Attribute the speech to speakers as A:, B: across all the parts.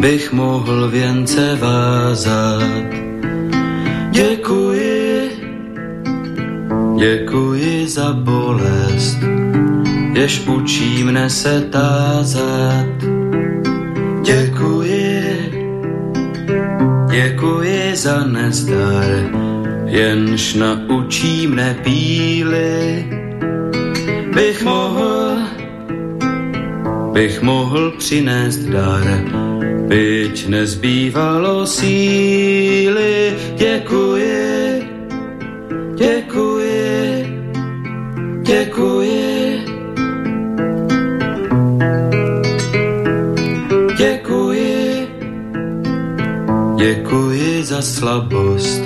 A: bych mohl věnce vázat. Děkuji, děkuji za bolest, jež učí mne se tázat. Děkuji, děkuji za nezdar, jenž naučí mne píly. Bych mohl, bych mohl přinést dar, byť nezbývalo síly. Děkuji, děkuji, děkuji. Děkuji, děkuji za slabost,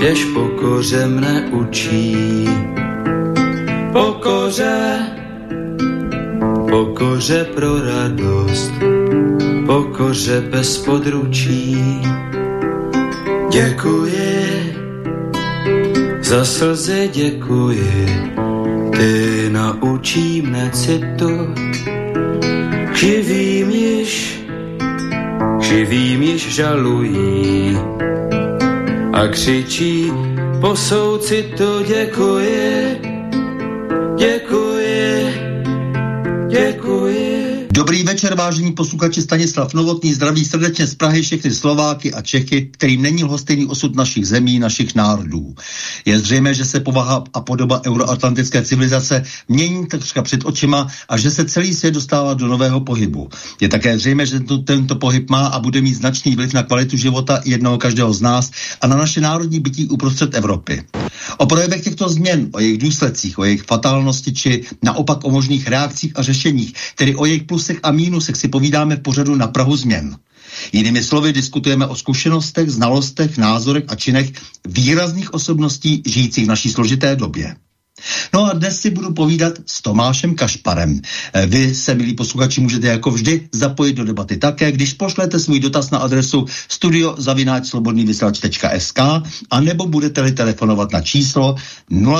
A: jež pokoře mne učí. Pokoře, pokoře pro radost, pokoře bez područí. Děkuji, za slzy děkuji, ty naučí mne citu, živým již, živým již žalují a křičí po soucitu děkuji, děkuji, děkuji.
B: Dobrý večer, vážení posluchači Stanislav Novotný, zdraví srdečně z Prahy všechny Slováky a Čechy, kterým není lhostejný osud našich zemí, našich národů. Je zřejmé, že se povaha a podoba euroatlantické civilizace mění takřka před očima a že se celý svět dostává do nového pohybu. Je také zřejmé, že to, tento pohyb má a bude mít značný vliv na kvalitu života jednoho každého z nás a na naše národní bytí uprostřed Evropy. O projevech těchto změn, o jejich důsledcích, o jejich fatálnosti či naopak o možných reakcích a řešeních, tedy o jejich plusech a mínusech si povídáme v pořadu na Prahu změn. Jinými slovy diskutujeme o zkušenostech, znalostech, názorech a činech výrazných osobností žijících v naší složité době. No a dnes si budu povídat s Tomášem Kašparem. Eh, vy se, milí posluchači, můžete jako vždy zapojit do debaty také, když pošlete svůj dotaz na adresu studiozavináčslobodnývysílač.sk a nebo budete-li telefonovat na číslo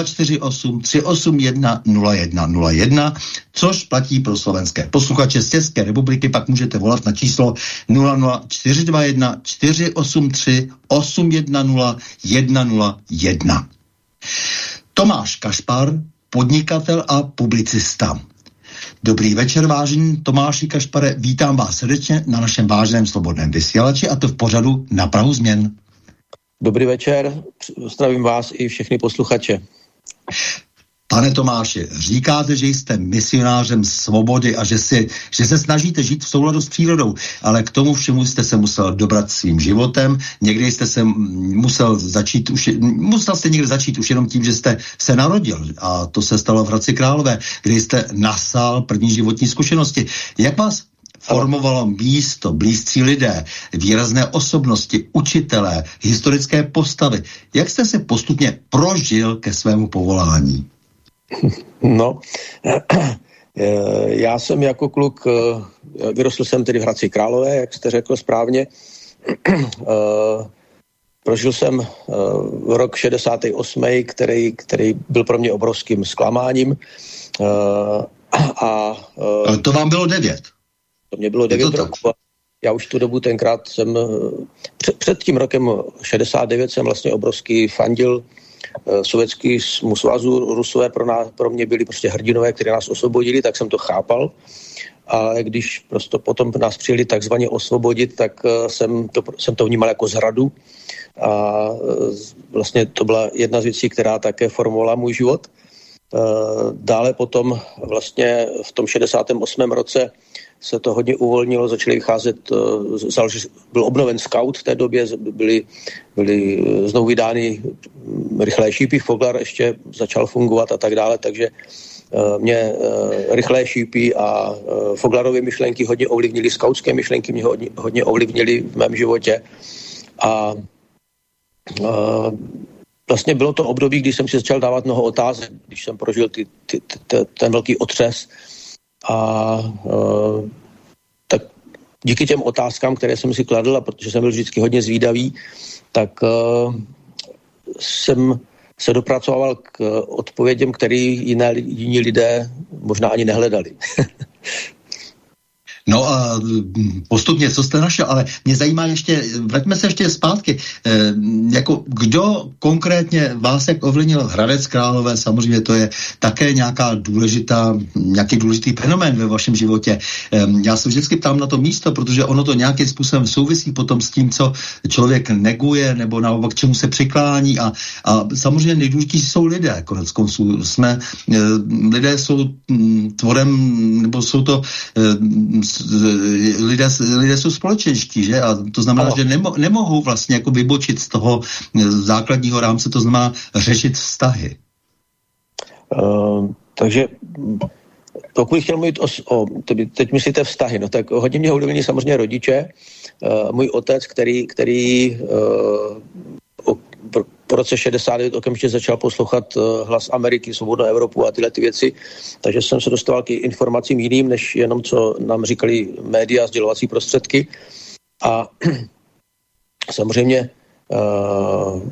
B: 048 381 0101, což platí pro slovenské posluchače z České republiky, pak můžete volat na číslo 00421 483 810 101. Tomáš Kašpar, podnikatel a publicista. Dobrý večer, vážení Tomáši Kašpare, vítám vás srdečně na našem vážném svobodném vysílači a to v pořadu na Prahu změn.
C: Dobrý večer, zdravím vás i všechny posluchače.
B: Pane Tomáši, říkáte, že jste misionářem svobody a že, si, že se snažíte žít v souladu s přírodou, ale k tomu všemu jste se musel dobrat svým životem. Někdy jste se musel začít už, musel jste někdy začít už jenom tím, že jste se narodil a to se stalo v Hradci Králové, kde jste nasál první životní zkušenosti. Jak vás formovalo místo, blízcí lidé, výrazné osobnosti, učitelé, historické postavy. Jak jste se postupně prožil ke svému povolání?
C: No, já jsem jako kluk, eh, vyrostl jsem tedy v Hradci Králové, jak jste řekl správně. Eh, prožil jsem eh, rok 68., který, který byl pro mě obrovským zklamáním.
B: A, to vám bylo devět.
C: To mě bylo devět roků. Já už tu dobu tenkrát jsem, před, před tím rokem 69 jsem vlastně obrovský fandil Eh, sovětský svazu Rusové pro, nás, pro mě byli prostě hrdinové, které nás osvobodili, tak jsem to chápal. Ale když prostě potom nás přijeli takzvaně osvobodit, tak eh, jsem to, jsem to vnímal jako zradu. A eh, vlastně to byla jedna z věcí, která také formovala můj život. Dále potom vlastně v tom 68. roce se to hodně uvolnilo, začaly vycházet, eh, byl obnoven scout v té době, byly, byly eh, znovu vydány mm, rychlé šípy, Foglar ještě začal fungovat a tak dále, takže eh, mě rychlé šípy a Foglarové myšlenky hodně ovlivnily, skautské myšlenky mě hodně, hodně ovlivnily v mém životě. A vlastně bylo to období, kdy jsem si začal dávat mnoho otázek, když jsem prožil ty, ty, ty, ten velký otřes, a uh, tak díky těm otázkám, které jsem si kladl, a protože jsem byl vždycky hodně zvídavý, tak uh, jsem se dopracoval k odpovědím, které jiné, jiní lidé možná ani nehledali.
B: No a mm, postupně, co jste našel, ale mě zajímá ještě, vraťme se ještě zpátky, e, jako kdo konkrétně vás jak ovlivnil Hradec Králové, samozřejmě to je také nějaká důležitá, nějaký důležitý fenomén ve vašem životě. E, já se vždycky ptám na to místo, protože ono to nějakým způsobem souvisí potom s tím, co člověk neguje, nebo naopak čemu se přiklání a, a samozřejmě nejdůležitější jsou lidé, konec konců. Jsme, e, lidé jsou mm, tvorem, nebo jsou to lidé, lidé jsou společenští, že? A to znamená, ano. že nemo, nemohou vlastně jako vybočit z toho základního rámce, to znamená řešit vztahy.
C: Uh, takže pokud chtěl mluvit o, o teď myslíte vztahy, no tak hodně mě ovlivnili samozřejmě rodiče, uh, můj otec, který, který uh, po roce 69 okamžitě začal poslouchat uh, hlas Ameriky, Svobodnou Evropu a tyhle ty věci, takže jsem se dostal k informacím jiným, než jenom co nám říkali média, sdělovací prostředky. A samozřejmě uh,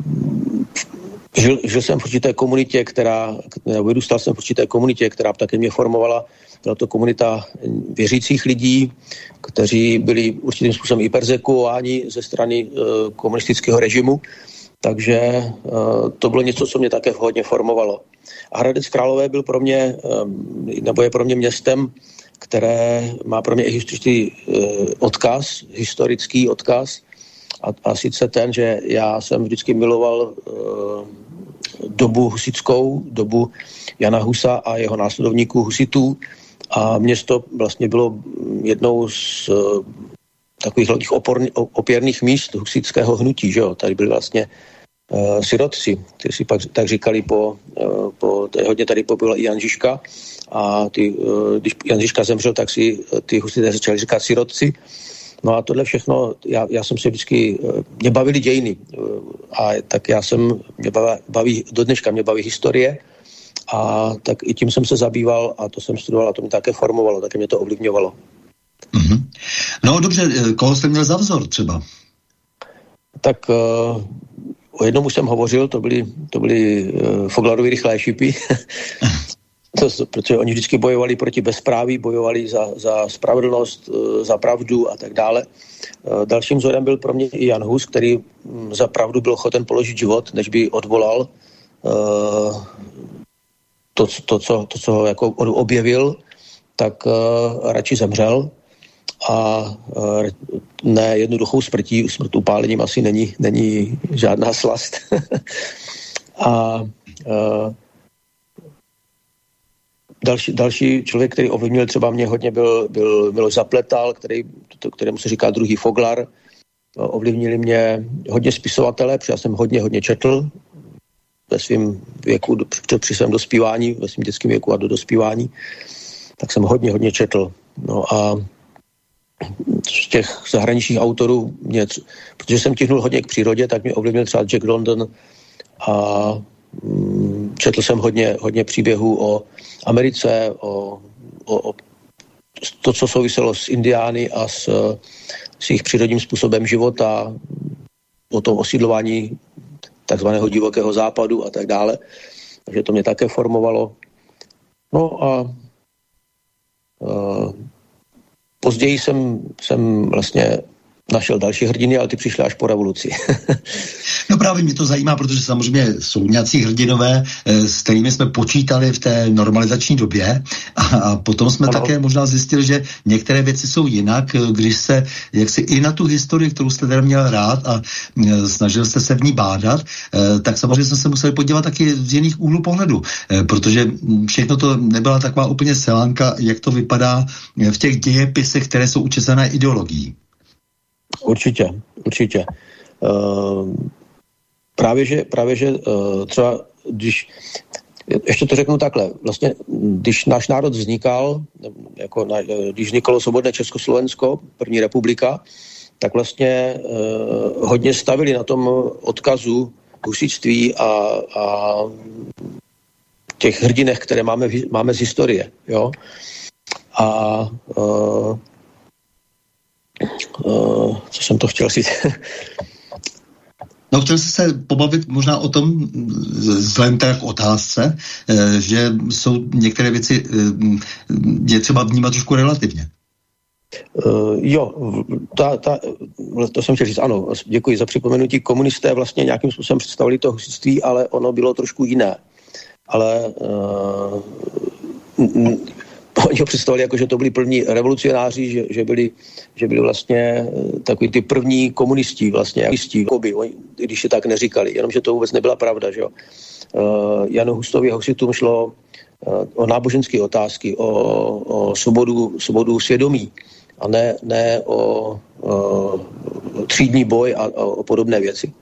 C: žil, žil jsem v určité komunitě, která, vyrůstal jsem v určité komunitě, která také mě formovala. Byla to komunita věřících lidí, kteří byli určitým způsobem i persekuováni ze strany uh, komunistického režimu. Takže eh, to bylo něco, co mě také hodně formovalo. A Hradec Králové byl pro mě, eh, nebo je pro mě městem, které má pro mě historický eh, odkaz, historický odkaz, a, a sice ten, že já jsem vždycky miloval dobu husickou, dobu Jana Husa a jeho následovníků husitů a město vlastně bylo jednou z takových oporní, opěrných míst husického hnutí. Že jo? Tady byly vlastně sirotci, kteří si pak tak říkali po, uh, po hodně tady pobyl i Jan Žižka a ty, uh, když Jan Žižka zemřel, tak si ty husité začali říkat sirotci. No a tohle všechno, já, já jsem se vždycky, mě bavili dějiny a tak já jsem, mě baví, baví, do dneška mě baví historie a tak i tím jsem se zabýval a to jsem studoval a to mě také formovalo, také mě to ovlivňovalo.
B: Mm-hmm. No dobře, koho jste měl za vzor třeba?
C: Tak O jednom už jsem hovořil, to byly, to byly uh, Foglarovi rychlé šipy, to, protože oni vždycky bojovali proti bezpráví, bojovali za, za spravedlnost, uh, za pravdu a tak dále. Uh, dalším vzorem byl pro mě i Jan Hus, který um, za pravdu byl ochoten položit život, než by odvolal uh, to, to, co, to, co jako objevil, tak uh, radši zemřel a ne jednoduchou smrtí, smrt upálením asi není, není žádná slast. a, a další, další člověk, který ovlivnil třeba mě hodně, byl, byl Miloš Zapletal, který, kterému se říká druhý Foglar. Ovlivnili mě hodně spisovatelé, protože já jsem hodně, hodně četl ve svém věku, při svém dospívání, ve svém dětském věku a do dospívání, tak jsem hodně, hodně četl. No a z těch zahraničních autorů, mě, protože jsem tihnul hodně k přírodě, tak mě ovlivnil třeba Jack London a mm, četl jsem hodně, hodně příběhů o Americe, o, o, o to, co souviselo s Indiány a s, s jejich přírodním způsobem života, o tom osídlování takzvaného divokého západu a tak dále. Takže to mě také formovalo. No a uh, Později jsem, jsem vlastně našel další hrdiny, ale ty přišly až po revoluci.
B: no právě mě to zajímá, protože samozřejmě jsou nějací hrdinové, eh, s kterými jsme počítali v té normalizační době a, a potom jsme ano. také možná zjistili, že některé věci jsou jinak, eh, když se jak si i na tu historii, kterou jste teda měl rád a eh, snažil jste se v ní bádat, tak samozřejmě jsme se museli podívat taky z jiných úhlů pohledu, protože všechno to nebyla taková úplně selánka, jak to vypadá v těch dějepisech, které jsou učesané ideologií.
C: Určitě, určitě. Uh, právě, že, právě, že uh, třeba když ještě to řeknu takhle. Vlastně, když náš národ vznikal, jako na, když vznikalo svobodné Československo, první republika, tak vlastně uh, hodně stavili na tom odkazu husitství a, a těch hrdinech, které máme, máme z historie. Jo? A Uh, co jsem to chtěl říct?
B: No, chtěl jsem se pobavit možná o tom, vzhledem tak k otázce, že jsou některé věci, je třeba vnímat trošku relativně.
C: Uh, jo, ta, ta, to jsem chtěl říct, ano, děkuji za připomenutí. Komunisté vlastně nějakým způsobem představili to husitství, ale ono bylo trošku jiné. Ale uh, oni ho představili jako, že to byli první revolucionáři, že, že, byli, že byli vlastně eh, takový ty první komunisti, vlastně, jistí, koby, oni, když je tak neříkali, jenomže to vůbec nebyla pravda, že jo. Uh, Janu Hustovi Husitům šlo uh, o náboženské otázky, o, o svobodu, svobodu svědomí a ne, ne o, o třídní boj a, a o podobné věci.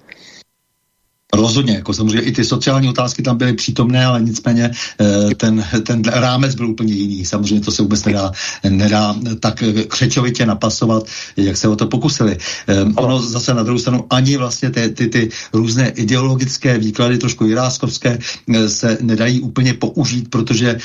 B: Rozhodně, jako samozřejmě i ty sociální otázky tam byly přítomné, ale nicméně eh, ten, ten rámec byl úplně jiný. Samozřejmě to se vůbec nedá, nedá tak křečovitě napasovat, jak se o to pokusili. Um, ono zase na druhou stranu ani vlastně ty, ty, ty různé ideologické výklady, trošku jiráskovské, eh, se nedají úplně použít, protože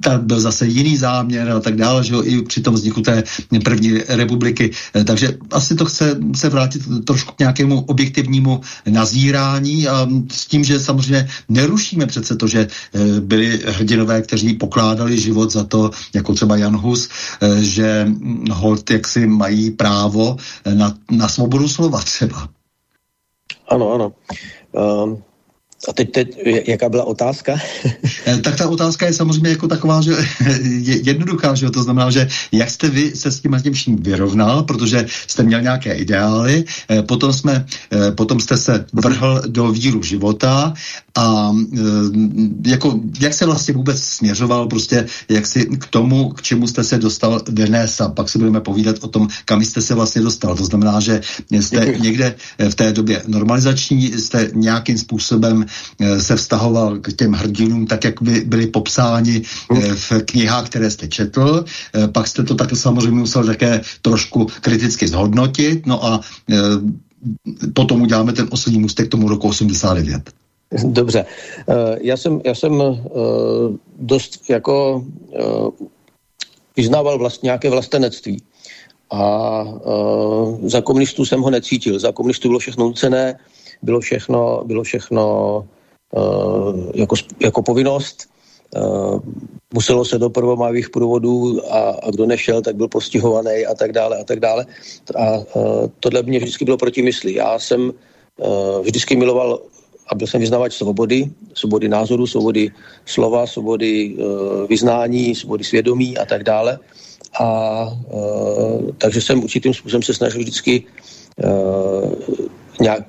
B: tam byl zase jiný záměr a tak dále, že jo, i při tom vzniku té první republiky. Takže asi to chce se vrátit trošku k nějakému objektivnímu nazírání vzdělání a s tím, že samozřejmě nerušíme přece to, že eh, byli hrdinové, kteří pokládali život za to, jako třeba Jan Hus, eh, že hold jaksi mají právo eh, na, na svobodu slova třeba.
C: Ano, ano. Um, a teď, teď, jaká byla otázka?
B: Eh, tak ta otázka je samozřejmě jako taková, že je jednoduchá, že to znamená, že jak jste vy se s tím tím vším vyrovnal, protože jste měl nějaké ideály, eh, potom, jsme, eh, potom jste se vrhl do víru života a jako, jak se vlastně vůbec směřoval prostě jak si k tomu, k čemu jste se dostal dnes a pak si budeme povídat o tom, kam jste se vlastně dostal. To znamená, že jste někde v té době normalizační, jste nějakým způsobem se vztahoval k těm hrdinům, tak jak by byli popsáni eh, v knihách, které jste četl. Eh, pak jste to také samozřejmě musel také trošku kriticky zhodnotit. No a potom uděláme ten osobní můstek k tomu roku 89.
C: Dobře. Já jsem, já jsem dost jako vyznával vlast, nějaké vlastenectví. A za komunistů jsem ho necítil. Za komunistů bylo všechno nucené, bylo všechno, bylo všechno uh, jako, jako povinnost. Uh, muselo se do prvomávých průvodů a, a kdo nešel, tak byl postihovaný a tak dále a tak dále. A uh, tohle mě vždycky bylo proti mysli. Já jsem uh, vždycky miloval a byl jsem vyznavač svobody, svobody názoru, svobody slova, svobody uh, vyznání, svobody svědomí a tak dále. A uh, takže jsem určitým způsobem se snažil vždycky uh, nějak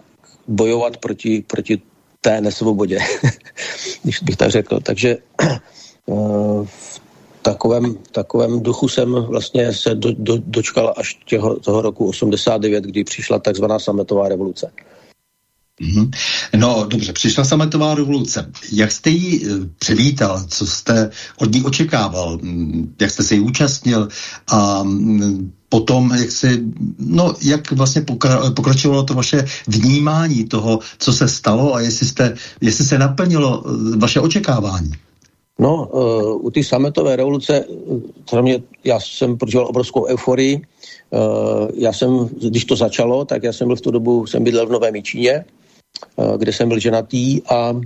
C: bojovat proti, proti té nesvobodě, když bych tak řekl. Takže eh, v takovém, takovém duchu jsem vlastně se do, do, dočkal až těho, toho roku 89, kdy přišla takzvaná sametová revoluce.
B: Mm-hmm. No dobře, přišla sametová revoluce. Jak jste ji eh, přivítal? Co jste od ní očekával? Mm, jak jste se jí účastnil? A mm, potom, jak si, no, jak vlastně pokra pokračovalo to vaše vnímání toho, co se stalo a jestli, jste, jestli se naplnilo eh, vaše očekávání?
C: No, uh, u té sametové revoluce, mě, já jsem prožíval obrovskou euforii. Uh, já jsem, když to začalo, tak já jsem byl v tu dobu, jsem bydlel v Nové Míčíně, uh, kde jsem byl ženatý a uh,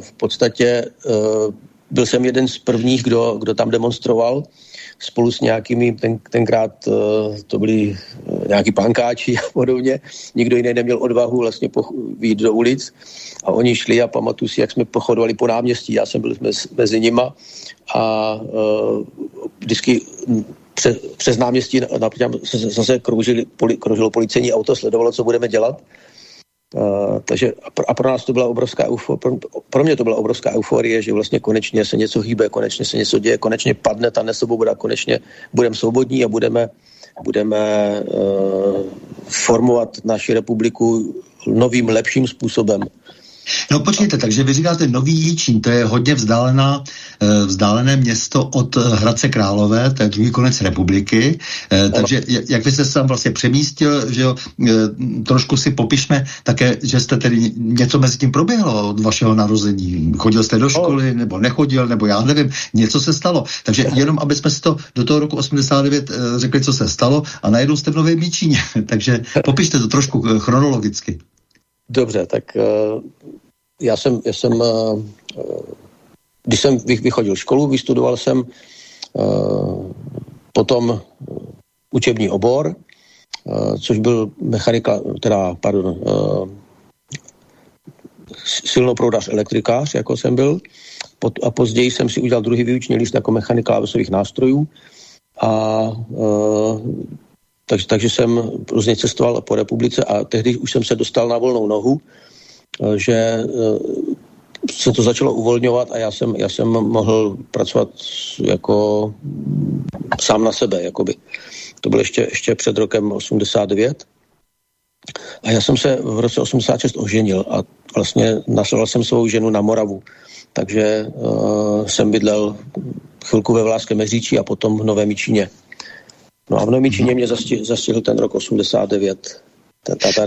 C: v podstatě uh, byl jsem jeden z prvních, kdo, kdo tam demonstroval spolu s nějakými, ten, tenkrát uh, to byli uh, nějaký pankáči a podobně, nikdo jiný neměl odvahu vlastně výjít do ulic. A oni šli a pamatuju si, jak jsme pochodovali po náměstí, já jsem byl mezi, mezi nima a uh, vždycky přes, přes náměstí například zase kroužili, poli, kroužilo policejní auto, sledovalo, co budeme dělat Uh, takže a pro nás to byla obrovská euforie, pro, pro mě to byla obrovská euforie, že vlastně konečně se něco hýbe, konečně se něco děje, konečně padne ta nesvoboda, konečně budeme svobodní a budeme, budeme uh, formovat naši republiku novým, lepším způsobem.
B: No počkejte, takže vy říkáte Nový Jíčín, to je hodně vzdálená, eh, vzdálené město od eh, Hradce Králové, to je druhý konec republiky, eh, takže jak vy jste se tam vlastně přemístil, že jo, trošku si popišme také, že jste tedy něco mezi tím proběhlo od vašeho narození. Chodil jste do školy, nebo nechodil, nebo já nevím, něco se stalo. Takže jenom, aby jsme si to do toho roku 89 řekli, co se stalo, a najednou jste v Novém Míčíně. takže popište to trošku chronologicky.
C: Dobře, tak uh, já jsem, já jsem uh, když jsem vychodil školu, vystudoval jsem, potom učební obor, což byl mechanika, teda, pardon, silnoproudař elektrikář, jako jsem byl. A později jsem si udělal druhý výuční list jako mechanik klávesových nástrojů. A takže, takže jsem různě cestoval po republice a tehdy už jsem se dostal na volnou nohu, že se to začalo uvolňovat a já jsem, já jsem mohl pracovat jako sám na sebe, jakoby. To bylo ještě, ještě před rokem 89. A já jsem se v roce 86 oženil a vlastně nasloval jsem svou ženu na Moravu. Takže uh, jsem bydlel chvilku ve Vláském Meříčí a potom v Novém Číně. No a v Novém Číně mě zastihl ten rok 89.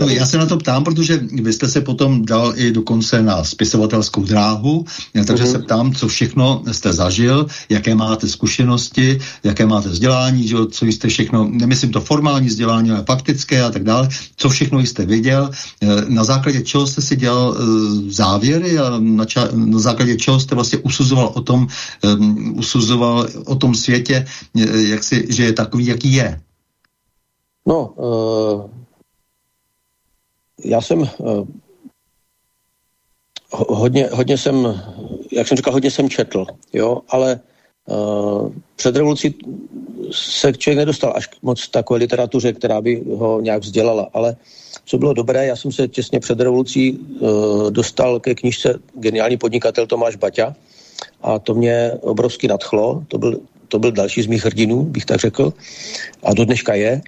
B: No, já se na to ptám, protože vy jste se potom dal i dokonce na spisovatelskou dráhu, takže uh-huh. se ptám, co všechno jste zažil, jaké máte zkušenosti, jaké máte vzdělání, že, co jste všechno, nemyslím to formální vzdělání, ale faktické a tak dále, co všechno jste viděl, eh, na základě čeho jste si dělal uh, závěry a na, ča- na základě čeho jste vlastně usuzoval o tom, um, usuzoval o tom světě, eh, jak si, že je takový, jaký je.
C: No, uh já jsem uh, hodně, hodně jsem, jak jsem říkal, hodně jsem četl, jo, ale uh, před revolucí se člověk nedostal až moc takové literatuře, která by ho nějak vzdělala, ale co bylo dobré, já jsem se těsně před revolucí uh, dostal ke knižce Geniální podnikatel Tomáš Baťa a to mě obrovsky nadchlo, to byl, to byl další z mých hrdinů, bych tak řekl, a do dneška je.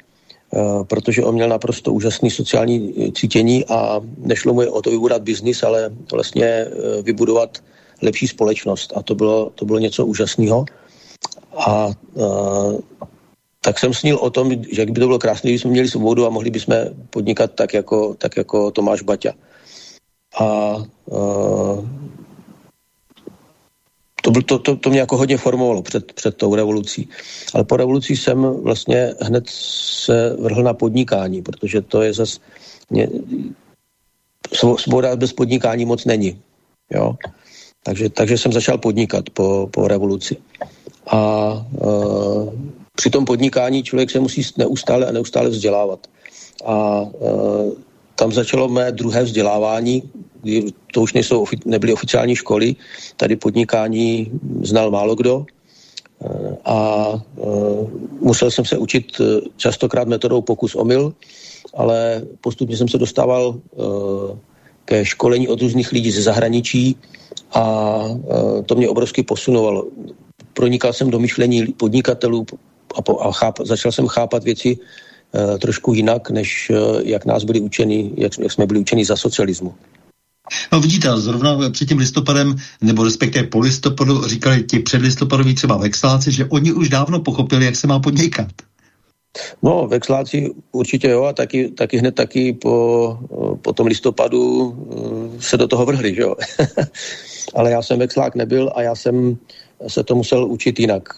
C: Eh, protože on měl naprosto úžasný sociální eh, cítění a nešlo mu o to vybudovat biznis, ale vlastně eh, vybudovat lepší společnost. A to bylo, to bylo něco úžasného. A, tak jsem snil o tom, že jak by to bylo krásné, kdybychom měli svobodu a mohli bychom podnikat tak jako, tak jako Tomáš Baťa. A to, to, to, to mě jako hodně formovalo před, před tou revolucí. Ale po revoluci jsem vlastně hned se vrhl na podnikání, protože to je zase... Svoboda bez podnikání moc není. Jo? Takže, takže jsem začal podnikat po, po revoluci. A e, při tom podnikání člověk se musí neustále a neustále vzdělávat. A e, tam začalo mé druhé vzdělávání, to už nejsou, nebyly oficiální školy, tady podnikání znal málo kdo eh, a eh, musel jsem se učit eh, častokrát metodou pokus omyl, ale postupně jsem se dostával ke školení od různých lidí ze zahraničí a to mě obrovsky posunovalo. Pronikal jsem do myšlení podnikatelů a, po, a cháp, začal jsem chápat věci trošku jinak, než jak nás byli učeni, jak, jak jsme byli učeni za socialismu.
B: No vidíte, zrovna před tím listopadem, nebo respektive po listopadu, říkali ti předlistopadoví třeba vexláci, že oni už dávno pochopili, jak se má podnikat.
C: No, vexláci určitě jo, a taky, taky hned taky po, po tom listopadu eh, se do toho vrhli, že jo. Ale já jsem vexlák nebyl a já jsem se to musel učit jinak.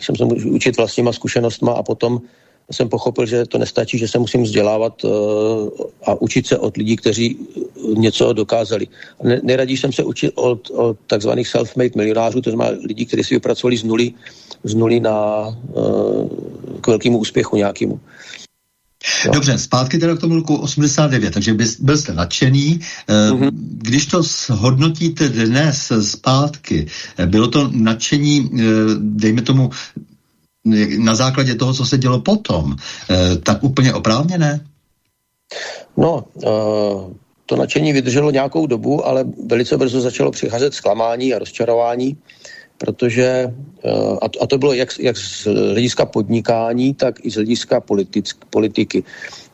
C: Jsem se musel učit vlastníma zkušenostma a potom jsem pochopil, že to nestačí, že se musím vzdělávat uh, a učit se od lidí, kteří něco dokázali. Ne, nejraději jsem se učil od, od takzvaných self-made milionářů, to znamená lidí, kteří si vypracovali z nuly, z nuly na, uh, k velkému úspěchu nějakému.
B: Jo. Dobře, zpátky teda k tomu roku 89, takže byl jste nadšený. Mm-hmm. Když to hodnotíte dnes zpátky, bylo to nadšení, dejme tomu, na základě toho, co se dělo potom, eh, tak úplně oprávněné?
C: No, uh, to nadšení vydrželo nějakou dobu, ale velice brzo začalo přicházet zklamání a rozčarování, protože, uh, a, to, a to bylo jak, jak z hlediska podnikání, tak i z hlediska politick, politiky.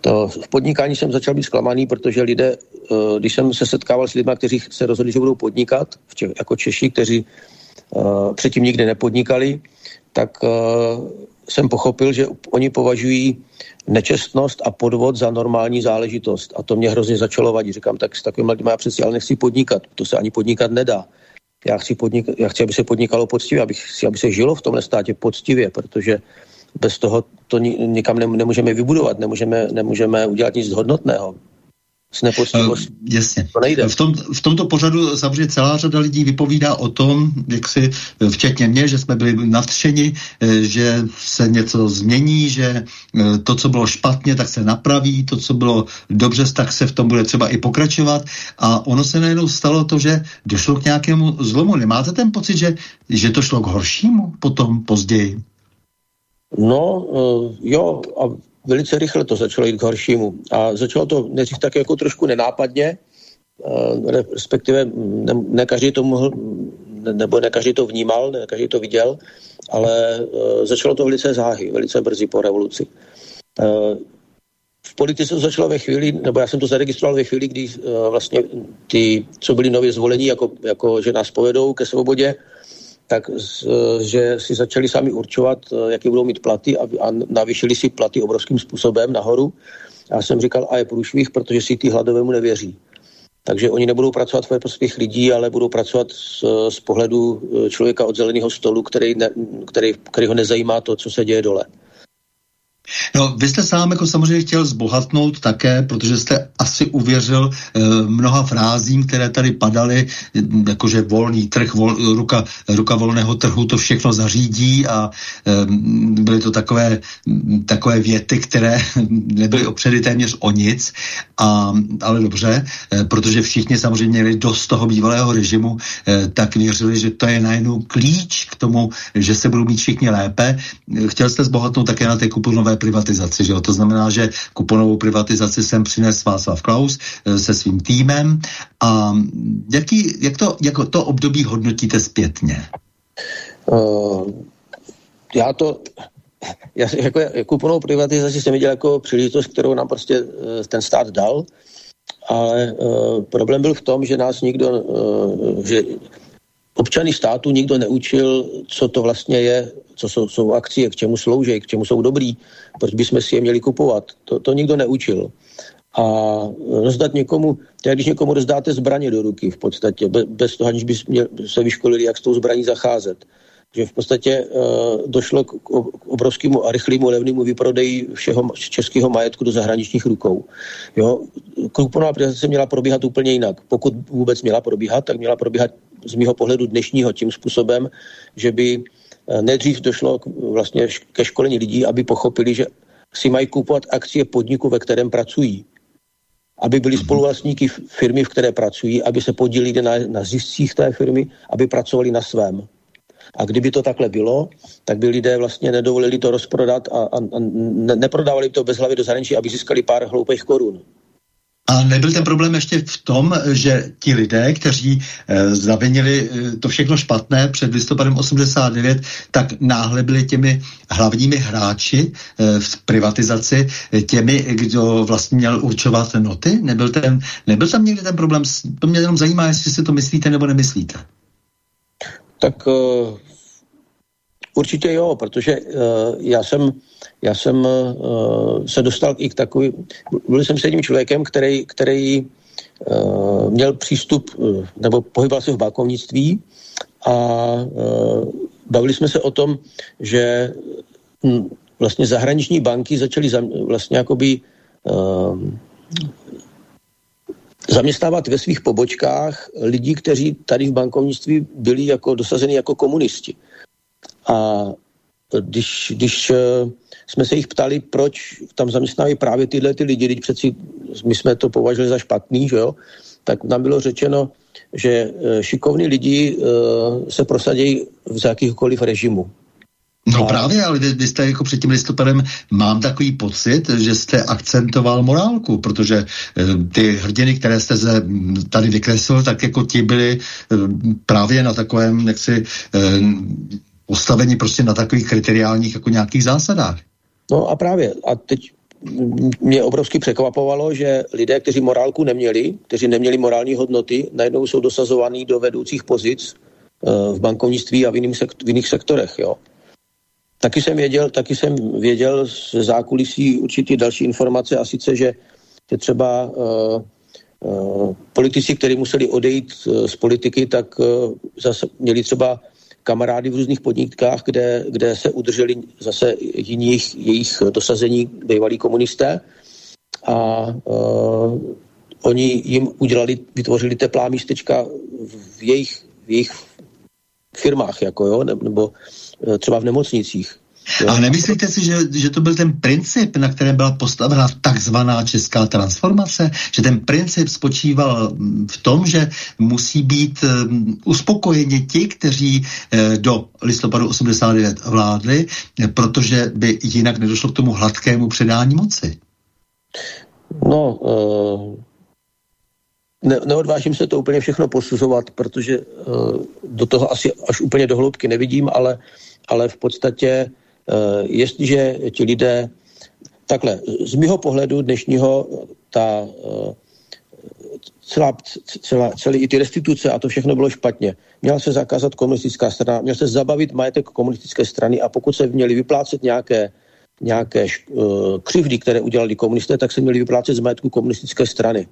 C: To, v podnikání jsem začal být zklamaný, protože lidé, když jsem se setkával s lidmi, kteří se rozhodli, že budou podnikat, jako Češi, kteří předtím nikdy nepodnikali, tak uh, jsem pochopil, že oni považují nečestnost a podvod za normální záležitost. A to mě hrozně začalo vadit. Říkám, tak s takovým lidmi já přeci ale nechci podnikat. To se ani podnikat nedá. Já chci, podnik, já chci, aby se podnikalo poctivě, abych, chci, aby se žilo v tomhle státě poctivě, protože bez toho to nikam nemůžeme vybudovat, nemůžeme, nemůžeme udělat nic hodnotného. S nepoctivostí.
B: Uh, jasně. To nejde. V, tom, v tomto pořadu samozřejmě celá řada lidí vypovídá o tom, jak si, včetně mě, že jsme byli nadšeni, eh, že se něco změní, že eh, to, co bylo špatně, tak se napraví, to, co bylo dobře, tak se v tom bude třeba i pokračovat. A ono se najednou stalo to, že došlo k nějakému zlomu. Nemáte ten pocit, že, že to šlo k horšímu potom, později?
C: No, uh, jo, a velice rychle to začalo jít k horšímu. A začalo to nejdřív tak jako trošku nenápadně, respektive ne, ne každý to mohl, ne, nebo ne každý to vnímal, ne každý to viděl, ale uh, začalo to velice záhy, velice brzy po revoluci. Uh, v politice to začalo ve chvíli, nebo já jsem to zaregistroval ve chvíli, kdy uh, vlastně ty, co byli nově zvolení, jako, jako že nás povedou ke svobodě, tak že si začali sami určovat, jaké budou mít platy a, a navýšili si platy obrovským způsobem nahoru. Já jsem říkal, a je průšvih, protože si ty hladovému nevěří. Takže oni nebudou pracovat ve prospěch lidí, ale budou pracovat z, z pohledu člověka od zeleného stolu, který, ne, který, který ho nezajímá to, co se děje dole.
B: No, vy jste sám jako samozřejmě chtěl zbohatnout také, protože jste asi uvěřil e, mnoha frázím, které tady padaly, jakože volný trh, vol, ruka, ruka volného trhu to všechno zařídí a e, byly to takové, takové věty, které nebyly opředy téměř o nic, a, ale dobře, e, protože všichni samozřejmě měli dost toho bývalého režimu, e, tak věřili, že to je najednou klíč k tomu, že se budou mít všichni lépe. Chtěl jste zbohatnout také na té kuponové privatizaci. Že jo? To znamená, že kuponovou privatizaci sem přines Václav Klaus e, se svým týmem. A jaký, jak, to, jak to období hodnotíte zpětně? Uh,
C: já to já, jako, jako kuponovou privatizaci jsem viděl jako příležitost, kterou nám prostě uh, ten stát dal, ale uh, problém byl v tom, že nás nikdo, uh, že občany státu nikdo neučil, co to vlastně je co jsou, jsou akcie, k čemu slouží, k čemu jsou dobrý, proč bychom si je měli kupovat. To, to nikdo neučil. A rozdat někomu, to když někomu rozdáte zbraně do ruky v podstatě, bez toho, aniž by se vyškolili, jak s tou zbraní zacházet. Že v podstatě uh, došlo k, obrovskému a rychlému levnému vyprodeji všeho českého majetku do zahraničních rukou. Jo? Kuponová privatizace měla probíhat úplně jinak. Pokud vůbec měla probíhat, tak měla probíhat z mého pohledu dnešního tím způsobem, že by nejdřív došlo k, vlastně ke školení lidí, aby pochopili, že si mají kupovat akcie podniku, ve kterém pracují. Aby byli mhm. spoluvlastníky firmy, v které pracují, aby se podílili na, na ziscích té firmy, aby pracovali na svém. A kdyby to takhle bylo, tak by lidé vlastně nedovolili to rozprodat a, a, a neprodávali to bez hlavy do zahraničí, aby získali pár hloupých korun.
B: A nebyl ten problém ještě v tom, že ti lidé, kteří e, zavinili e, to všechno špatné před listopadem 89, tak náhle byli těmi hlavními hráči e, v privatizaci, těmi, kdo vlastně měl určovat noty? Nebyl, ten, nebyl tam někdy ten problém? To mě jenom zajímá, jestli si to myslíte nebo nemyslíte.
C: Tak uh, určitě jo, protože uh, já jsem já jsem uh, se dostal i k takový, byl jsem s jedním člověkem, který, který uh, měl přístup, uh, nebo pohyboval se v bankovnictví a uh, bavili jsme se o tom, že hm, vlastně zahraniční banky začaly za, vlastně jakoby uh, zaměstnávat ve svých pobočkách lidí, kteří tady v bankovnictví byli jako dosazeni jako komunisti. A když, když jsme se jich ptali, proč tam zaměstnávají právě tyhle ty lidi, když přeci my jsme to považovali za špatný, že jo? tak nám bylo řečeno, že e, šikovní lidi uh, se prosadí v jakýchkoliv režimu.
B: No a... právě, ale vy, vy jste jako před tím listopadem, mám takový pocit, že jste akcentoval morálku, protože uh, ty hrdiny, které jste se tady vykreslil, tak jako ti byli právě na takovém, jaksi, uh, postavení prostě na takových kriteriálních jako nějakých zásadách.
C: No a právě, a teď mě obrovsky překvapovalo, že lidé, kteří morálku neměli, kteří neměli morální hodnoty, najednou jsou dosazovaní do vedoucích pozic uh, v bankovnictví a v, jiných, sekt, v jiných sektorech. Jo. Taky jsem věděl, taky jsem věděl z zákulisí určitě další informace a sice, že, že třeba uh, uh, politici, kteří museli odejít uh, z politiky, tak uh, zase měli třeba kamarády v různých podnikách, kde, kde se udrželi zase jiných jejich dosazení bývalí komunisté a uh, oni jim udělali, vytvořili teplá místečka v jejich, v jejich firmách, jako jo, nebo eh, třeba v nemocnicích.
B: A nemyslíte si, že, že to byl ten princip, na kterém byla postavena takzvaná česká transformace? Že ten princip spočíval mm, v tom, že musí být um, uspokojeni ti, kteří uh, do listopadu 89 vládli, protože by jinak nedošlo k tomu hladkému předání moci?
C: No, uh, ne, neodvážím se to úplně všechno posuzovat, protože uh, do toho asi až úplně do hloubky nevidím, ale, ale v podstatě Uh, jestliže ti lidé, takhle, z mého pohledu dnešního ta uh, celá, celá, celý i ty restituce a to všechno bylo špatně. Měla se zakázat komunistická strana, měla se zabavit majetek komunistické strany a pokud se měli vyplácet nějaké, nějaké uh, křivdy, které udělali komunisté, tak se měli vyplácet z majetku komunistické strany.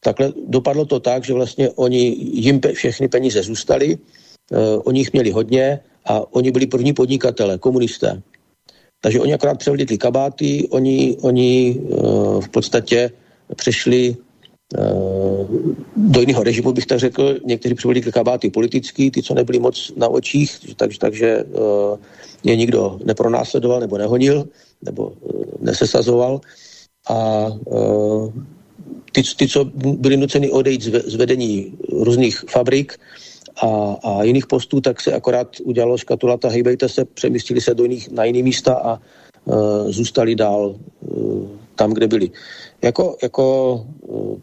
C: Takhle dopadlo to tak, že vlastně oni, jim pe, všechny peníze zůstaly, uh, oni jich měli hodně a oni byli první podnikatele, komunisté. Takže oni akorát převlíkli kabáty, oni, oni uh, v podstatě přešli uh, do jiného režimu, bych tak řekl. Někteří převlíkli kabáty politický, ty, co nebyli moc na očích, takže, takže uh, je nikdo nepronásledoval nebo nehonil, nebo uh, nesesazoval. A uh, ty, ty, co byli nuceni odejít z vedení různých fabrik, a, a jiných postů, tak se akorát udělalo škatulata, hejbejte se, přemístili se do jiných, na jiný místa a uh, zůstali dál uh, tam, kde byli. Jako, jako uh,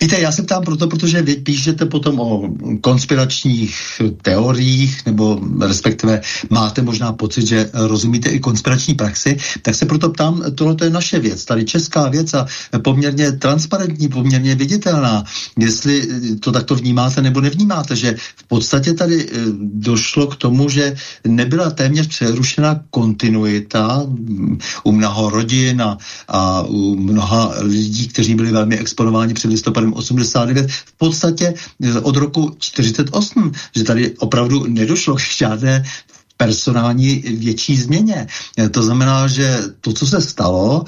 B: Víte, já se ptám proto, protože vy píšete potom o konspiračních teoriích, nebo respektive máte možná pocit, že rozumíte i konspirační praxi, tak se proto ptám, tohle je naše věc, tady česká věc a poměrně transparentní, poměrně viditelná. Jestli to takto vnímáte nebo nevnímáte, že v podstatě tady eh, došlo k tomu, že nebyla téměř přerušena kontinuita mm, u mnoha rodin a, a u mnoha lidí, kteří byli velmi exponováni před listopadem 89 v podstatě od roku 48, že tady opravdu nedošlo k žádné personální větší změně. To znamená, že to, co se stalo,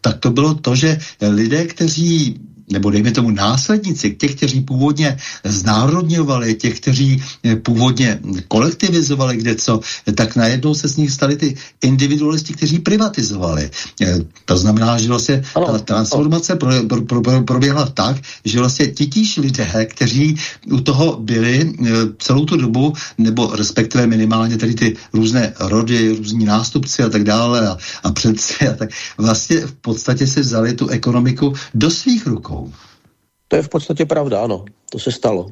B: tak to bylo to, že lidé, kteří nebo dejme tomu následníci, těch, kteří původně znárodňovali, těch, kteří eh, původně kolektivizovali kde co, tak najednou se z nich stali ty individualisti, kteří privatizovali. Eh, to znamená, že vlastně ta transformace pro, pro, pro, proběhla tak, že vlastně titíž lidé, kteří u toho byli eh, celou tu dobu, nebo respektive minimálně tady ty různé rody, různí nástupci a tak dále a, a předci a tak, vlastně v podstatě si vzali tu ekonomiku do svých rukou válkou.
C: To je v podstatě pravda, ano. To se stalo.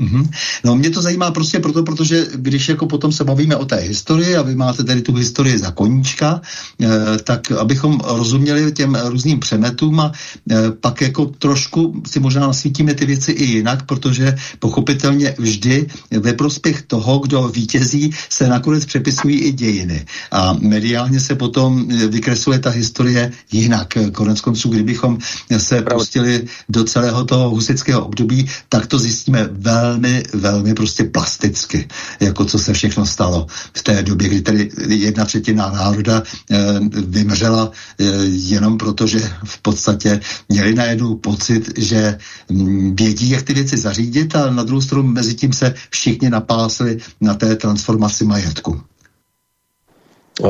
B: Mm-hmm. No mě to zajímá prostě proto, protože když jako potom se bavíme o té historii a vy máte tedy tu historii za koníčka, eh, tak abychom rozuměli těm různým přemetům a eh, pak jako trošku si možná nasvítíme ty věci i jinak, protože pochopitelně vždy ve prospěch toho, kdo vítězí, se nakonec přepisují i dějiny. A mediálně se potom eh, vykresluje ta historie jinak. Konec konců, kdybychom se pustili do celého toho husického období, tak to zjistíme velmi velmi, velmi prostě plasticky, jako co se všechno stalo v té době, kdy tady jedna třetina národa e, vymřela e, jenom proto, že v podstatě měli najednou pocit, že m, mm, vědí, jak ty věci zařídit a na druhou stranu mezi tím se všichni napásli na té transformaci majetku.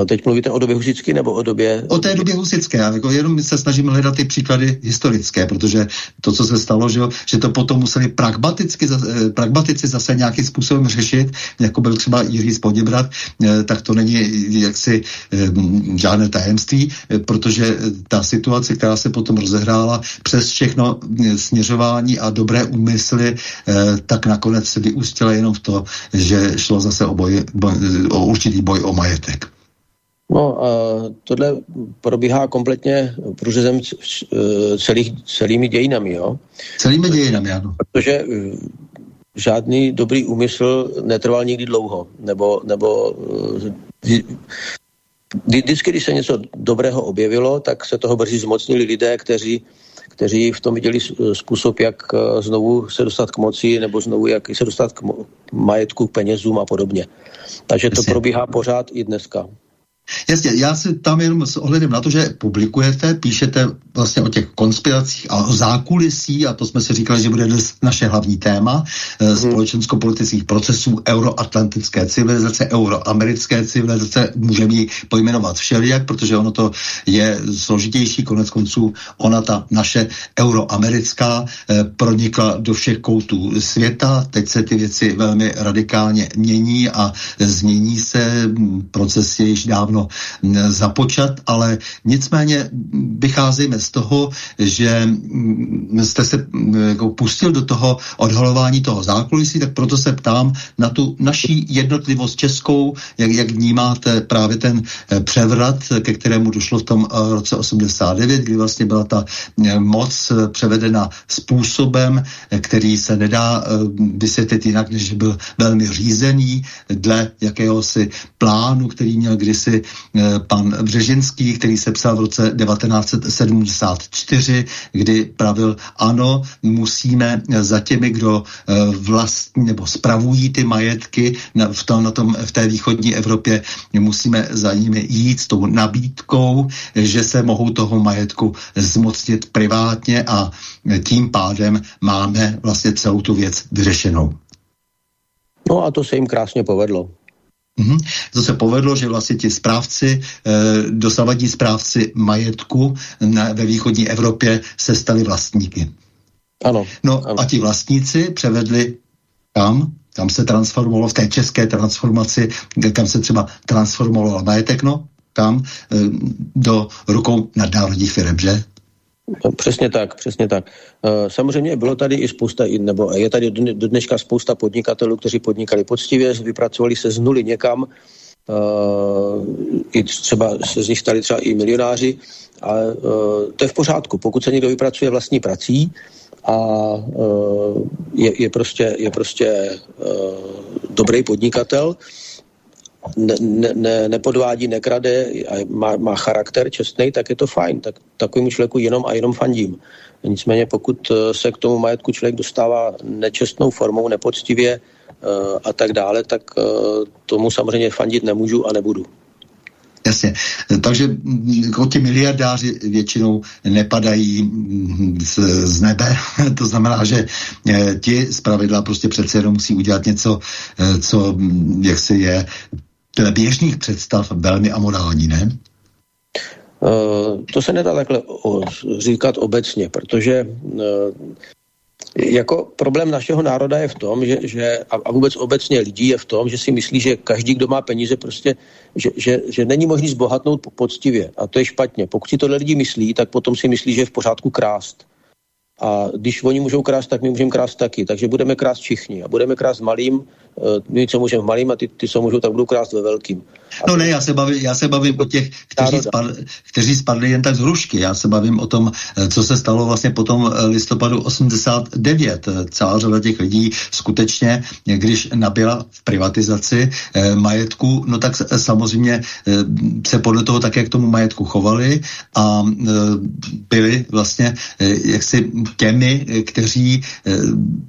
C: Teď mluvíte o době husické nebo o době...
B: O té době husické, jako jenom se snažím hledat ty příklady historické, protože to, co se stalo, že, že to potom museli pragmaticky, eh, pragmatici zase nějakým způsobem řešit, jako byl třeba Jiří Spodibrat, eh, tak to není jaksi eh, žádné tajemství, protože ta situace, která se potom rozehrála přes všechno směřování a dobré úmysly, tak nakonec se vyústila jenom v to, že šlo zase o, boj, o určitý boj o majetek.
C: No, uh, tohle probíhá kompletně průřezem celých, celými dějinami, jo?
B: Celými dějinami, ano.
C: Protože uh, žádný dobrý úmysl netrval nikdy dlouho, nebo, nebo uh, vždycky, když se něco dobrého objevilo, tak se toho brzy zmocnili lidé, kteří, kteří v tom viděli způsob, jak znovu se dostat k moci, nebo znovu jak se dostat k majetku, k penězům a podobně. Takže to probíhá pořád i dneska.
B: Jasně, já si tam jenom s ohledem na to, že publikujete, píšete vlastně o těch konspiracích a o zákulisí, a to jsme si říkali, že bude dnes naše hlavní téma, hmm. společensko-politických procesů euroatlantické civilizace, euroamerické civilizace, můžeme ji pojmenovat všelijak, protože ono to je složitější, konec konců ona ta naše euroamerická eh, pronikla do všech koutů světa, teď se ty věci velmi radikálně mění a změní se, proces je již dávno dávno započat, ale nicméně vycházíme z toho, že jste se jako pustil do toho odhalování toho zákulisí, tak proto se ptám na tu naší jednotlivost českou, jak, jak vnímáte právě ten eh, převrat, ke kterému došlo v tom eh, roce 89, kdy vlastně byla ta eh, moc převedena způsobem, který se nedá vysvětlit jinak, než byl velmi řízený dle jakéhosi plánu, který měl kdysi pan Břežinský, který se psal v roce 1974, kdy pravil, ano, musíme za těmi, kdo eh, vlastní nebo spravují ty majetky v, tom, na tom, v té východní Evropě, musíme za nimi jít s tou nabídkou, že se mohou toho majetku zmocnit privátně a tím pádem máme vlastně celou tu věc vyřešenou.
C: No a to se jim krásně povedlo.
B: Mm-hmm. To se povedlo, že vlastně ti správci, e, dosavadní správci majetku na, ve východní Evropě se stali vlastníky.
C: Ano.
B: No
C: ano.
B: a ti vlastníci převedli kam? Kam se transformovalo v té české transformaci, kam se třeba transformovalo majetek, no? Kam? E, do rukou nadnárodních firm, že?
C: No, přesně tak, přesně tak. Eh, samozřejmě bylo tady i spousta, nebo je tady do dneška spousta podnikatelů, kteří podnikali poctivě, vypracovali se z nuly někam, Uh, i třeba se z nich stali třeba i milionáři, ale uh, to je v pořádku. Pokud se někdo vypracuje vlastní prací a je, je prostě, je prostě dobrý podnikatel, ne, ne, nepodvádí, nekrade a má, má charakter čestný, tak je to fajn. Tak takovému člověku jenom a jenom fandím. Nicméně pokud eh, se k tomu majetku člověk dostává nečestnou formou, nepoctivě uh, a tak dále, tak uh, tomu samozřejmě fandit nemůžu a nebudu.
B: Jasně. Takže mm, jako ti miliardáři většinou nepadají mm, z, z nebe. to znamená, že ti z pravidla prostě přece jenom musí udělat něco, co mm, jak se je dle běžných představ velmi amorální, ne?
C: Uh, to se nedá takhle říkat obecně, protože uh, jako problém našeho národa je v tom, že, že a vůbec obecně lidí je v tom, že si myslí, že každý, kdo má peníze, prostě, že, že, že není možný zbohatnout poctivě. A to je špatně. Pokud si tohle lidi myslí, tak potom si myslí, že je v pořádku krást. A když oni můžou krást, tak my můžeme krást taky. Takže budeme krást všichni. A budeme krást malým, eh, my co můžeme v malým a ty, ty co můžou, tak budou krást ve velkým.
B: No ne, já se bavím, já se bavím o těch, kteří, spad, kteří spadli jen tak z hrušky. Já se bavím o tom, eh, co se stalo vlastně po tom eh, listopadu 89. Celá řada těch lidí skutečně, když nabila v privatizaci eh, majetku, no tak samozřejmě eh, se podle toho také k tomu majetku chovali a eh, byli vlastně eh, jaksi těmi, kteří, eh,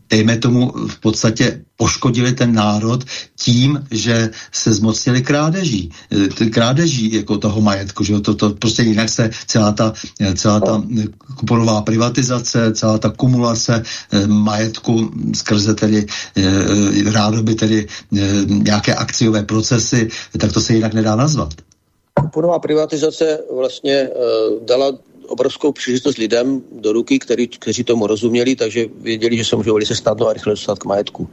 B: dejme tomu, v podstatě poškodili ten národ tím, že se zmocnili krádeží. E, krádeží jako toho majetku, že to, to prostě jinak se celá ta, celá ta kuponová privatizace, celá ta kumulace majetku skrze tedy rádoby tedy nějaké akciové procesy, tak to se jinak nedá nazvat.
C: Kuponová privatizace vlastně dala obrovskou příležitost lidem do ruky, který, kteří tomu rozuměli, takže věděli, že se můžou velice snadno a rychle dostat k majetku.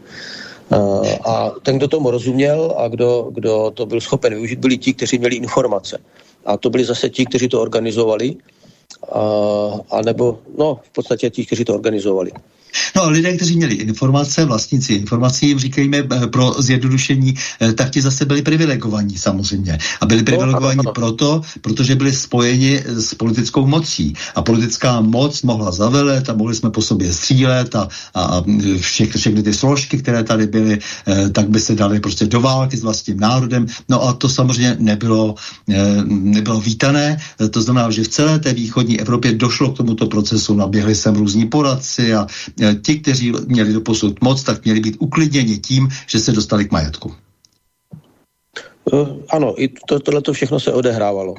C: Uh, a ten, kdo tomu rozuměl a kdo, kdo to byl schopen využít, byli ti, kteří měli informace. A to byli zase ti, kteří to organizovali, a nebo no, v podstatě ti, kteří to organizovali.
B: No a lidé, kteří měli informace, vlastníci informací, jim říkejme eh, pro zjednodušení, eh, tak ti zase byli privilegovaní samozřejmě. A byli no, privilegovaní no, proto, protože byli spojeni s politickou mocí. A politická moc mohla zavelet a mohli jsme po sobě střílet a, a vše, všechny ty složky, které tady byly, eh, tak by se dali prostě do války s vlastním národem. No a to samozřejmě nebylo, nebylo vítané. To znamená, že v celé té východní Evropě došlo k tomuto procesu, naběhli sem různí poradci a ti, kteří měli do posud moc, tak měli být uklidněni tím, že se dostali k majetku.
C: ano, i to, tohle všechno se odehrávalo.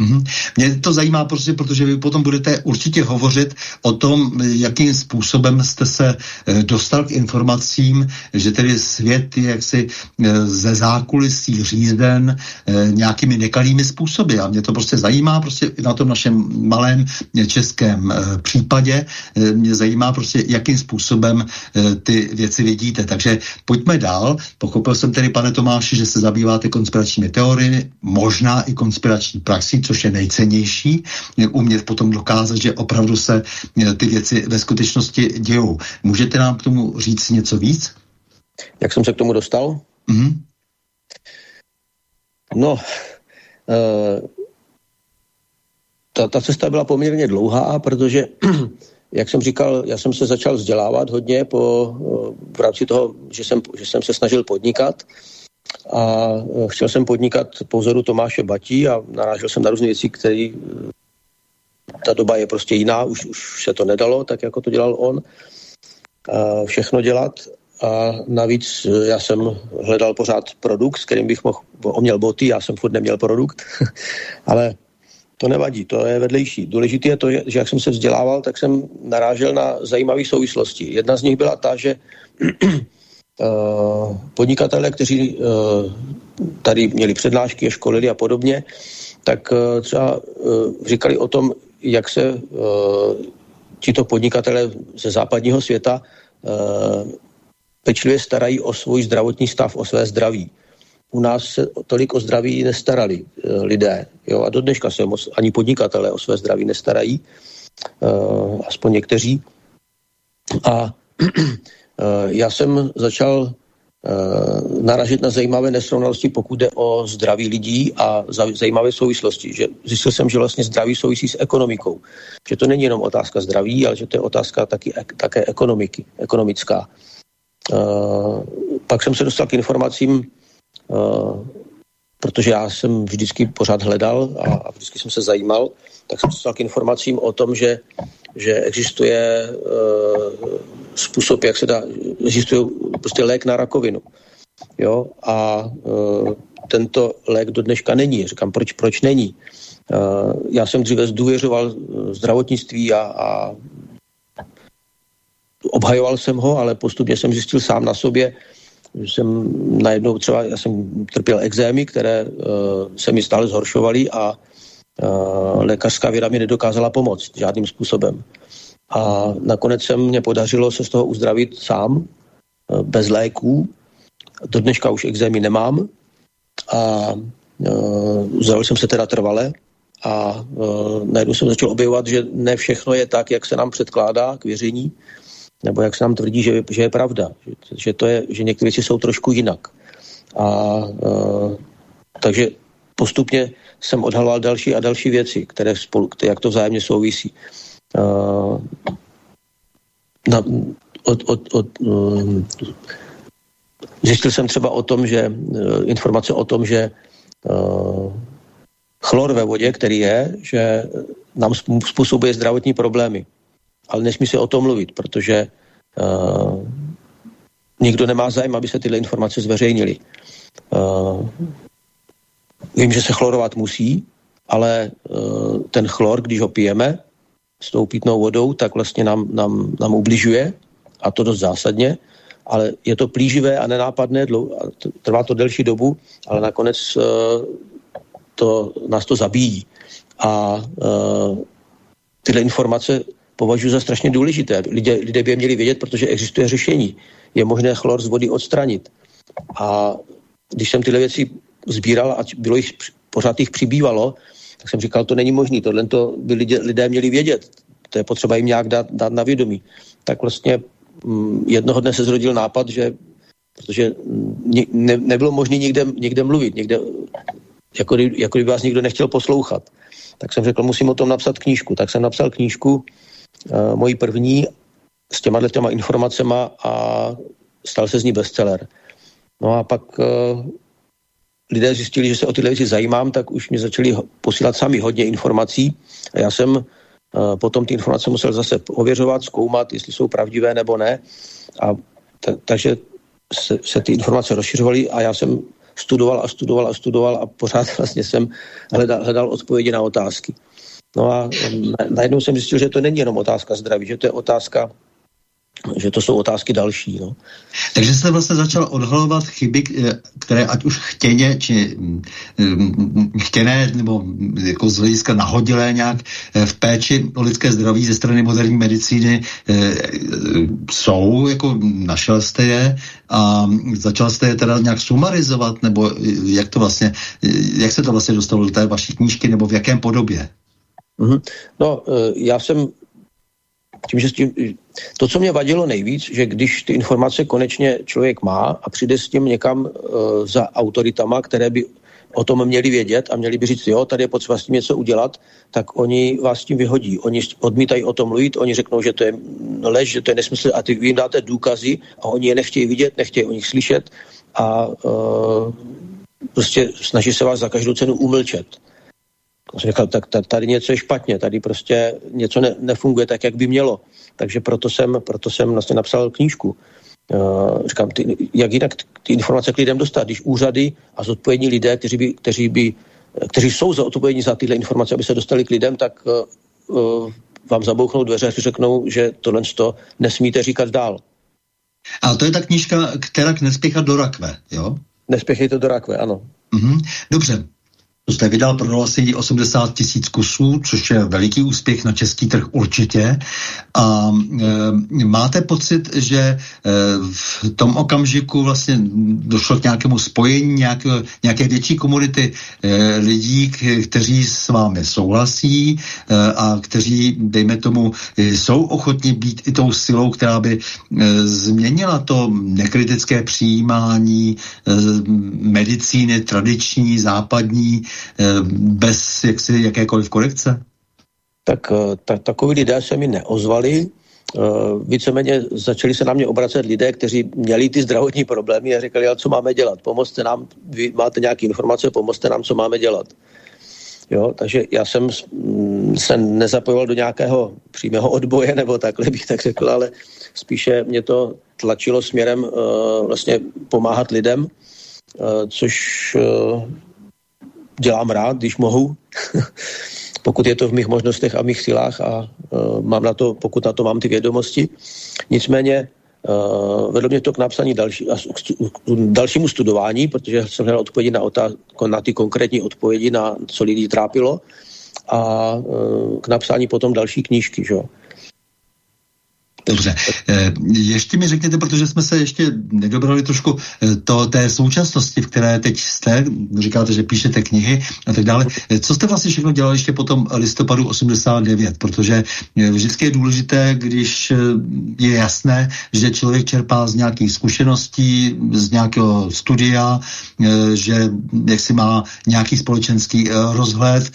B: Mm-hmm. Mě to zajímá prostě, protože vy potom budete určitě hovořit o tom, jakým způsobem jste se eh, dostal k informacím, že tedy svět je jaksi eh, ze zákulisí řízen eh, nějakými nekalými způsoby. A mě to prostě zajímá prostě na tom našem malém českém případě. Mě zajímá prostě, jakým způsobem ty věci vidíte. Takže pojďme dál. Pochopil jsem tedy, pane Tomáši, že se zabýváte konspiračními teoriemi, možná i konspirační praxi informací, což je nejcennější, umět potom dokázat, že opravdu se eh, ty věci ve skutečnosti dějou. Můžete nám k tomu říct něco víc?
C: Jak jsem se k tomu dostal? Mm-hmm. No, uh, ta, ta cesta byla poměrně dlouhá, protože, jak jsem říkal, já jsem se začal vzdělávat hodně po, v rámci toho, že jsem, že jsem se snažil podnikat a e, chtěl jsem podnikat po vzoru Tomáše Batí a narážel jsem na různé věci, které e, ta doba je prostě jiná, už, už se to nedalo, tak jako to dělal on, a všechno dělat. A navíc e, já jsem hledal pořád produkt, s kterým bych mohl, měl boty, já jsem furt neměl produkt, ale to nevadí, to je vedlejší. Důležité je to, že jak jsem se vzdělával, tak jsem narážel na zajímavé souvislosti. Jedna z nich byla ta, že podnikatele, kteří eh, tady měli přednášky, školili a podobně, tak eh, třeba říkali o tom, jak se tito podnikatele ze západního světa pečlivě starají o svůj zdravotní stav, o své zdraví. U nás se tolik o zdraví nestarali lidé. Jo? A do dneška se moc ani podnikatele o své zdraví nestarají, aspoň někteří. A Eh, já jsem začal eh, naražit na zajímavé nesrovnalosti, pokud jde o zdraví lidí a zajímavé souvislosti. Že zjistil jsem, že vlastně zdraví souvisí s ekonomikou. Že to není jenom otázka zdraví, ale že to je otázka taky, také ekonomiky, ekonomická. Uh, pak jsem se dostal k informacím, protože já jsem vždycky pořád hledal a, a vždycky jsem se zajímal, tak jsem se dostal k informacím o tom, že že existuje uh, způsob, jak se dá, existuje prostě lék na rakovinu. Jo? A uh, tento lék do dneška není. Říkám, proč, proč není? Uh, já jsem dříve zdůvěřoval zdravotnictví a, a obhajoval jsem ho, ale postupně jsem zjistil sám na sobě, že jsem najednou třeba, já jsem trpěl exémy, které uh, se mi stále zhoršovaly a Eh, lékařská věda mi nedokázala pomoct žádným způsobem. A nakonec se mě podařilo se z toho uzdravit sám, eh, bez léků. Do dneška už exémy nemám a uh, uzdravil jsem se teda trvale a uh, najednou jsem začal objevovat, že ne všechno je tak, jak se nám předkládá k věření, nebo jak se nám tvrdí, že, že je pravda, že, že, to je, že některé věci jsou trošku jinak. A uh, takže postupně jsem odhaloval další a další věci, které spolu, které, jak to vzájemně souvisí. Uh, na, od, od, od, uh, zjistil jsem třeba o tom, že uh, informace o tom, že uh, chlor ve vodě, který je, že nám způsobuje zdravotní problémy. Ale nesmí se o tom mluvit, protože uh, nikdo nemá zájem, aby se tyhle informace zveřejnily. Uh, Vím, že se chlorovat musí, ale uh, ten chlor, když ho pijeme s tou pitnou vodou, tak vlastně nám, nám, nám ubližuje a to dost zásadně, ale je to plíživé a nenápadné, dlou, a trvá to delší dobu, ale nakonec uh, to, nás to zabíjí. A uh, tyhle informace považuji za strašně důležité. Lidé, lidé by je měli vědět, protože existuje řešení. Je možné chlor z vody odstranit. A když jsem tyhle věci sbíral a bylo jich, pořád jich přibývalo, tak jsem říkal, to není možné, tohle to by lidé, lidé měli vědět, to je potřeba jim nějak dát, dát na vědomí. Tak vlastně mm, jednoho dne se zrodil nápad, že protože ne, nebylo možné někde, někde mluvit, někde, jako, jako kdyby vás nikdo nechtěl poslouchat. Tak jsem řekl, musím o tom napsat knížku. Tak jsem napsal knížku, uh, moji první, s těma těma informacema a stal se z ní bestseller. No a pak uh, lidé zjistili, že se o tyhle věci zajímám, tak už mě začali posílat sami hodně informací a já jsem uh, potom ty informace musel zase ověřovat, zkoumat, jestli jsou pravdivé nebo ne. A t- takže se, se ty informace rozšiřovaly a já jsem studoval a studoval a studoval a pořád vlastně jsem hledal, hledal odpovědi na otázky. No a najednou jsem zjistil, že to není jenom otázka zdraví, že to je otázka že to jsou otázky další. No.
B: Takže jste vlastně začal odhalovat chyby, eh, které ať už chtěně, či mm, mm, chtěné, nebo jako z hlediska nahodilé nějak eh, v péči o lidské zdraví ze strany moderní medicíny eh, jsou, jako našel jste je a začal jste je teda nějak sumarizovat, nebo jak to vlastně, jak se to vlastně dostalo do té vaší knížky, nebo v jakém podobě?
C: Mm-hmm. No, já jsem tím, že s tím, to, co mě vadilo nejvíc, že když ty informace konečně člověk má a přijde s tím někam uh, za autoritama, které by o tom měli vědět a měli by říct, jo, tady je potřeba s tím něco udělat, tak oni vás tím vyhodí. Oni odmítají o tom mluvit, oni řeknou, že to je lež, že to je nesmysl a ty vy jim dáte důkazy a oni je nechtějí vidět, nechtějí o nich slyšet a uh, prostě snaží se vás za každou cenu umlčet. Jsem říkal, tak tady něco je špatně, tady prostě něco ne, nefunguje tak, jak by mělo. Takže proto jsem, proto jsem vlastně napsal knížku. Uh, říkám, ty, jak jinak ty informace k lidem dostat, když úřady a zodpovědní lidé, kteří, by, kteří, by, kteří jsou zodpovědní za tyhle informace, aby se dostali k lidem, tak uh, vám zabouchnou dveře a řeknou, že tohle to nesmíte říkat dál.
B: A to je ta knížka, která nespěchat do rakve, jo?
C: Nespěchejte do rakve, ano.
B: Mm-hmm. Dobře, jste vydal, prodalo se 80 tisíc kusů, což je veliký úspěch na český trh určitě. A e, máte pocit, že e, v tom okamžiku vlastně došlo k nějakému spojení nějaké, nějaké větší komunity e, lidí, kteří s vámi souhlasí e, a kteří, dejme tomu, jsou ochotni být i tou silou, která by e, změnila to nekritické přijímání e, medicíny tradiční, západní, bez jaksi, jakékoliv korekce?
C: Tak eh, ta, takový lidé se mi neozvali. Uh, víceméně začali se na mě obracet lidé, kteří měli ty zdravotní problémy a říkali, ale co máme dělat, pomozte nám, vy máte nějaké informace, pomozte nám, co máme dělat. Jo, takže já jsem mm, se nezapojoval do nějakého přímého odboje, nebo takhle bych tak řekl, ale spíše mě to tlačilo směrem uh, vlastně pomáhat lidem, uh, což uh, dělám rád, když mohu, pokud je to v mých možnostech a mých silách a uh, mám na to, pokud na to mám ty vědomosti. Nicméně uh, vedlo mě to k napsání další, a k dalšímu studování, protože jsem hledal odpovědi na, otázku, na ty konkrétní odpovědi, na co lidi trápilo a uh, k napsání potom další knížky. Že?
B: Dobře. Eh, ještě mi řekněte, protože jsme se ještě nedobrali trošku eh, to, té současnosti, v které teď jste, říkáte, že píšete knihy a tak dále. Eh, co jste vlastně všechno dělali ještě po tom listopadu 89? Protože vždycky je důležité, když je jasné, že člověk čerpá z nějakých zkušeností, z nějakého studia, že jak si má nějaký společenský rozhled,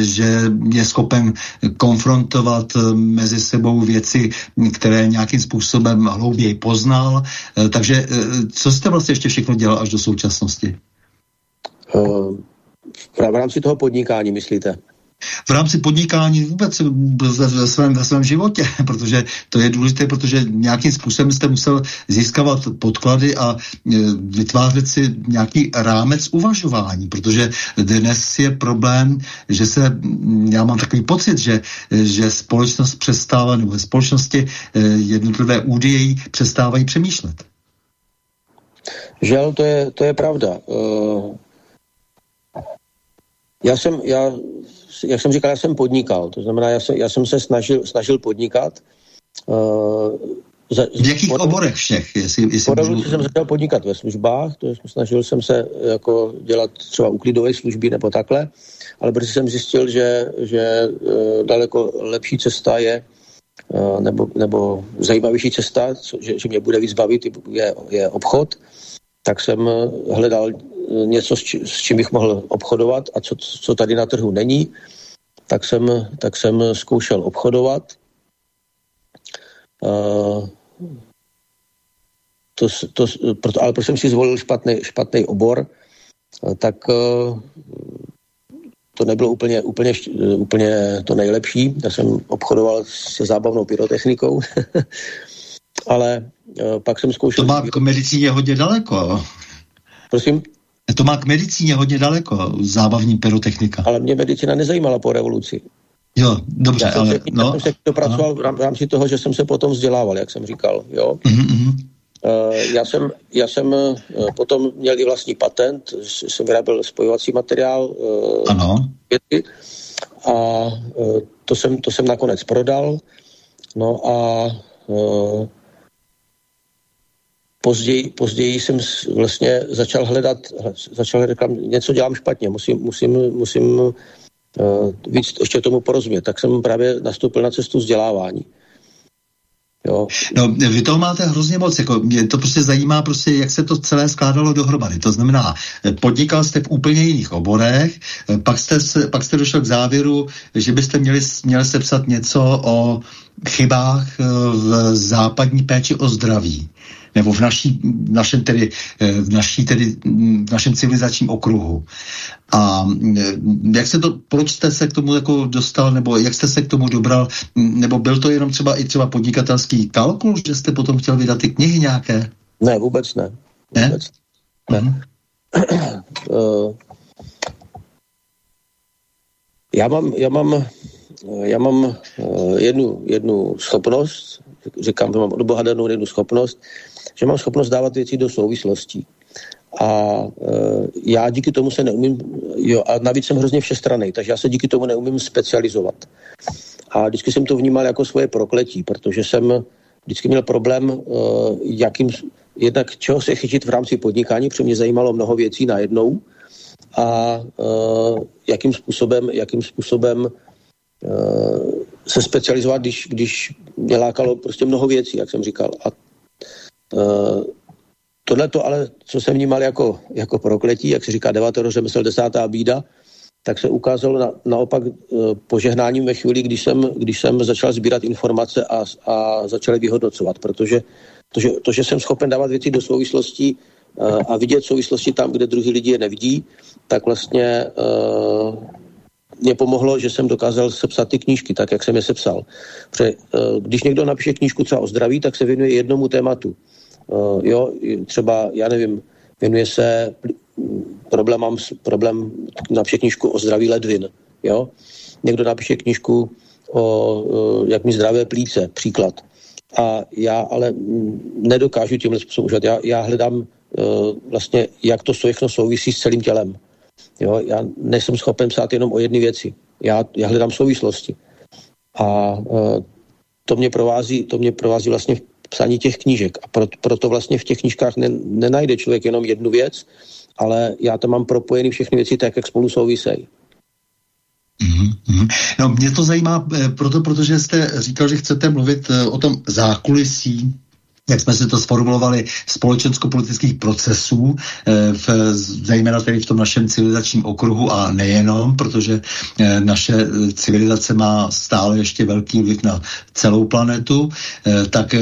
B: že je schopen konfrontovat mezi sebou věci, které které nějakým způsobem hlouběji poznal. Eh, takže eh, co jste vlastně ještě všechno dělal až do současnosti?
C: Uh, v rámci toho podnikání, myslíte?
B: V rámci podnikání vůbec ve svém, ve svém životě, protože to je důležité, protože nějakým způsobem jste musel získávat podklady a e, vytvářet si nějaký rámec uvažování, protože dnes je problém, že se, já mám takový pocit, že, že společnost přestává, nebo společnosti e, jednotlivé údaje přestávají přemýšlet.
C: Žel, to je, to je pravda. Uh, já jsem, já jak jsem říkal, já jsem podnikal, to znamená, já jsem, já jsem se snažil, snažil podnikat.
B: Uh, za, v jakých pod, oborech všech?
C: Jestli, jestli po můžu... jsem začal podnikat ve službách, to je, snažil jsem se jako dělat třeba uklidové služby nebo takhle, ale brzy jsem zjistil, že, že uh, daleko lepší cesta je uh, nebo, nebo zajímavější cesta, co, že, že mě bude víc bavit, je, je obchod, tak jsem hledal něco, s, či, s čím bych mohl obchodovat a co, co tady na trhu není, tak jsem, tak jsem zkoušel obchodovat. Uh, to, to, proto, ale proč jsem si zvolil špatný, špatný obor, tak uh, to nebylo úplně, úplně, úplně to nejlepší. Já jsem obchodoval se zábavnou pyrotechnikou, ale pak jsem zkoušel...
B: To má k medicíně hodně daleko.
C: Prosím?
B: To má k medicíně hodně daleko, zábavní pyrotechnika.
C: Ale mě medicína nezajímala po revoluci.
B: Jo, dobře,
C: já jsem
B: ale...
C: Se,
B: no,
C: já jsem se dopracoval v rámci toho, že jsem se potom vzdělával, jak jsem říkal, jo.
B: Mm-hmm.
C: Uh, já jsem, já jsem uh, potom měl i vlastní patent, jsem vyráběl spojovací materiál.
B: Uh, ano.
C: Věty, a to, jsem, to jsem nakonec prodal. No a později, později jsem vlastně začal hledat, začal hledat, něco dělám špatně, musím, musím, musím uh, víc ještě tomu porozumět. Tak jsem právě nastoupil na cestu vzdělávání.
B: Jo. No, vy toho máte hrozně moc, jako mě to prostě zajímá, prostě, jak se to celé skládalo dohromady. To znamená, podnikal jste v úplně jiných oborech, pak jste, pak jste došel k závěru, že byste měli, měli sepsat něco o chybách v západní péči o zdraví nebo v, naší, v našem tedy, eh, v naší tedy, v našem civilizačním okruhu. A eh, jak se to, proč jste se k tomu jako dostal, nebo jak jste se k tomu dobral, nebo byl to jenom třeba i třeba podnikatelský kalkul, že jste potom chtěl vydat ty knihy nějaké?
C: Ne, vůbec ne. Vůbec.
B: Ne? ne.
C: Uh, já mám, já mám, já mám uh, jednu, jednu schopnost, říkám, že mám odbohadenou jednu schopnost, že mám schopnost dávat věci do souvislostí. A e, já díky tomu se neumím, jo, a navíc jsem hrozně všestraný, takže já se díky tomu neumím specializovat. A vždycky jsem to vnímal jako svoje prokletí, protože jsem vždycky měl problém, e, jakým, jednak čeho se chytit v rámci podnikání, protože mě zajímalo mnoho věcí najednou a e, jakým způsobem, jakým způsobem e, se specializovat, když, když mě lákalo prostě mnoho věcí, jak jsem říkal. A Uh, Tohle to ale, co jsem vnímal jako, jako prokletí, jak se říká devatero řemesel desátá bída, tak se ukázalo na, naopak uh, požehnáním ve chvíli, když jsem, když jsem začal sbírat informace a, a začal vyhodnocovat, protože to že, to, že jsem schopen dávat věci do souvislostí uh, a vidět souvislosti tam, kde druhý lidi je nevidí, tak vlastně uh, mě pomohlo, že jsem dokázal sepsat ty knížky tak, jak jsem je sepsal. Protože uh, když někdo napíše knížku třeba o zdraví, tak se věnuje jednomu tématu. Uh, jo, třeba, já nevím, věnuje se problémám, problém, napíše knížku o zdraví ledvin, jo. Někdo napíše knížku o, uh, jak mi zdravé plíce, příklad. A já ale nedokážu tímhle způsobem. Já, já hledám vlastně, jak to všechno souvisí s celým tělem. Jo, já nejsem schopen psát jenom o jedné věci. Já, já hledám souvislosti. A uh, to mě provází, to mě provází vlastně v psaní těch knížek. A pro, proto vlastně v těch knížkách ne, nenajde člověk jenom jednu věc, ale já tam mám propojený všechny věci tak, jak spolu souvisejí.
B: Mm-hmm. No, mě to zajímá eh, proto, protože jste říkal, že chcete mluvit eh, o tom zákulisí jak jsme si to sformulovali, společensko-politických procesů, eh, v, zejména tedy v tom našem civilizačním okruhu a nejenom, protože eh, naše civilizace má stále ještě velký vliv na celou planetu, eh, tak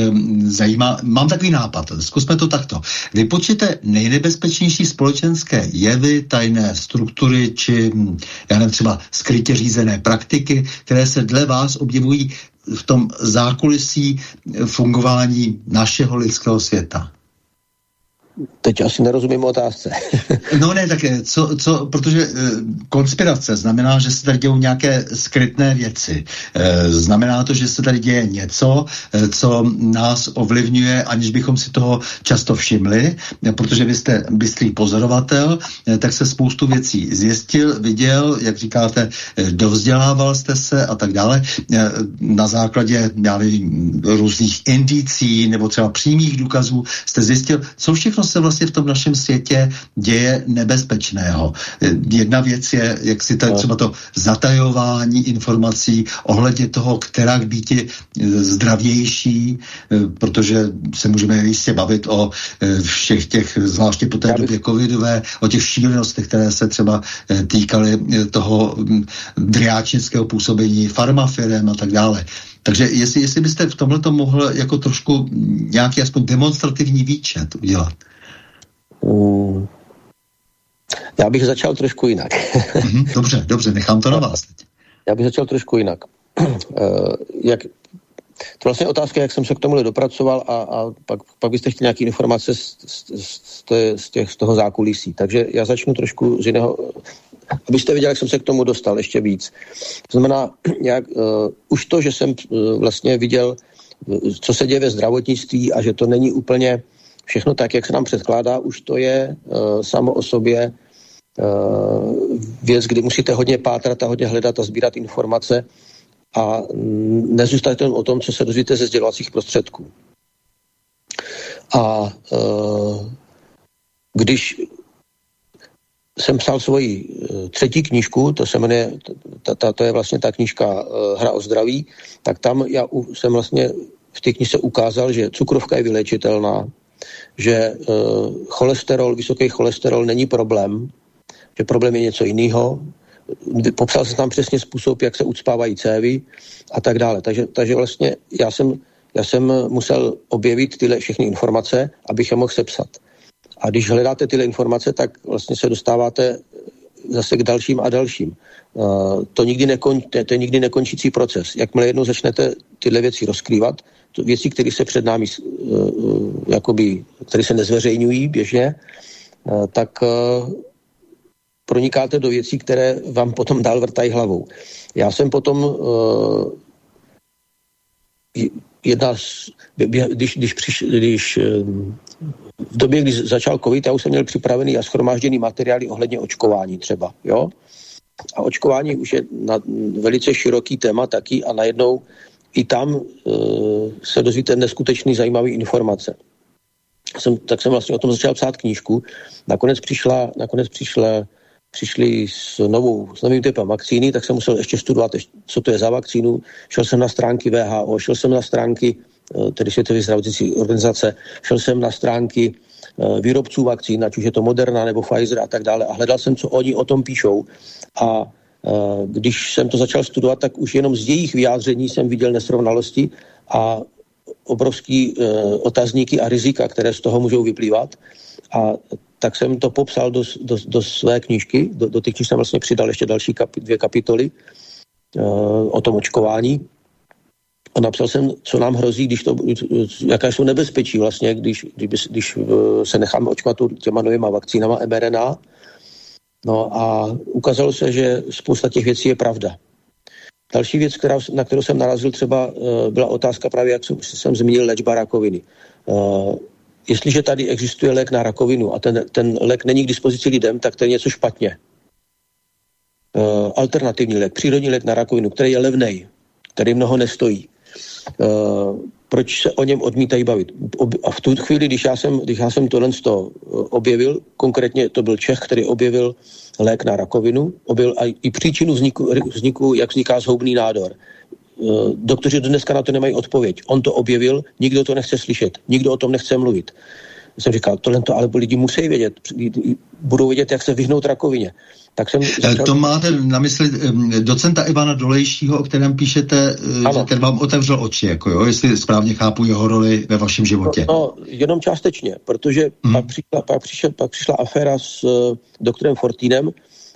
B: zajímá, mám takový nápad, zkusme to takto. Vypočtěte nejnebezpečnější společenské jevy, tajné struktury, či hm, já nevím, třeba skrytě řízené praktiky, které se dle vás objevují v tom zákulisí fungování našeho lidského světa.
C: Teď asi nerozumím otázce.
B: no ne, tak co, co, protože e, konspirace znamená, že se tady dějou nějaké skrytné věci. E, znamená to, že se tady děje něco, co nás ovlivňuje, aniž bychom si toho často všimli, protože vy jste bystrý pozorovatel, tak se spoustu věcí zjistil, viděl, jak říkáte, dovzdělával jste se a tak dále. Na základě, já nevím, různých indicí nebo třeba přímých důkazů jste zjistil, co všechno se vlastně v tom našem světě děje nebezpečného. Jedna věc je, jak si tady no. třeba to zatajování informací ohledně toho, která být je zdravější, protože se můžeme jistě bavit o eh, všech těch, zvláště po té době covidové, o těch šílenostech, které se třeba eh, týkaly toho driáčnického působení farmafirem a tak dále. Takže jestli, jestli byste v tomhle to mohl jako trošku nějaký aspoň demonstrativní výčet udělat.
C: Mm. Já bych začal trošku jinak.
B: Mhm, dobře, dobře, nechám to na vás.
C: Já bych začal trošku jinak. Eh, jak To vlastně otázka, jak jsem se k tomuhle dopracoval a, a pak, pak byste chtěli nějaké informace z, z, z, z, těch, z toho zákulisí. Takže já začnu trošku z jiného, abyste viděli, jak jsem se k tomu dostal ještě víc. To znamená, jak, uh, už to, že jsem uh, vlastně viděl, co se děje ve zdravotnictví a že to není úplně všechno tak, jak se nám předkládá, už to je uh, samo o sobě uh, věc, kdy musíte hodně pátrat a hodně hledat a sbírat informace a nezůstat jen o tom, co se dozvíte ze sdělovacích prostředků. A uh, když jsem psal svoji třetí knížku, to se jmenuje, ta, ta, to je vlastně ta knížka Hra o zdraví, tak tam já jsem vlastně v té knize ukázal, že cukrovka je vylečitelná, že uh, cholesterol, vysoký cholesterol není problém, že problém je něco jiného, popsal jsem tam přesně způsob, jak se ucpávají cévy a tak dále. Takže, takže vlastně já jsem, já jsem musel objevit tyhle všechny informace, abych je mohl sepsat. A když hledáte tyhle informace, tak vlastně se dostáváte zase k dalším a dalším. Uh, to, nikdy nekon, to je nikdy nekončící proces. Jakmile jednou začnete tyhle věci rozkrývat, to věci, které se před námi, uh, jakoby, které se nezveřejňují běžně, uh, tak pronikáte do věcí, které vám potom dál vrtají hlavou. Já jsem potom uh, jedna z, když, když, přiš, když v době, kdy začal covid, já už jsem měl připravený a schromážděný materiály ohledně očkování třeba, jo? A očkování už je na velice široký téma taky a najednou i tam uh, se dozvíte neskutečný zajímavé informace. Jsem, tak jsem vlastně o tom začal psát knížku. Nakonec přišla, nakonec přišla přišli s, novou, s novým typem vakcíny, tak jsem musel ještě studovat, co to je za vakcínu. Šel jsem na stránky VHO, šel jsem na stránky eh, tedy Světové zdravotnicí organizace, šel jsem na stránky eh, výrobců vakcín, ať už je to Moderna nebo Pfizer a tak dále a hledal jsem, co oni o tom píšou a eh, když jsem to začal studovat, tak už jenom z jejich vyjádření jsem viděl nesrovnalosti a obrovský otazníky a rizika, které z toho můžou vyplývat. A tak jsem to popsal do, do, do své knížky, do, do těch jsem vlastně přidal ještě další kapi, dvě kapitoly uh, o tom očkování. A napsal jsem, co nám hrozí, když to, jaká jsou nebezpečí vlastně, když, když, když se necháme očkovat těma novýma vakcínama mRNA. No a ukázalo se, že spousta těch věcí je pravda. Další věc, která, na kterou jsem narazil, třeba uh, byla otázka právě, jak jsem, jsem zmínil, léčba rakoviny. Uh, jestliže tady existuje lék na rakovinu a ten, ten lék není k dispozici lidem, tak to je něco špatně. Uh, alternativní lék, přírodní lék na rakovinu, který je levný, který mnoho nestojí. Proč se o něm odmítají bavit? A v tu chvíli, když já jsem, když já jsem tohle to eh, objevil, konkrétně to byl Čech, který objevil lék na rakovinu, objevil i příčinu vzniku, vzniku jak vzniká zhoubný nádor. Eh, doktoři dneska na to nemají odpověď. On to objevil, nikdo to nechce slyšet, nikdo o tom nechce mluvit. Jsem říkal, tohle to ale lidi musí vědět, budou vědět, jak se vyhnout rakovině. Tak jsem
B: eh, začal... To máte na mysli docenta Ivana Dolejšího, o kterém píšete, eh, ano. že ten vám otevřel oči, jako jo, jestli správně chápu jeho roli ve vašem životě.
C: No, no jenom částečně, protože hmm. pak, přišla, pak, přišla, pak přišla aféra s uh, doktorem Fortínem,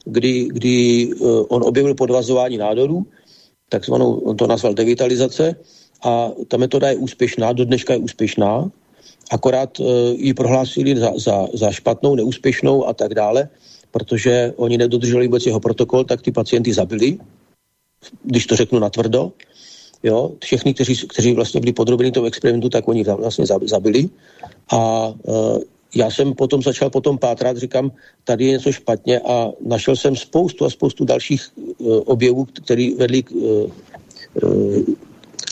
C: kdy, kdy uh, on objevil podvazování nádorů, takzvanou, on to nazval devitalizace a ta metoda je úspěšná, do dneška je úspěšná, akorát uh, ji prohlásili za, za, za špatnou, neúspěšnou a tak dále, protože oni nedodrželi vůbec jeho protokol, tak ty pacienty zabili, když to řeknu natvrdo, jo, všechny, kteří, kteří vlastně byli podrobeni tomu experimentu, tak oni vlastně zabili. A uh, já jsem potom začal potom pátrat, říkám, tady je něco špatně a našel jsem spoustu a spoustu dalších uh, objevů, které vedly k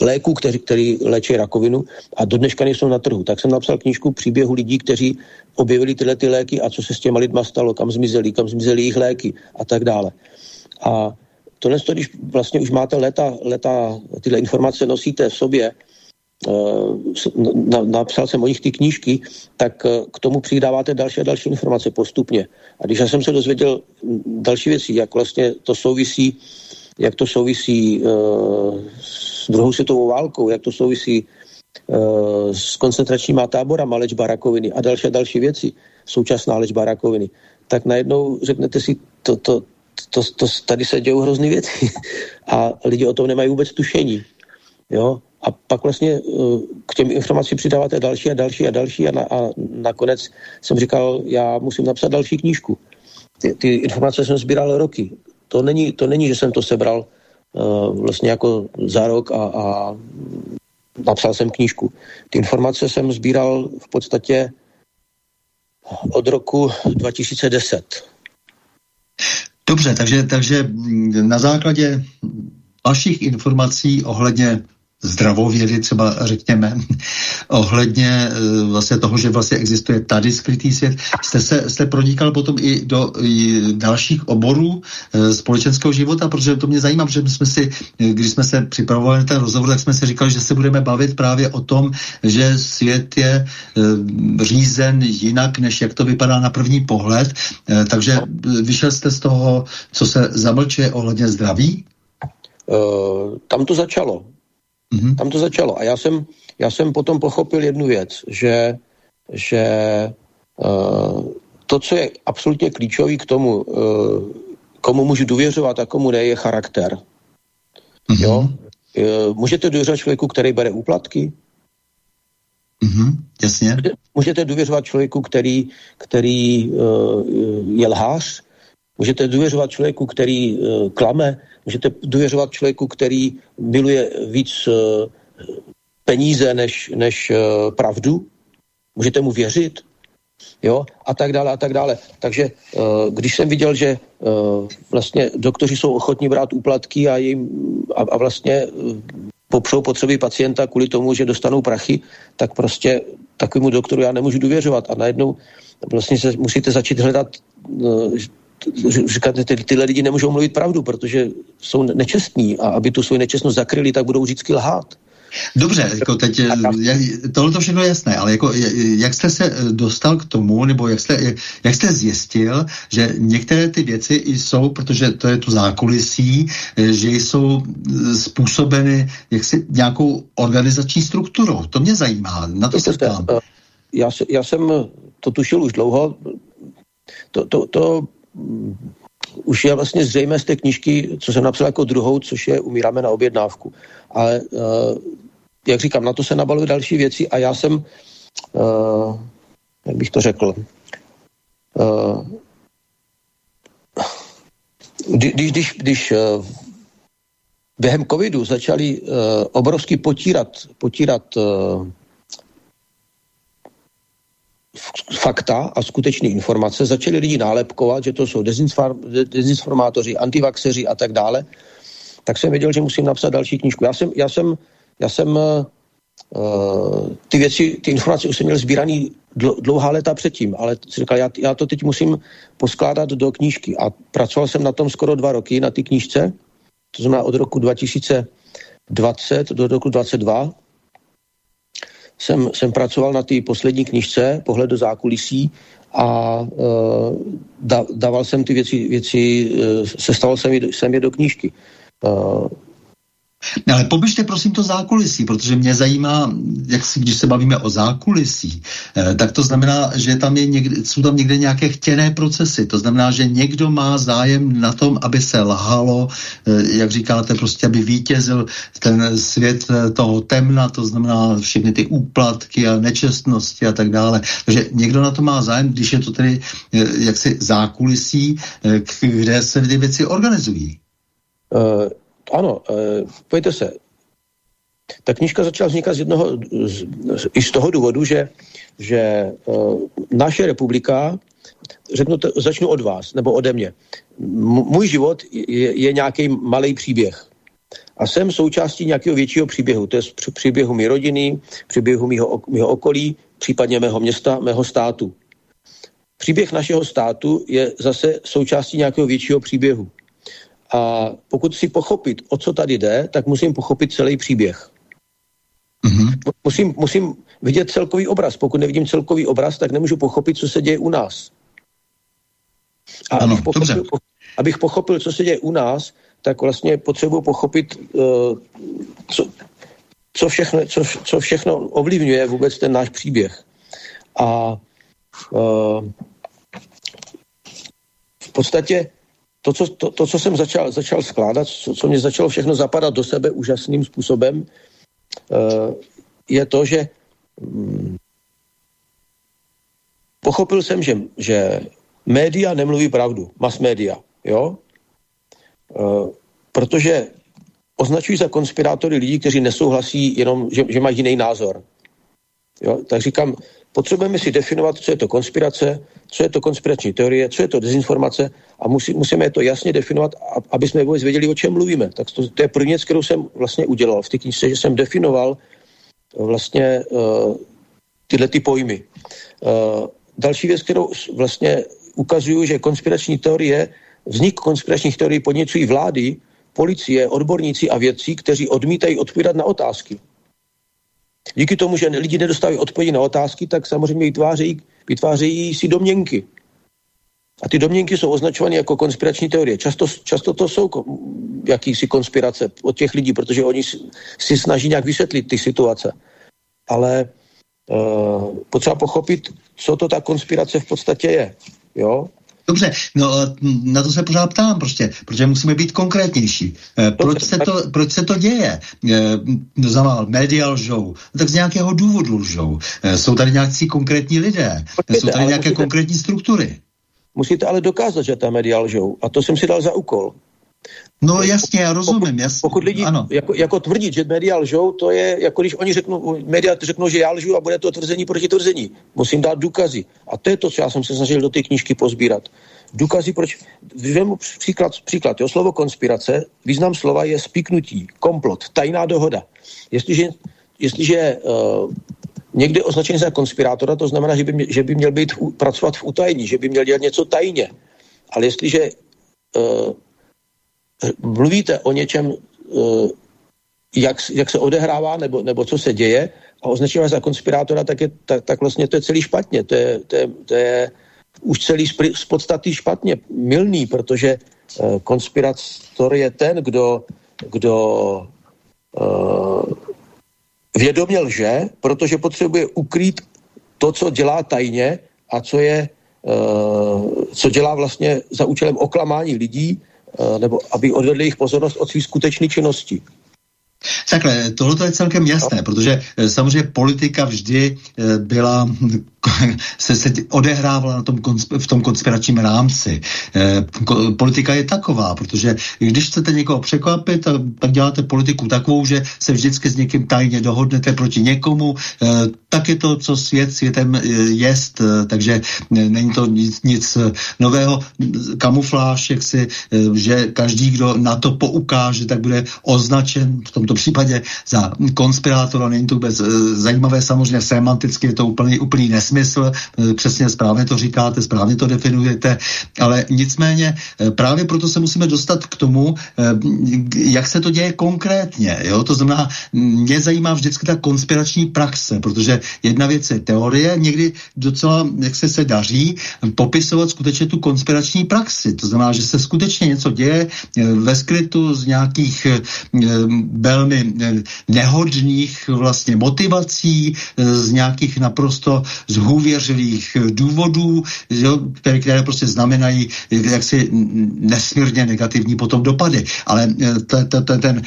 C: léků, který, který léčí rakovinu a do dneška nejsou na trhu. Tak jsem napsal knížku příběhu lidí, kteří objevili tyhle ty léky a co se s těma lidma stalo, kam zmizeli, kam zmizeli jejich léky a tak dále. A tohle, když vlastně už máte leta, leta tyhle informace nosíte v sobě, Eh, napsal jsem o nich ty knížky, tak eh, k tomu přidáváte další a další informace postupně. A když já jsem se dozvěděl další věci, jak vlastně to souvisí, jak to souvisí uh, s druhou světovou válkou, jak to souvisí uh, s koncentračníma táborama léčba rakoviny a další a další věci, současná léčba rakoviny, tak najednou řeknete si, to, to, to, to, tady se dějou hrozný věci a lidi o tom nemají vůbec tušení. Jo? a pak vlastně k těm informacím přidáváte další a další a další a, na, a nakonec jsem říkal, já musím napsat další knížku. Ty, ty informace jsem sbíral roky. To není, to není, že jsem to sebral vlastně jako za rok a, a napsal jsem knížku. Ty informace jsem sbíral v podstatě od roku 2010.
B: Dobře, takže, takže na základě vašich informací ohledně zdravovědy třeba řekněme, ohledně eh, vlastně toho, že vlastně existuje tady skrytý svět. Jste se jste pronikal potom i do i dalších oborů e, společenského života, protože to mě zajímá, protože jsme si, když jsme se připravovali na ten rozhovor, tak jsme si říkali, že se budeme bavit právě o tom, že svět je e, řízen jinak, než jak to vypadá na první pohled. E, takže vyšel jste z toho, co se zamlčuje ohledně zdraví?
C: Uh, tam to začalo. Mm-hmm. Tam to začalo. A já jsem, já jsem potom pochopil jednu věc, že, že uh, to, co je absolutně klíčový k tomu, uh, komu můžu důvěřovat a komu ne, je charakter. Mm-hmm. Jo? Uh, můžete důvěřovat člověku, který bere úplatky?
B: Mm-hmm, jasně. Můžete,
C: důvěřovat člověku, který, který uh, je lhář? Můžete důvěřovat člověku, který uh, klame? Můžete důvěřovat člověku, který miluje víc uh, peníze než, než uh, pravdu? Můžete mu věřit? Jo? A tak dále, a tak dále. Takže uh, když jsem viděl, že vlastně doktoři jsou ochotní brát úplatky a, jim, a, a vlastně popřou potřeby pacienta kvůli tomu, že dostanou prachy, tak prostě takovému doktoru já nemůžu důvěřovat. A najednou vlastně se musíte začít hledat říkáte, ty, tyhle lidi nemůžou mluvit pravdu, protože jsou nečestní a aby tu svoji nečestnost zakryli, tak budou vždycky lhát.
B: Dobře, jako teď, tohle to všechno je jasné, ale jako, jak jste se eh, dostal k tomu, nebo jak jste, jak jste zjistil, že některé ty věci jsou, protože to je tu zákulisí, eh, že jsou eh, způsobeny jaksi nějakou organizační strukturou. To mě zajímá, na to se ptám.
C: Já, já jsem to tušil už dlouho, to, to, to už je vlastně zřejmé z té knižky, co jsem napsal jako druhou, což je Umíráme na objednávku. Ale uh, jak říkám, na to se nabalují další věci a já jsem, uh, jak bych to řekl, uh, když, když, když uh, během covidu začali uh, obrovsky potírat, potírat uh, fakta a skutečné informace, začali lidi nálepkovat, že to jsou dezinformátoři, antivaxeři a tak dále, tak jsem věděl, že musím napsat další knížku. Já jsem, já jsem, já jsem uh, ty věci, ty informace už jsem měl sbíraný dlouhá léta předtím, ale si říkal, já, já to teď musím poskládat do knížky. A pracoval jsem na tom skoro dva roky, na ty knížce, to znamená od roku 2020 do roku 2022 jsem, jsem pracoval na té poslední knižce, pohled do zákulisí a uh, da, dával jsem ty věci, věci uh, sestavil jsem je, jsem je do knížky. Uh,
B: No ale popište prosím to zákulisí, protože mě zajímá, jak si, když se bavíme o zákulisí, eh, tak to znamená, že tam je někde, jsou tam někde nějaké chtěné procesy. To znamená, že někdo má zájem na tom, aby se lhalo, eh, jak říkáte, prostě aby vítězil ten svět eh, toho temna, to znamená všechny ty úplatky a nečestnosti a tak dále. Takže někdo na to má zájem, když je to tedy jaksi zákulisí, kde se ty věci organizují.
C: Ano, e, pojďte se. Ta knižka začala vznikat z jednoho, z, z, i z toho důvodu, že, že e, naše republika, řeknu to, začnu od vás, nebo ode mě. M- můj život je, je nějaký malý příběh. A jsem součástí nějakého většího příběhu. To je příběhu mé rodiny, příběhu mého, mého okolí, případně mého města, mého státu. Příběh našeho státu je zase součástí nějakého většího příběhu. A pokud si pochopit, o co tady jde, tak musím pochopit celý příběh. Mm-hmm. Musím, musím vidět celkový obraz. Pokud nevidím celkový obraz, tak nemůžu pochopit, co se děje u nás. A ano, abych, pochopil, abych pochopil, co se děje u nás, tak vlastně potřebuji pochopit, uh, co, co, všechno, co, co všechno ovlivňuje vůbec ten náš příběh. A uh, v podstatě to, co, to, to, co jsem začal, začal skládat, co, co mě začalo všechno zapadat do sebe úžasným způsobem, je to, že mm, pochopil jsem, že, že média nemluví pravdu, mass média, jo? Protože označují za konspirátory lidi, kteří nesouhlasí jenom, že, že mají jiný názor. Jo? Tak říkám, potřebujeme si definovat, co je to konspirace, co je to konspirační teorie, co je to dezinformace a musí, musíme to jasně definovat, aby jsme vůbec věděli, o čem mluvíme. Tak to, to je první věc, kterou jsem vlastně udělal v té knižce, že jsem definoval vlastně uh, tyhle ty pojmy. Uh, další věc, kterou vlastně ukazuju, že konspirační teorie, vznik konspiračních teorií podněcují vlády, policie, odborníci a vědci, kteří odmítají odpovídat na otázky. Díky tomu, že lidi nedostávají odpovědi na otázky, tak samozřejmě vytvářejí, vytvářejí si domněnky. A ty domněnky jsou označovány jako konspirační teorie. Často, často to jsou jakýsi konspirace od těch lidí, protože oni si, snaží nějak vysvětlit ty situace. Ale uh, potřeba pochopit, co to ta konspirace v podstatě je. Jo?
B: Dobře, no na to se pořád ptám prostě, protože musíme být konkrétnější. Eh, proč, se to, proč se to děje? No za média lžou, no, tak z nějakého důvodu lžou. Eh, jsou tady nějaký konkrétní lidé, Počkejte, jsou tady nějaké musíte, konkrétní struktury.
C: Musíte ale dokázat, že ta média lžou. A to jsem si dal za úkol.
B: No jasně, já rozumím,
C: pokud,
B: jasně.
C: Pokud lidi ano. Jako, jako tvrdit, že média lžou, to je jako když oni řeknou, média řeknou, že já lžu a bude to tvrzení proti tvrzení. Musím dát důkazy. A to je to, co já jsem se snažil do té knížky pozbírat. Důkazy, proč... Vezmu příklad, příklad jo, slovo konspirace, význam slova je spiknutí, komplot, tajná dohoda. Jestliže, jestliže uh, někde označený za konspirátora, to znamená, že by, mě, že by měl být pracovat v utajení, že by měl dělat něco tajně. Ale jestliže uh, mluvíte o něčem, eh, jak, jak se odehrává nebo, nebo co se děje a označíte za konspirátora, tak, je, tak, tak vlastně to je celý špatně. To je, to je, to je už celý z podstaty špatně, milný, protože uh, konspirátor je ten, kdo, kdo uh, vědomě lže, protože potřebuje ukrýt to, co dělá tajně a co je, co dělá vlastně za účelem oklamání lidí Eh, nebo aby odvedli jejich pozornost od svých skutečných činností.
B: Takhle, tohle je celkem jasné, protože eh, samozřejmě politika vždy eh, byla se, se odehrávala na tom v tom konspiračním rámci. E, politika je taková, protože když chcete někoho překvapit, tak, tak děláte politiku takovou, že se vždycky s někým tajně dohodnete proti někomu, e, tak je to, co svět světem e, jest, e, takže není to nic, nic nového. Kamufláž, jak si, e, že každý, kdo na to poukáže, tak bude označen v tomto případě za konspirátora. Není to vůbec e, zajímavé, samozřejmě semanticky je to úplný, úplný nes nesmysl, eh, přesně správně to říkáte, správně to definujete, ale nicméně eh, právě proto se musíme dostat k tomu, eh, jak se to děje konkrétně. Jo? To znamená, mě zajímá vždycky ta konspirační praxe, protože jedna věc je teorie, někdy docela, jak se se daří, popisovat skutečně tu konspirační praxi. To znamená, že se skutečně něco děje ve skrytu z nějakých velmi nehodných vlastně motivací, z nějakých naprosto z zhůvěřilých důvodů, které, které prostě znamenají jaksi nesmírně negativní potom dopady. Ale eh, ten,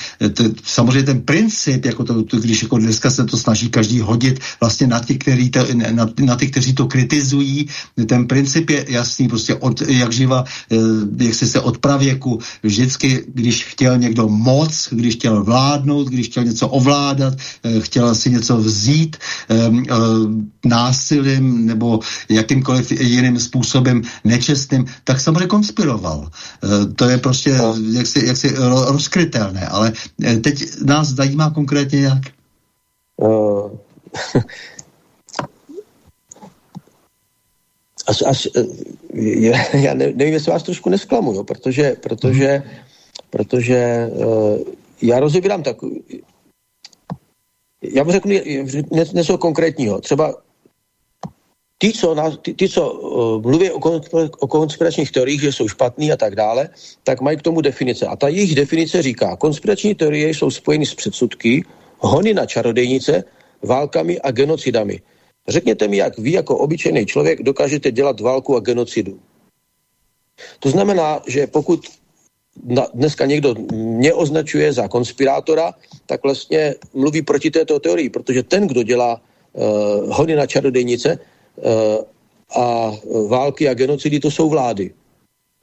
B: samozřejmě ten princip, jako to, když jako dneska se to snaží každý hodit vlastně na ty, který to, na, na ty, kteří to kritizují, ten princip je jasný, prostě od, jak živa, eh, jak se se od pravěku, vždycky, když chtěl někdo moc, když chtěl vládnout, když chtěl něco ovládat, eh, chtěl si něco vzít, násilí násilím nebo jakýmkoliv jiným způsobem nečestným, tak samozřejmě konspiroval. E, to je prostě no. jaksi, jaksi rozkrytelné, ale e, teď nás zajímá konkrétně jak? Uh,
C: až, až, já, nevím, jestli vás trošku nesklamu, jo, protože, protože, protože já rozebírám tak, já mu řeknu něco konkrétního. Třeba Ty, co, na, ty, ty, co uh, mluví o, o konspiračních teoriích, že jsou špatný a tak dále, tak mají k tomu definice. A ta jejich definice říká, konspirační teorie jsou spojeny s předsudky, hony na čarodejnice, válkami a genocidami. Řekněte mi, jak vy jako obyčejný člověk dokážete dělat válku a genocidu. To znamená, že pokud dneska někdo mě označuje za konspirátora, tak vlastně mluví proti této teorii, protože ten, kdo dělá uh, hony na čarodejnice a války a genocidy, to jsou vlády.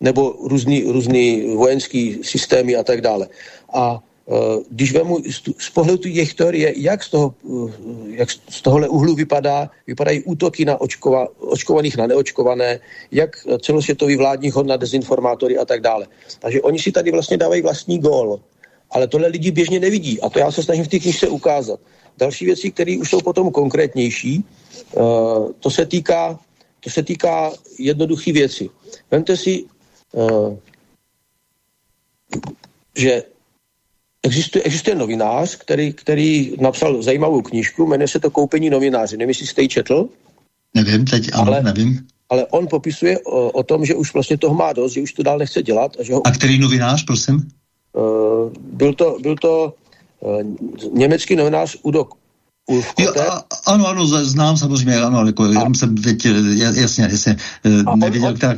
C: Nebo různý, různý vojenský systémy a tak dále. A Eh, když vemu z pohledu těch teorie, jak z, toho, eh, jak z tohohle úhlu vypadá, vypadají útoky na očkova, očkovaných na neočkované, jak celosvětový vládní hod na dezinformátory a tak dále. Takže oni si tady vlastně dávají vlastní gól. Ale tohle lidi běžně nevidí a to já se snažím v té knižce ukázat. Další věci, které už jsou potom konkrétnější, eh, to se týká, to se týká jednoduché věci. Vemte si, že Existuje, existuje novinář, který, který napsal zajímavou knížku, jmenuje se to Koupení novináři. Nevím, jestli jste ji četl?
B: Nevím, teď ano, ale, nevím.
C: Ale on popisuje o, o tom, že už vlastně toho má dost, že už to dál nechce dělat. A, že ho,
B: a který novinář, prosím?
C: Uh, byl to, byl to uh, německý novinář Udo
B: Jo, a, ano, ano, znám samozřejmě, ano, ale jako, jenom jsem teď, jasně, jasně, nevěděl, která,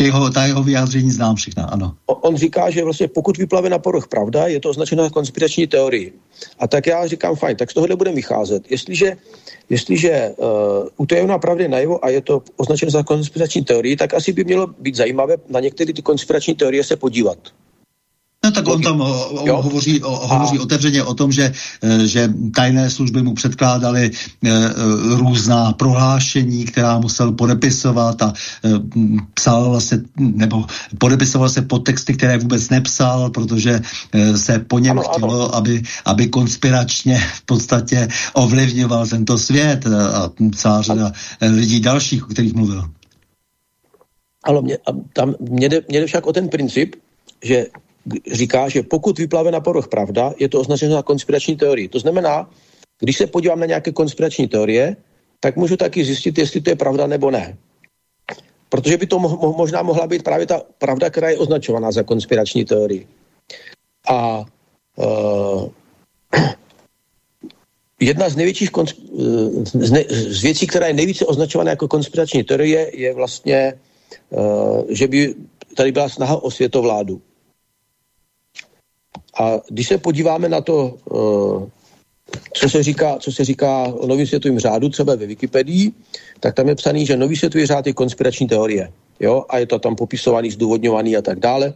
B: jeho, ta jeho vyjádření znám všechna, ano.
C: On říká, že vlastně pokud vyplave na poruch pravda, je to označeno jako konspirační teorii. A tak já říkám, fajn, tak z tohohle budeme vycházet. Jestliže, jestliže uh, utajovná pravda je najevo a je to označeno za konspirační teorii, tak asi by mělo být zajímavé na některé ty konspirační teorie se podívat.
B: No tak on tam o, o, hovoří, o, hovoří a... otevřeně o tom, že, e, že tajné služby mu předkládaly e, e, různá prohlášení, která musel podepisovat a psal vlastně, nebo podepisoval se pod texty, které vůbec nepsal, protože se po něm ano, chtělo, ano. Aby, aby konspiračně v podstatě ovlivňoval tento svět a celá řada lidí dalších, o kterých mluvil.
C: Ale mě, tam, mě, jde, mě jde však o ten princip, že říká, že pokud vyplave na povrch pravda, je to označeno za konspirační teorii. To znamená, když se podívám na nějaké konspirační teorie, tak můžu taky zjistit, jestli to je pravda nebo ne. Protože by to mo- možná mohla být právě ta pravda, která je označovaná za konspirační teorii. A uh, jedna z největších konsp- z, ne- z věcí, která je nejvíce označovaná jako konspirační teorie, je vlastně, uh, že by tady byla snaha o světovládu. A když se podíváme na to, eh, co se říká, co se říká o novém světovém řádu, třeba ve Wikipedii, tak tam je psaný, že nový světový řád je konspirační teorie. Jo? A je to tam popisovaný, zdůvodňovaný a tak dále.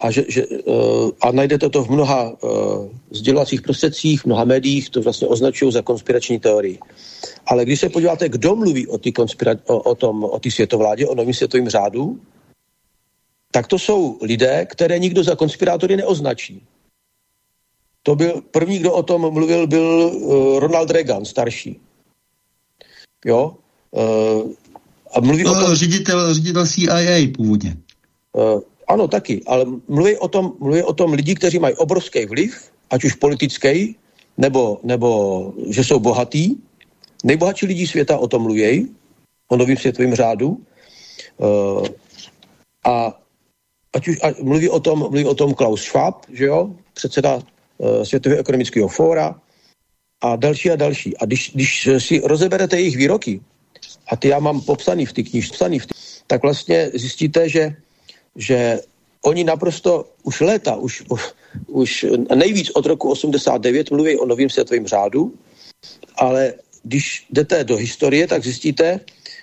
C: A, že, že, uh, a najdete to v mnoha uh, sdělovacích prostředcích, mnoha médiích, to vlastně označují za konspirační teorii. Ale když se podíváte, kdo mluví o té o, o, tom, o světovládě, o novém světovém řádu, tak to jsou lidé, které nikdo za konspirátory neoznačí. To byl první, kdo o tom mluvil, byl uh, Ronald Reagan, starší. Jo? Uh,
B: a mluví no, o tom... Ředitel, ředitel CIA původně.
C: Uh, ano, taky, ale mluví o, tom, mluví o tom lidi, kteří mají obrovský vliv, ať už politický, nebo, nebo že jsou bohatí. Nejbohatší lidi světa o tom mluví, o novém světovém řádu. A ať už a mluví, o tom, mluví o tom Klaus Schwab, že jo, předseda uh, Světového ekonomického fóra a další a další. A když, když si rozeberete jejich výroky, a ty já mám popsaný v té knižce, tak vlastně zjistíte, že, že oni naprosto už léta, už, už nejvíc od roku 89 mluví o novém světovém řádu, ale když jdete do historie, tak zjistíte,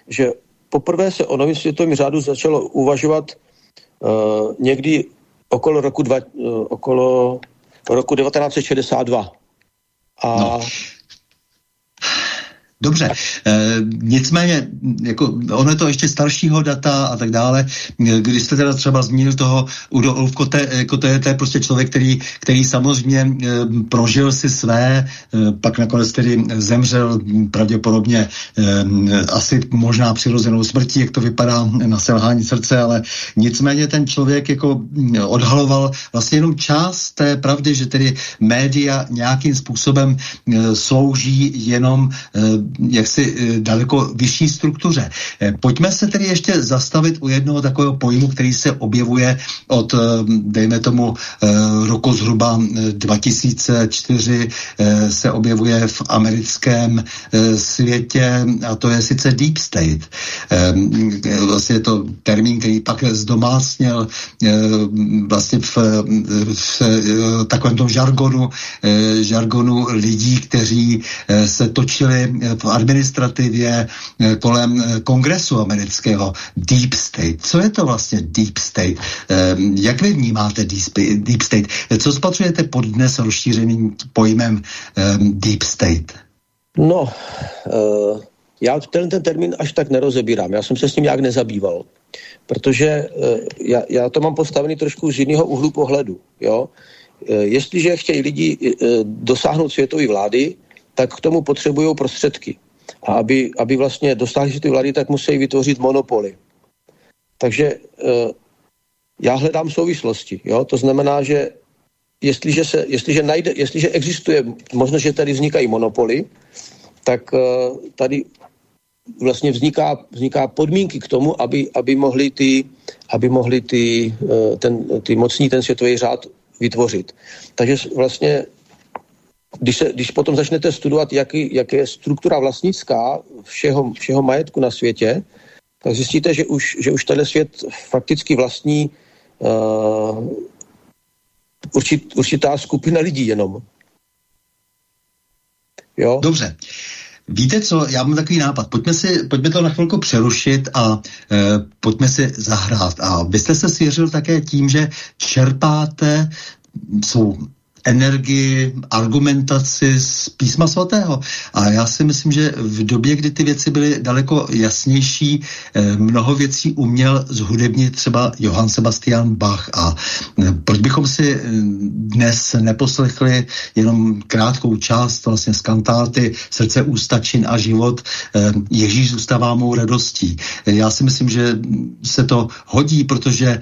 C: že poprvé se o novém světovém řádu začalo uvažovat uh, někdy okolo roku, dva, uh, okolo roku 1962. A no.
B: Dobře, e, nicméně, jako, ono je to ještě staršího data a tak dále. Když jste teda třeba zmínil toho Udo Ulfkote, jako to je, to je prostě člověk, který, který samozřejmě e, prožil si své, e, pak nakonec tedy zemřel pravděpodobně e, asi možná přirozenou smrtí, jak to vypadá na selhání srdce, ale nicméně ten člověk jako odhaloval vlastně jenom část té pravdy, že tedy média nějakým způsobem e, slouží jenom e, jaksi daleko vyšší struktuře. Pojďme se tedy ještě zastavit u jednoho takového pojmu, který se objevuje od, dejme tomu, roku zhruba 2004 se objevuje v americkém světě a to je sice deep state. Vlastně je to termín, který pak zdomácněl vlastně v, v takovém tom žargonu, žargonu lidí, kteří se točili v administrativě kolem kongresu amerického deep state. Co je to vlastně deep state? Jak vy vnímáte deep state? Co spatřujete pod dnes rozšířeným pojmem deep state?
C: No, uh, já ten, ten termín až tak nerozebírám. Já jsem se s tím nějak nezabýval. Protože já, já to mám postavený trošku z jiného úhlu pohledu. Jo? Jestliže chtějí lidi dosáhnout světové vlády, tak k tomu potřebují prostředky. A aby, aby vlastně dosáhli světové vlády, tak musí vytvořit monopoly. Takže uh, já hledám souvislosti. Jo? To znamená, že jestliže, se, jestliže, najde, jestliže existuje možnost, že tady vznikají monopoly, tak uh, tady vlastně vzniká, vzniká podmínky k tomu, aby, aby mohli ty, aby mohli ty, uh, ten, ty mocní ten světový řád vytvořit. Takže vlastně když, se, když potom začnete studovat, jaký, jak je struktura vlastnická všeho, všeho majetku na světě, tak zjistíte, že už, že už tenhle svět fakticky vlastní uh, určit, určitá skupina lidí jenom.
B: Jo? Dobře. Víte co, já mám takový nápad. Pojďme, si, pojďme to na chvilku přerušit a e, pojďme si zahrát. A vy jste se svěřil také tím, že čerpáte svou energii, argumentaci z písma svatého. A já si myslím, že v době, kdy ty věci byly daleko jasnější, eh, mnoho věcí uměl zhudebnit třeba Johann Sebastian Bach. A eh, proč bychom si eh, dnes neposlechli jenom krátkou část vlastně z kantáty Srdce, ústa, čin a život Ježíš zůstává mou radostí. Já si myslím, že se to hodí, protože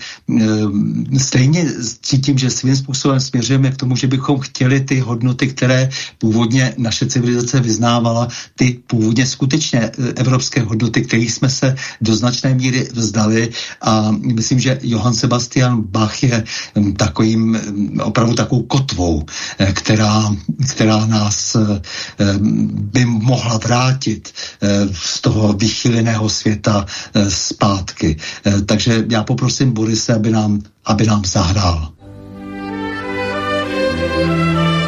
B: stejně cítím, že svým způsobem směřujeme k tomu, že bychom chtěli ty hodnoty, které původně naše civilizace vyznávala, ty původně skutečně e, evropské hodnoty, kterých jsme se do značné míry vzdali a myslím, že Johann Sebastian Bach je takovým opravdu takovou kotvou, e, která, která nás e, by mohla vrátit z toho vychýleného světa zpátky. Takže já poprosím Borise, aby nám, aby nám zahrál. To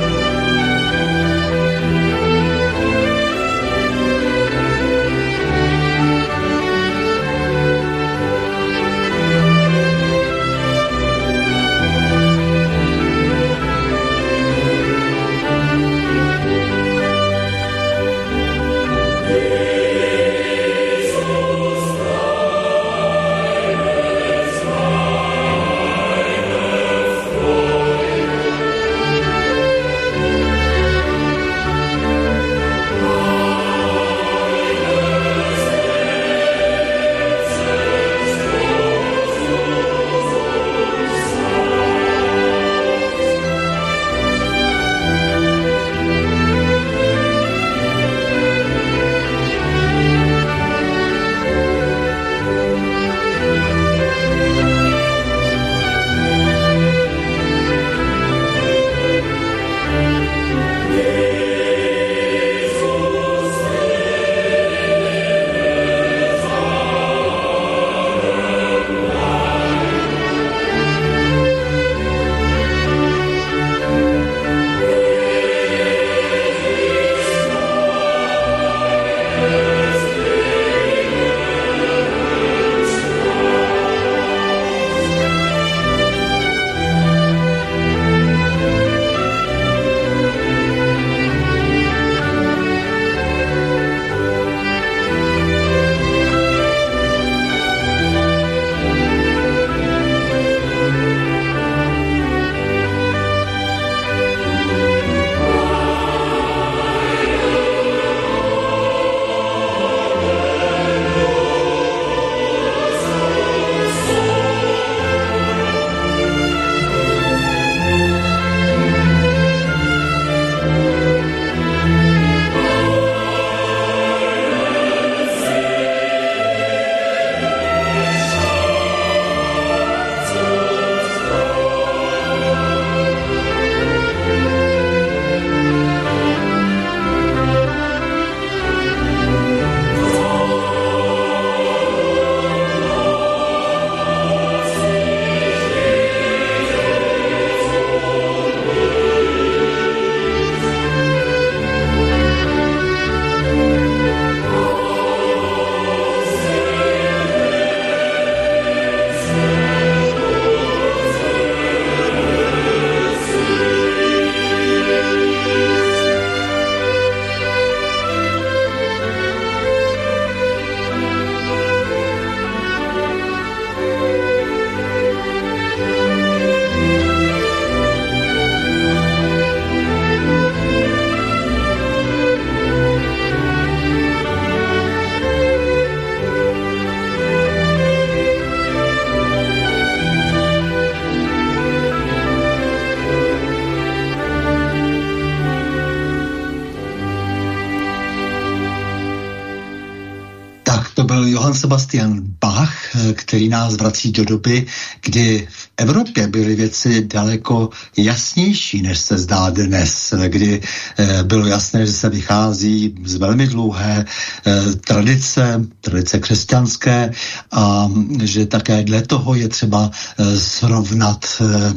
B: Johann Sebastian Bach, který nás vrací do doby, kdy v Evropě byly věci daleko jasnější, než se zdá dnes, kdy eh, bylo jasné, že se vychází z velmi dlouhé eh, tradice, tradice křesťanské a že také dle toho je třeba eh, srovnat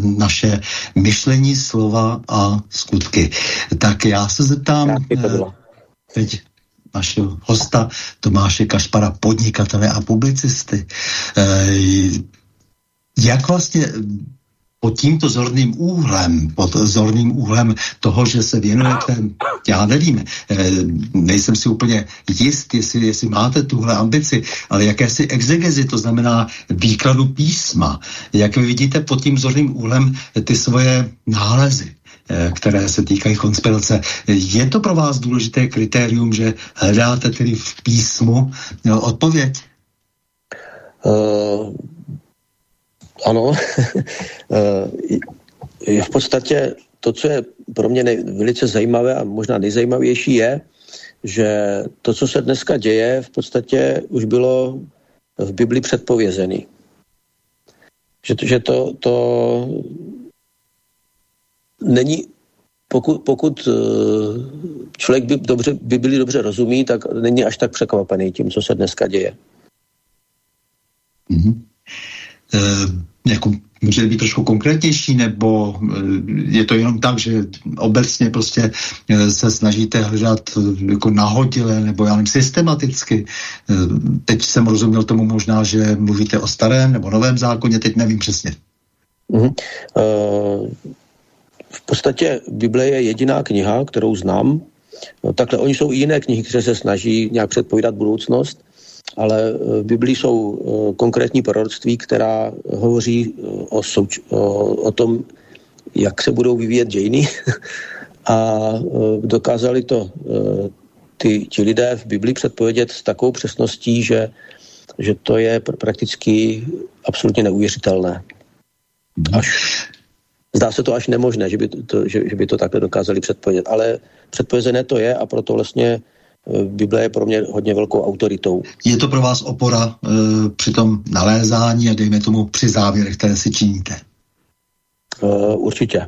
B: naše myšlení, slova a skutky. Tak já se zeptám teď našeho hosta Tomáše Kašpara, podnikatele a publicisty. Jak vlastně pod tímto zorným úhlem, pod zorným úhlem toho, že se věnujete, já nevím, eh, nejsem si úplně jist, jestli, jestli máte tuhle ambici, ale jakési exegezi, to znamená výkladu písma. Jak vy vidíte pod tím zorným úhlem ty svoje nálezy? Eh, které se týkají konspirace. Je to pro vás důležité kritérium, že hledáte tedy v písmu odpověď? Uh,
C: ano, eh, v podstatě to, co je pro mě nej, velice zajímavé a možná nejzajímavější je, že to, co se dneska děje, v podstatě už bylo v Bibli předpovězený. Že to, že to, to není, pokud, pokud eh, člověk by, dobře, by byli dobře rozumí, tak není až tak překvapený tím, co se dneska děje.
B: Mm-hmm. Eh, jako může být trošku konkrétnější, nebo eh, je to jenom tak, že obecně prostě se snažíte hledat jako nahodile, nebo já nevím, systematicky. Teď jsem rozuměl tomu možná, že mluvíte o starém nebo novém zákoně, teď nevím přesně. Mm-hmm. Uh,
C: v podstatě Bible je jediná kniha, kterou znám. No, takhle, oni jsou i jiné knihy, které se snaží nějak předpovídat budoucnost, ale v Biblii jsou eh, konkrétní proroctví, která hovoří eh, o, souč- o, o tom, jak se budou vyvíjet dějiny a eh, dokázali to ty, ti lidé v Biblii předpovědět s takovou přesností, že, že to je pr- prakticky absolutně neuvěřitelné. Až, zdá se to až nemožné, že by to, že, že by to takhle dokázali předpovědět, ale předpovězené to je a proto vlastně Bible je pro mě hodně velkou autoritou.
B: Je to pro vás opora e, při tom nalézání a dejme tomu při závěrech, které si činíte?
C: E, určitě.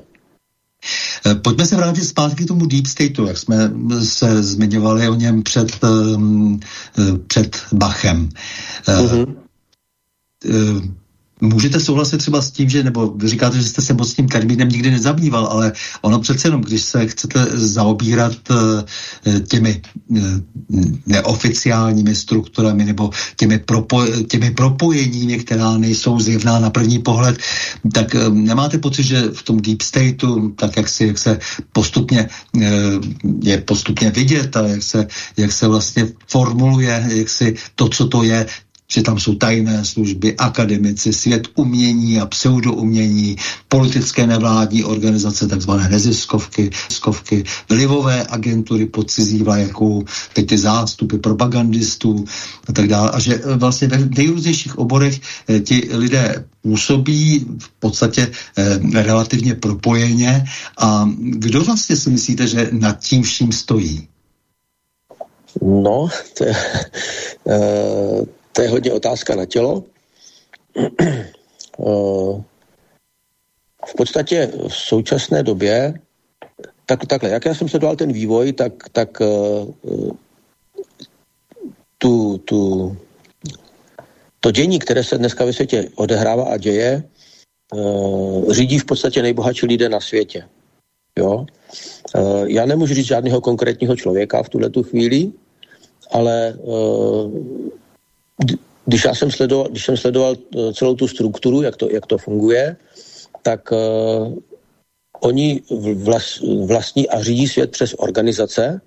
B: E, pojďme se vrátit zpátky k tomu Deep Stateu, jak jsme se zmiňovali o něm před, e, před Bachem. E, e, Můžete souhlasit třeba s tím, že, nebo vy říkáte, že jste se moc tím termínem nikdy nezabýval, ale ono přece jenom, když se chcete zaobírat uh, těmi uh, neoficiálními strukturami nebo těmi, propo, těmi propojeními, která nejsou zjevná na první pohled, tak uh, nemáte pocit, že v tom deep stateu, tak jak, si, jak se postupně je postupně vidět a jak se, jak se vlastně formuluje, jak si to, co to je, že tam jsou tajné služby, akademici, svět umění a pseudoumění, politické nevládní organizace, takzvané neziskovky, skovky, vlivové agentury pod cizí vlajkou, teď ty zástupy propagandistů a tak dále. A že e, vlastně ve nejrůznějších oborech e, ti lidé působí v podstatě eh, relativně propojeně. A kdo vlastně si myslíte, že nad tím vším stojí?
C: No, to je, eh, to je hodně otázka na tělo. Eh, v podstatě v současné době, tak, takhle, jak já jsem sledoval ten vývoj, tak, tak eh, tu, tu, to dění, které se dneska ve světě odehrává a děje, eh, řídí v podstatě nejbohatší lidé na světě. Jo? Já nemůžu říct žádného konkrétního člověka v tuhle tu chvíli, ale když já jsem sledoval, když jsem sledoval eh, celou tu strukturu, jak to, jak to funguje, tak uh, oni vlas, vlastní a řídí svět přes organizace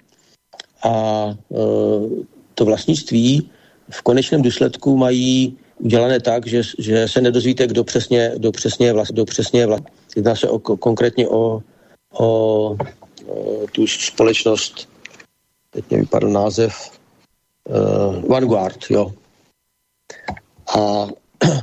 C: a uh, to vlastnictví v konečném důsledku mají udělané tak, že, že se nedozvíte, kdo přesně, kdo přesně, vlast, kdo přesně vlast. Jedná se o, konkrétně o, o, o tu společnost, teď mě vypadl název, uh, Vanguard, jo, a eh,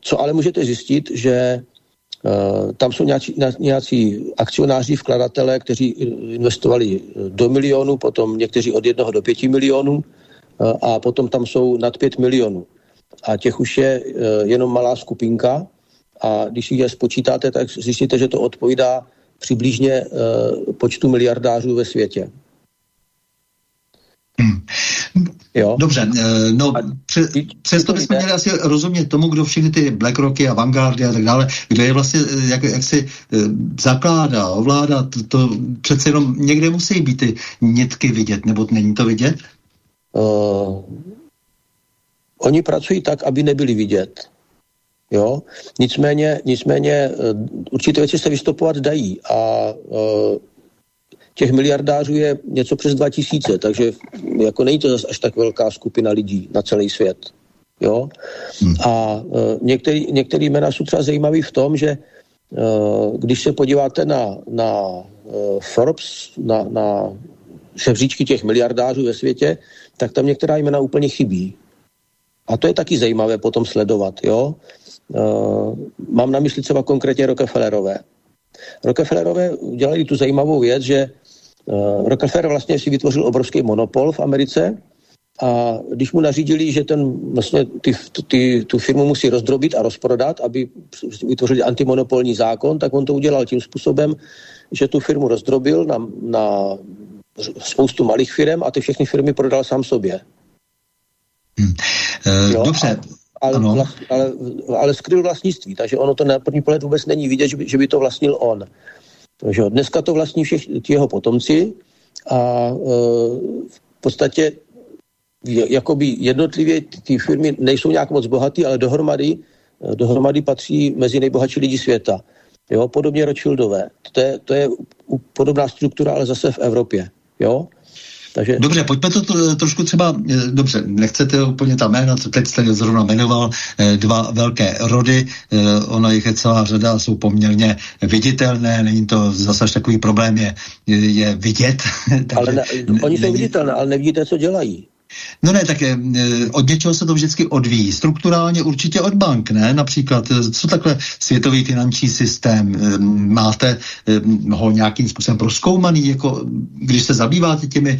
C: co ale můžete zjistit, že eh, tam jsou nějací, nějací akcionáři, vkladatelé, kteří investovali do milionů, potom někteří od jednoho do pěti milionů a potom tam jsou nad 5 milionů. A těch už je jenom malá skupinka a když je spočítáte, tak zjistíte, že to odpovídá přibližně počtu miliardářů ve světě.
B: Hmm. Jo? Dobře, eh, no pře, přesto bychom měli asi rozumět tomu, kdo všechny ty BlackRocky a Vanguardy a tak dále, kdo je vlastně, eh, jak, jak si eh, zakládá, ovládá, to, to přece jenom někde musí být ty nitky vidět, nebo není to vidět? Uh,
C: oni pracují tak, aby nebyli vidět. Jo? Nicméně, nicméně určité věci se vystupovat dají a uh, těch miliardářů je něco přes 2000, takže jako není to zase až tak velká skupina lidí na celý svět. Jo? Hmm. A uh, některý, některý jména jsou třeba zajímavý v tom, že uh, když se podíváte na, na uh, Forbes, na, na žebříčky těch miliardářů ve světě, tak tam některá jména úplně chybí. A to je taky zajímavé potom sledovat. Jo? Uh, mám na mysli třeba konkrétně Rockefellerové. Rockefellerové udělali tu zajímavou věc, že Rockefeller vlastně si vytvořil obrovský monopol v Americe a když mu nařídili, že ten, vlastně ty, ty, tu firmu musí rozdrobit a rozprodat, aby vytvořili antimonopolní zákon, tak on to udělal tím způsobem, že tu firmu rozdrobil na, na spoustu malých firm a ty všechny firmy prodal sám sobě.
B: Hmm. Uh, jo, dobře.
C: ale, vlast, ale, ale skryl vlastnictví, takže ono to na první pohled vůbec není vidět, že by, že by to vlastnil on. Takže dneska to vlastní všech jeho potomci a e, v podstatě jakoby jednotlivě ty firmy nejsou nějak moc bohatý, ale dohromady, e, dohromady patří mezi nejbohatší lidi světa. Jo, podobně Rothschildové. To je, to je podobná struktura, ale zase v Evropě. Jo?
B: Takže... Dobře, pojďme to, to trošku třeba, eh, dobře, nechcete úplně ta jména, co teď jste zrovna jmenoval, eh, dva velké rody, eh, ona jich je celá řada, jsou poměrně viditelné, není to zase takový problém je, je vidět.
C: ale ne, oni jsou viditelné, ale nevidíte, co dělají.
B: No ne, tak eh, od něčeho se to vždycky odvíjí. Strukturálně určitě od bank, ne? Například, eh, co takhle světový finanční systém? Eh, máte ho nějakým způsobem proskoumaný? Jako, když se zabýváte těmi,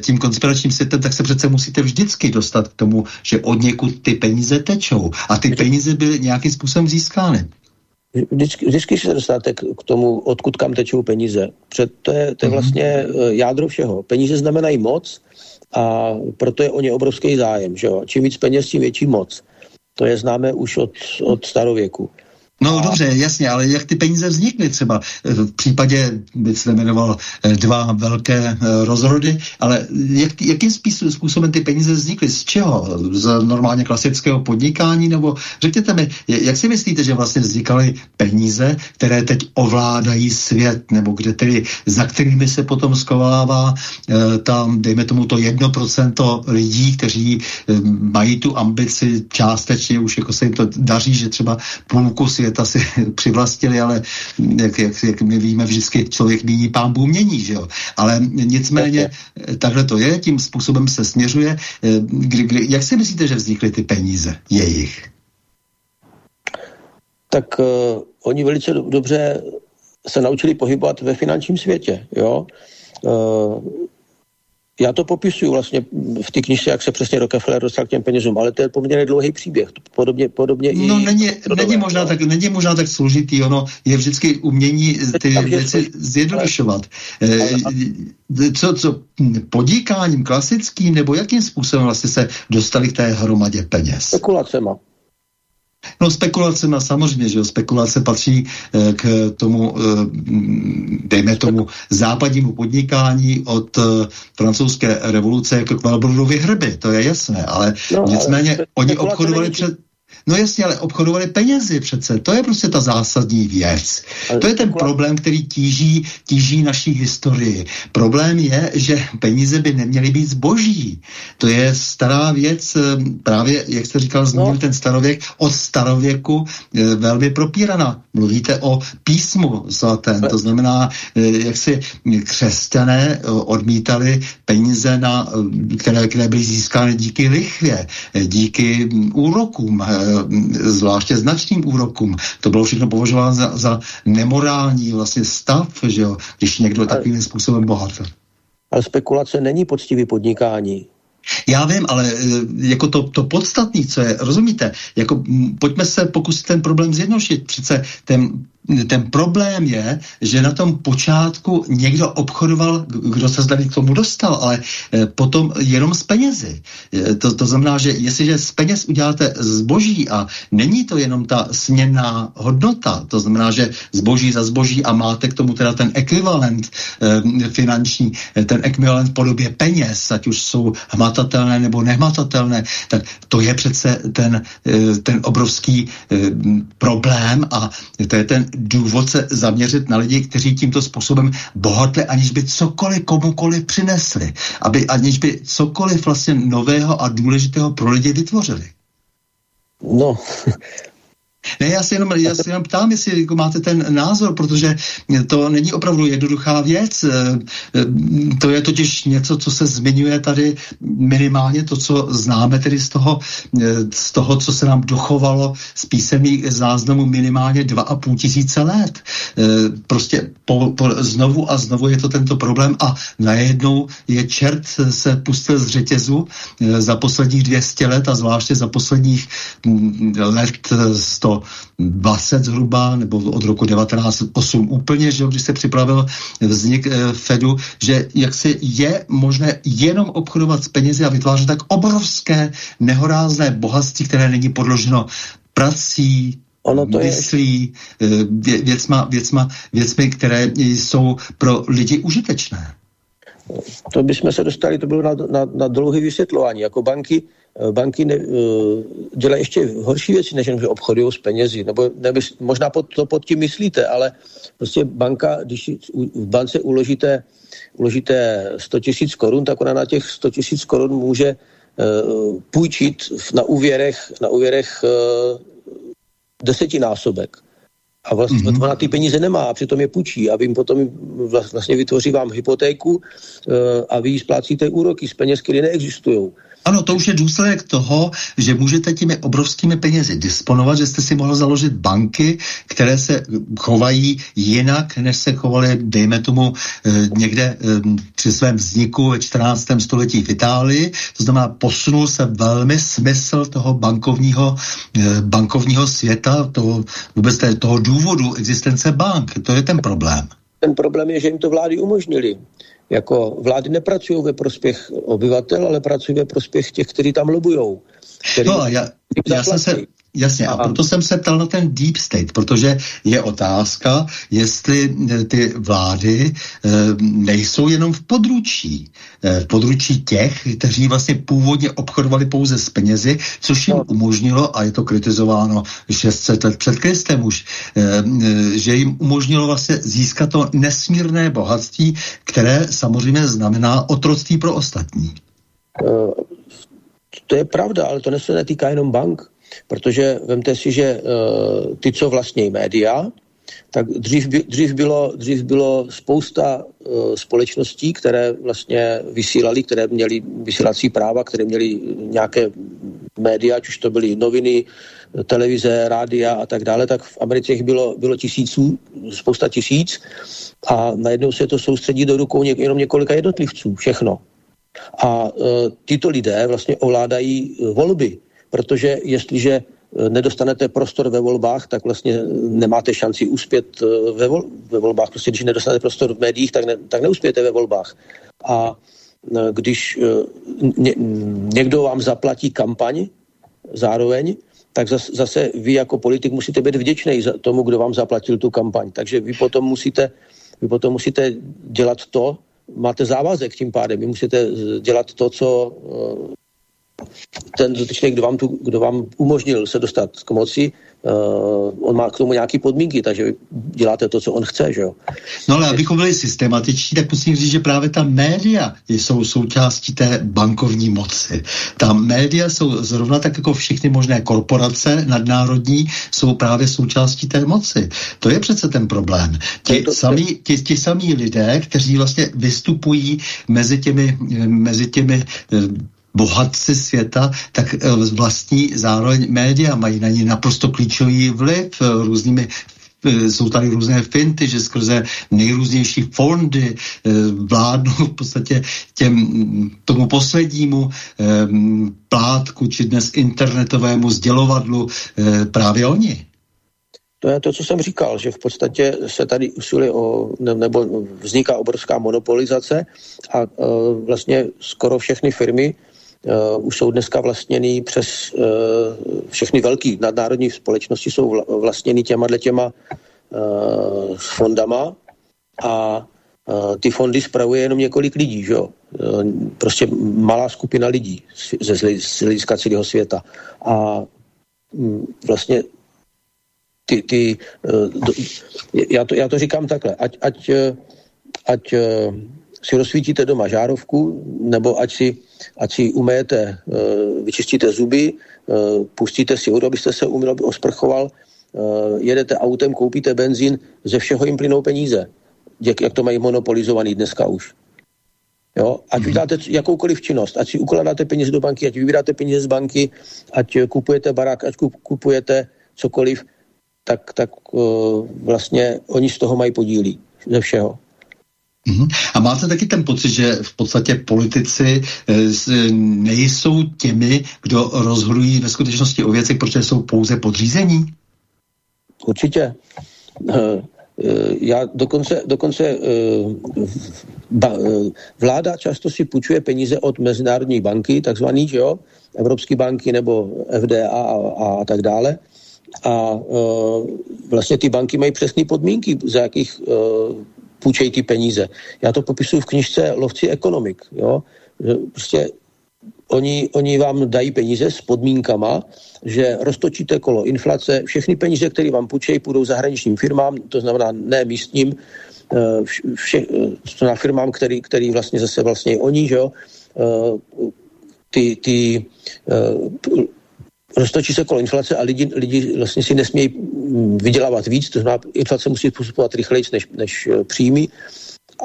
B: tím konspiračním světem, tak se přece musíte vždycky dostat k tomu, že od někud ty peníze tečou. A ty peníze byly nějakým způsobem získány.
C: Vždycky, vždycky se dostáte k tomu, odkud kam tečou peníze. Před, to, je, to je mhm. vlastně jádro všeho. Peníze znamenají moc, a proto je o ně obrovský zájem. Že jo? Čím víc peněz, tím větší moc. To je známé už od, od starověku.
B: No a... dobře, jasně, ale jak ty peníze vznikly třeba? V případě, bych se jmenoval eh, dva velké eh, rozrody, ale jak, jakým způsobem ty peníze vznikly? Z čeho? Z normálně klasického podnikání? Nebo řekněte mi, jak si myslíte, že vlastně vznikaly peníze, které teď ovládají svět, nebo kde tedy, za kterými se potom skovává eh, tam, dejme tomu to jedno procento lidí, kteří mají tu ambici částečně, už jako se jim to daří, že třeba půlku si světa si přivlastili, ale jak, jak, jak my víme, vždycky člověk míní pán Bůh mění, že jo. Ale nicméně takhle to je, tím způsobem se směřuje. Kdy, kdy, jak si myslíte, že vznikly ty peníze jejich?
C: Tak uh, oni velice dobře se naučili pohybovat ve finančním světě, jo. Uh, já to popisuju vlastně v té knižce, jak se přesně Rockefeller dostal k těm penězům, ale to je poměrně dlouhý příběh. Podobně, podobně
B: no, i není, není, možná tak, není možná tak složitý, ono je vždycky umění ty věci zjednodušovat. Ale, co, co podíkáním klasickým, nebo jakým způsobem vlastně se dostali k té hromadě peněz?
C: Spekulacema.
B: No spekulace, no samozřejmě, že jo, spekulace patří eh, k tomu, eh, dejme tomu, západnímu podnikání od eh, francouzské revoluce jako k Valbrodově hrby, to je jasné, ale no, nicméně ale oni obchodovali před No jasně, ale obchodovali penězi přece. To je prostě ta zásadní věc. To je ten problém, který tíží, tíží naší historii. Problém je, že peníze by neměly být zboží. To je stará věc, eh, právě, jak jste říkal, zmínil no. ten starověk, od starověku eh, velmi propíraná. Mluvíte o písmu svatém, to znamená, eh, jak si křesťané odmítali peníze, na, které, které byly získány díky lichvě, díky úrokům, zvláště značným úrokům. To bylo všechno považováno za, za nemorální vlastně stav, že jo, když někdo je takovým způsobem bohatý.
C: Ale spekulace není poctivý podnikání.
B: Já vím, ale eh, jako to, to podstatné, co je, rozumíte, jako pojďme se pokusit ten problém zjednodušit. Přece ten ten problém je, že na tom počátku někdo obchodoval, kdo se tady k tomu dostal, ale eh, potom jenom z penězi. Eh, to, to znamená, že jestliže z peněz uděláte zboží a není to jenom ta směnná hodnota, to znamená, že zboží za zboží a máte k tomu teda ten ekvivalent eh, finanční, ten ekvivalent v podobě peněz, ať už jsou hmatatelné nebo nehmatatelné, tak to je přece ten, ten obrovský problém a to je ten důvod se zaměřit na lidi, kteří tímto způsobem bohatli, aniž by cokoliv komukoliv přinesli, aby aniž by cokoliv vlastně nového a důležitého pro lidi vytvořili.
C: No,
B: ne, já se jenom, já se jenom ptám, jestli jako máte ten názor, protože to není opravdu jednoduchá věc. Eh, eh, to je totiž něco, co se zmiňuje tady minimálně to, co známe tedy z toho, eh, z toho co se nám dochovalo z písemných záznamů minimálně dva a půl tisíce let. Prostě po, po, znovu a znovu je to tento problém a najednou je čert se pustil z řetězu za posledních 200 let a zvláště za posledních mm, let 100 20 zhruba, nebo od roku 1908 úplně, že když se připravil vznik eh, Fedu, že jak se je možné jenom obchodovat s penězi a vytvářet tak obrovské nehorázné bohatství, které není podloženo prací, ono to myslí, je... Eh, věcma, věcma, věcmi, které jsou pro lidi užitečné.
C: To bychom se dostali, to bylo na, na, na dlouhé vysvětlování. Jako banky Eh, banky ne, uh, dělají ještě horší věci, než jenom, že obchodují s penězi. Nebo, nebo možná pod, to pod tím myslíte, ale prostě banka, když v bance uložíte, uložíte 100 tisíc korun, tak ona na těch 100 tisíc korun může uh, půjčit na úvěrech, na úvěrech desetinásobek. A vlastně mm-hmm. ona ty peníze nemá a přitom je půjčí a vy potom vlastně vytvoří vám hypotéku uh, a vy splácíte úroky z peněz, které neexistují.
B: Ano, to už je důsledek toho, že můžete těmi obrovskými penězi disponovat, že jste si mohl založit banky, které se chovají jinak, než se chovaly, dejme tomu, eh, někde eh, při svém vzniku ve 14. století v Itálii. To znamená, posunul se velmi smysl toho bankovního, eh, bankovního světa, toho, vůbec toho důvodu existence bank. To je ten problém.
C: Ten problém je, že jim to vlády umožnili jako vlády nepracují ve prospěch obyvatel, ale pracují ve prospěch těch, kteří tam lobují.
B: No já, já jsem se, Jasně, a proto jsem se ptal na ten deep state, protože je otázka, jestli eh, ty vlády e, nejsou jenom v područí, e, v područí těch, kteří vlastně původně obchodovali pouze s penězi, což jim no. umožnilo, a je to kritizováno 600 let před Kristem už, že jim umožnilo vlastně získat to nesmírné bohatství, které samozřejmě znamená otroctví pro ostatní.
C: To je pravda, ale to se netýká jenom bank. Protože vemte si, že uh, ty, co vlastní média, tak dřív, by, dřív, bylo, dřív bylo spousta uh, společností, které vlastně vysílali, které měly vysílací práva, které měly nějaké média, ať už to byly noviny, televize, rádia a tak dále, tak v Americe jich bylo, bylo tisíců, spousta tisíc a najednou se to soustředí do rukou něk, jenom několika jednotlivců, všechno. A uh, tyto lidé vlastně ovládají volby protože jestliže eh, nedostanete prostor ve volbách, tak vlastně nemáte šanci uspět eh, ve, vol, ve volbách. Prostě když nedostanete prostor v médiích, tak, ne, tak neuspějete ve volbách. A eh, když ně, někdo vám zaplatí kampaň zároveň, tak zase vy jako politik musíte být vděčný za tomu, kdo vám zaplatil tu kampaň. Takže vy potom musíte, vy potom musíte dělat to, máte závazek tím pádem, vy musíte dělat to, co ten dotyčný, kdo vám, tu, kdo vám umožnil se dostat k moci, uh, on má k tomu nějaké podmínky, takže děláte to, co on chce, že jo.
B: No ale abychom byli systematičtí, tak musím říct, že právě ta média jsou součástí té bankovní moci. Ta média jsou zrovna tak jako všechny možné korporace nadnárodní, jsou právě součástí té moci. To je přece ten problém. Ti, to, samí, ti, ti samí lidé, kteří vlastně vystupují mezi těmi, mezi těmi eh, bohatci světa, tak eh, vlastní zároveň média mají na ně naprosto klíčový vliv eh, různými e, jsou tady různé finty, že skrze nejrůznější fondy vládnou v podstatě těm, tomu poslednímu plátku, či dnes internetovému sdělovadlu právě oni.
C: To je to, co jsem říkal, že v podstatě se tady usiluje o, nebo vzniká obrovská monopolizace a vlastně skoro všechny firmy uh, už jsou dneska vlastněny přes uh, všechny velké nadnárodní společnosti jsou vla, vlastněny těma těma uh, fondama a uh, ty fondy spravuje jenom několik lidí, že jo? Uh, prostě malá skupina lidí ze hlediska celého světa. A um, vlastně ty, ty, eh, já, to, já to říkám takhle, ať, ať, eh, ať eh, si rozsvítíte doma žárovku, nebo ať si, ať si umejete, vyčistíte zuby, pustíte si vodu, abyste se uměl, osprchoval, jedete autem, koupíte benzín, ze všeho jim plynou peníze. Jak, jak to mají monopolizovaný dneska už. Jo? Ať mm-hmm. uděláte jakoukoliv činnost, ať si ukládáte peníze do banky, ať vybíráte peníze z banky, ať kupujete barák, ať kupujete cokoliv, tak, tak vlastně oni z toho mají podílí ze všeho.
B: Mhm. A máte taky ten pocit, že v podstatě politici eh, nejsou těmi, kdo rozhodují ve skutečnosti o věcech, protože jsou pouze podřízení?
C: Určitě. Eh, já dokonce, dokonce vláda často si půjčuje peníze od Mezinárodní banky, takzvaný, že jo, Evropské banky nebo FDA a, a, tak dále a vlastně ty banky mají přesné podmínky, za jakých půjčejí ty peníze. Já to popisuju v knižce Lovci ekonomik. Jo? Prostě oni, oni vám dají peníze s podmínkama, že roztočíte kolo inflace, všechny peníze, které vám půjčejí, půjdou zahraničním firmám, to znamená ne místním, vše, to znamená firmám, který, který vlastně zase vlastně oni, že jo, ty, ty roztočí se kolo inflace a lidi, lidi vlastně si nesmějí mm, vydělávat víc, to znamená, inflace musí postupovat rychleji než, než eh, příjmy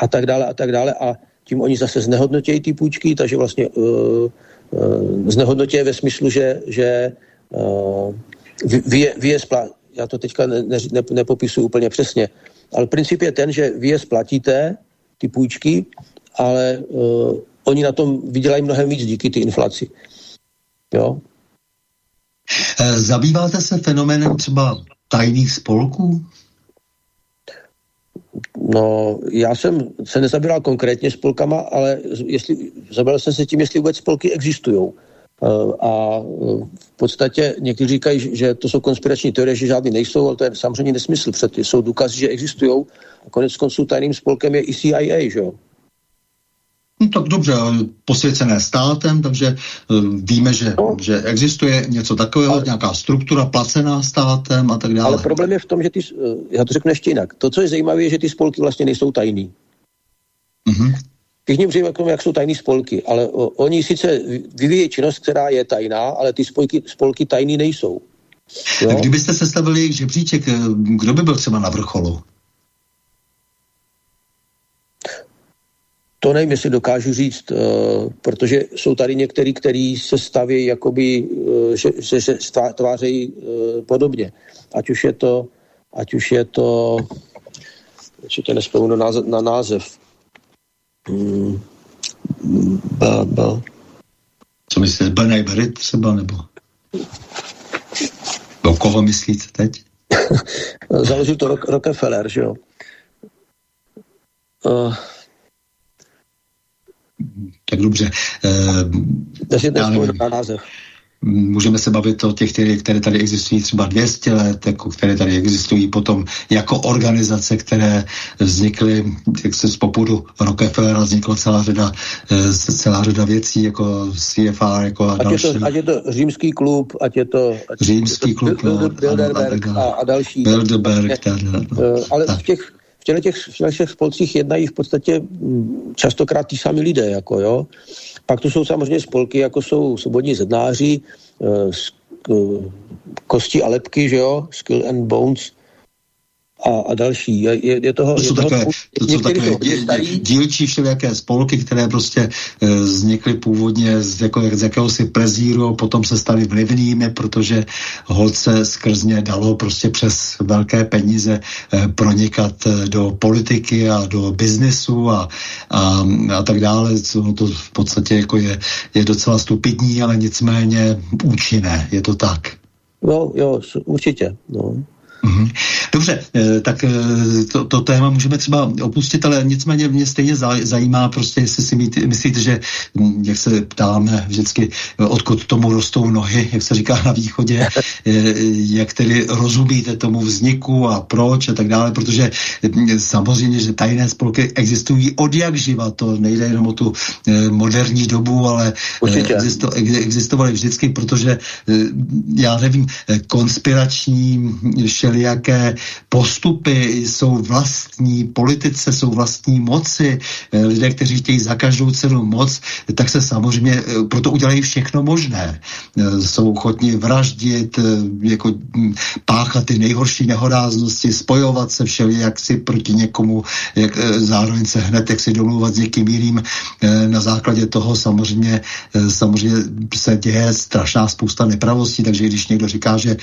C: a tak dále a tak dále a tím oni zase znehodnotějí ty půjčky, takže vlastně uh, uh, znehodnotějí ve smyslu, že, že uh, vy, je, vy je já to teďka ne, ne, ne, nepopisuju úplně přesně, ale princip je ten, že vy je splatíte, ty půjčky, ale uh, oni na tom vydělají mnohem víc díky ty inflaci. Jo?
B: Eh, zabýváte se fenoménem třeba tajných spolků?
C: No, já jsem se nezabýval konkrétně spolkama, ale jestli, zabýval jsem se tím, jestli vůbec spolky existují. Eh, a eh, v podstatě někteří říkají, že to jsou konspirační teorie, že žádný nejsou, ale to je samozřejmě nesmysl. Před jsou důkazy, že existují. A konec konců tajným spolkem je i CIA, že jo?
B: No tak dobře, posvěcené státem, takže uh, víme, že, no. že existuje něco takového, ale, nějaká struktura placená státem a tak dále.
C: Ale problém je v tom, že ty, uh, já to řeknu ještě jinak, to, co je zajímavé, je, že ty spolky vlastně nejsou tajný. Mm-hmm. Všichni mluví o jak jsou tajný spolky, ale o, oni sice vyvíjí činnost, která je tajná, ale ty spolky, spolky tajný nejsou.
B: Jo? Kdybyste sestavili žebříček, eh, kdo by byl třeba na vrcholu?
C: To nevím, jestli dokážu říct, uh, protože jsou tady některý, který se staví jakoby, uh, že, že se tvářejí uh, podobně. Ať už je to, ať už je to, určitě nespomenu na název, na název. Hmm.
B: Ba, ba. Co myslíte, Ben Barrett třeba, nebo? O koho myslíte teď?
C: Založil to Rockefeller, že jo? Uh,
B: tak dobře.
C: Takže já nevím, název.
B: Můžeme se bavit o těch, které, které tady existují třeba 200 let, jako které tady existují potom jako organizace, které vznikly jak se z popudu Rockefellera vznikla celá řada, eh, celá řada věcí, jako CFR, jako a
C: ať další. Je to, ať je to římský klub, ať je to...
B: Ať římský je to, klub,
C: no, Bilderberg a, a, další.
B: Bilderberg, tak, no,
C: eh, ale tak. v těch v těchto těch, v spolcích jednají v podstatě mm, častokrát ty sami lidé, jako jo. Pak tu jsou samozřejmě spolky, jako jsou svobodní zednáři, eh, kosti a lepky, že jo, Skill and Bones a, a další. Je, je toho,
B: to jsou
C: je
B: takové, to jsou takové dí, dílčí všelijaké spolky, které prostě e, vznikly původně z, jako, z jakéhosi prezíru a potom se staly vlivnými, protože holce skrz ně dalo prostě přes velké peníze e, pronikat e, do politiky a do biznesu a, a, a tak dále. No to v podstatě jako je, je docela stupidní, ale nicméně účinné. Je to tak.
C: No, jo, určitě. No.
B: Mhm. Dobře, eh, tak eh, to, to téma můžeme třeba opustit, ale nicméně mě stejně zajímá prostě, jestli si myslíte, že hm, jak se ptáme vždycky, odkud tomu rostou nohy, jak se říká na východě, eh, jak tedy rozumíte tomu vzniku a proč a tak dále, protože hm, samozřejmě, že tajné spolky existují od jak živa, to nejde jenom o tu moderní dobu, ale existo, existovaly vždycky, protože já nevím, konspirační všelijaké postupy, jsou vlastní politice, jsou vlastní moci, eh, lidé, kteří chtějí za každou cenu moc, tak se samozřejmě eh, proto udělají všechno možné. Eh, jsou ochotni vraždit, jako hm, páchat ty nejhorší nehoráznosti, spojovat se všelijak si proti někomu, jak, zároveň se hned jak si domluvat s někým jiným. Na základě toho samozřejmě, samozřejmě se děje strašná spousta nepravostí, takže když někdo říká, že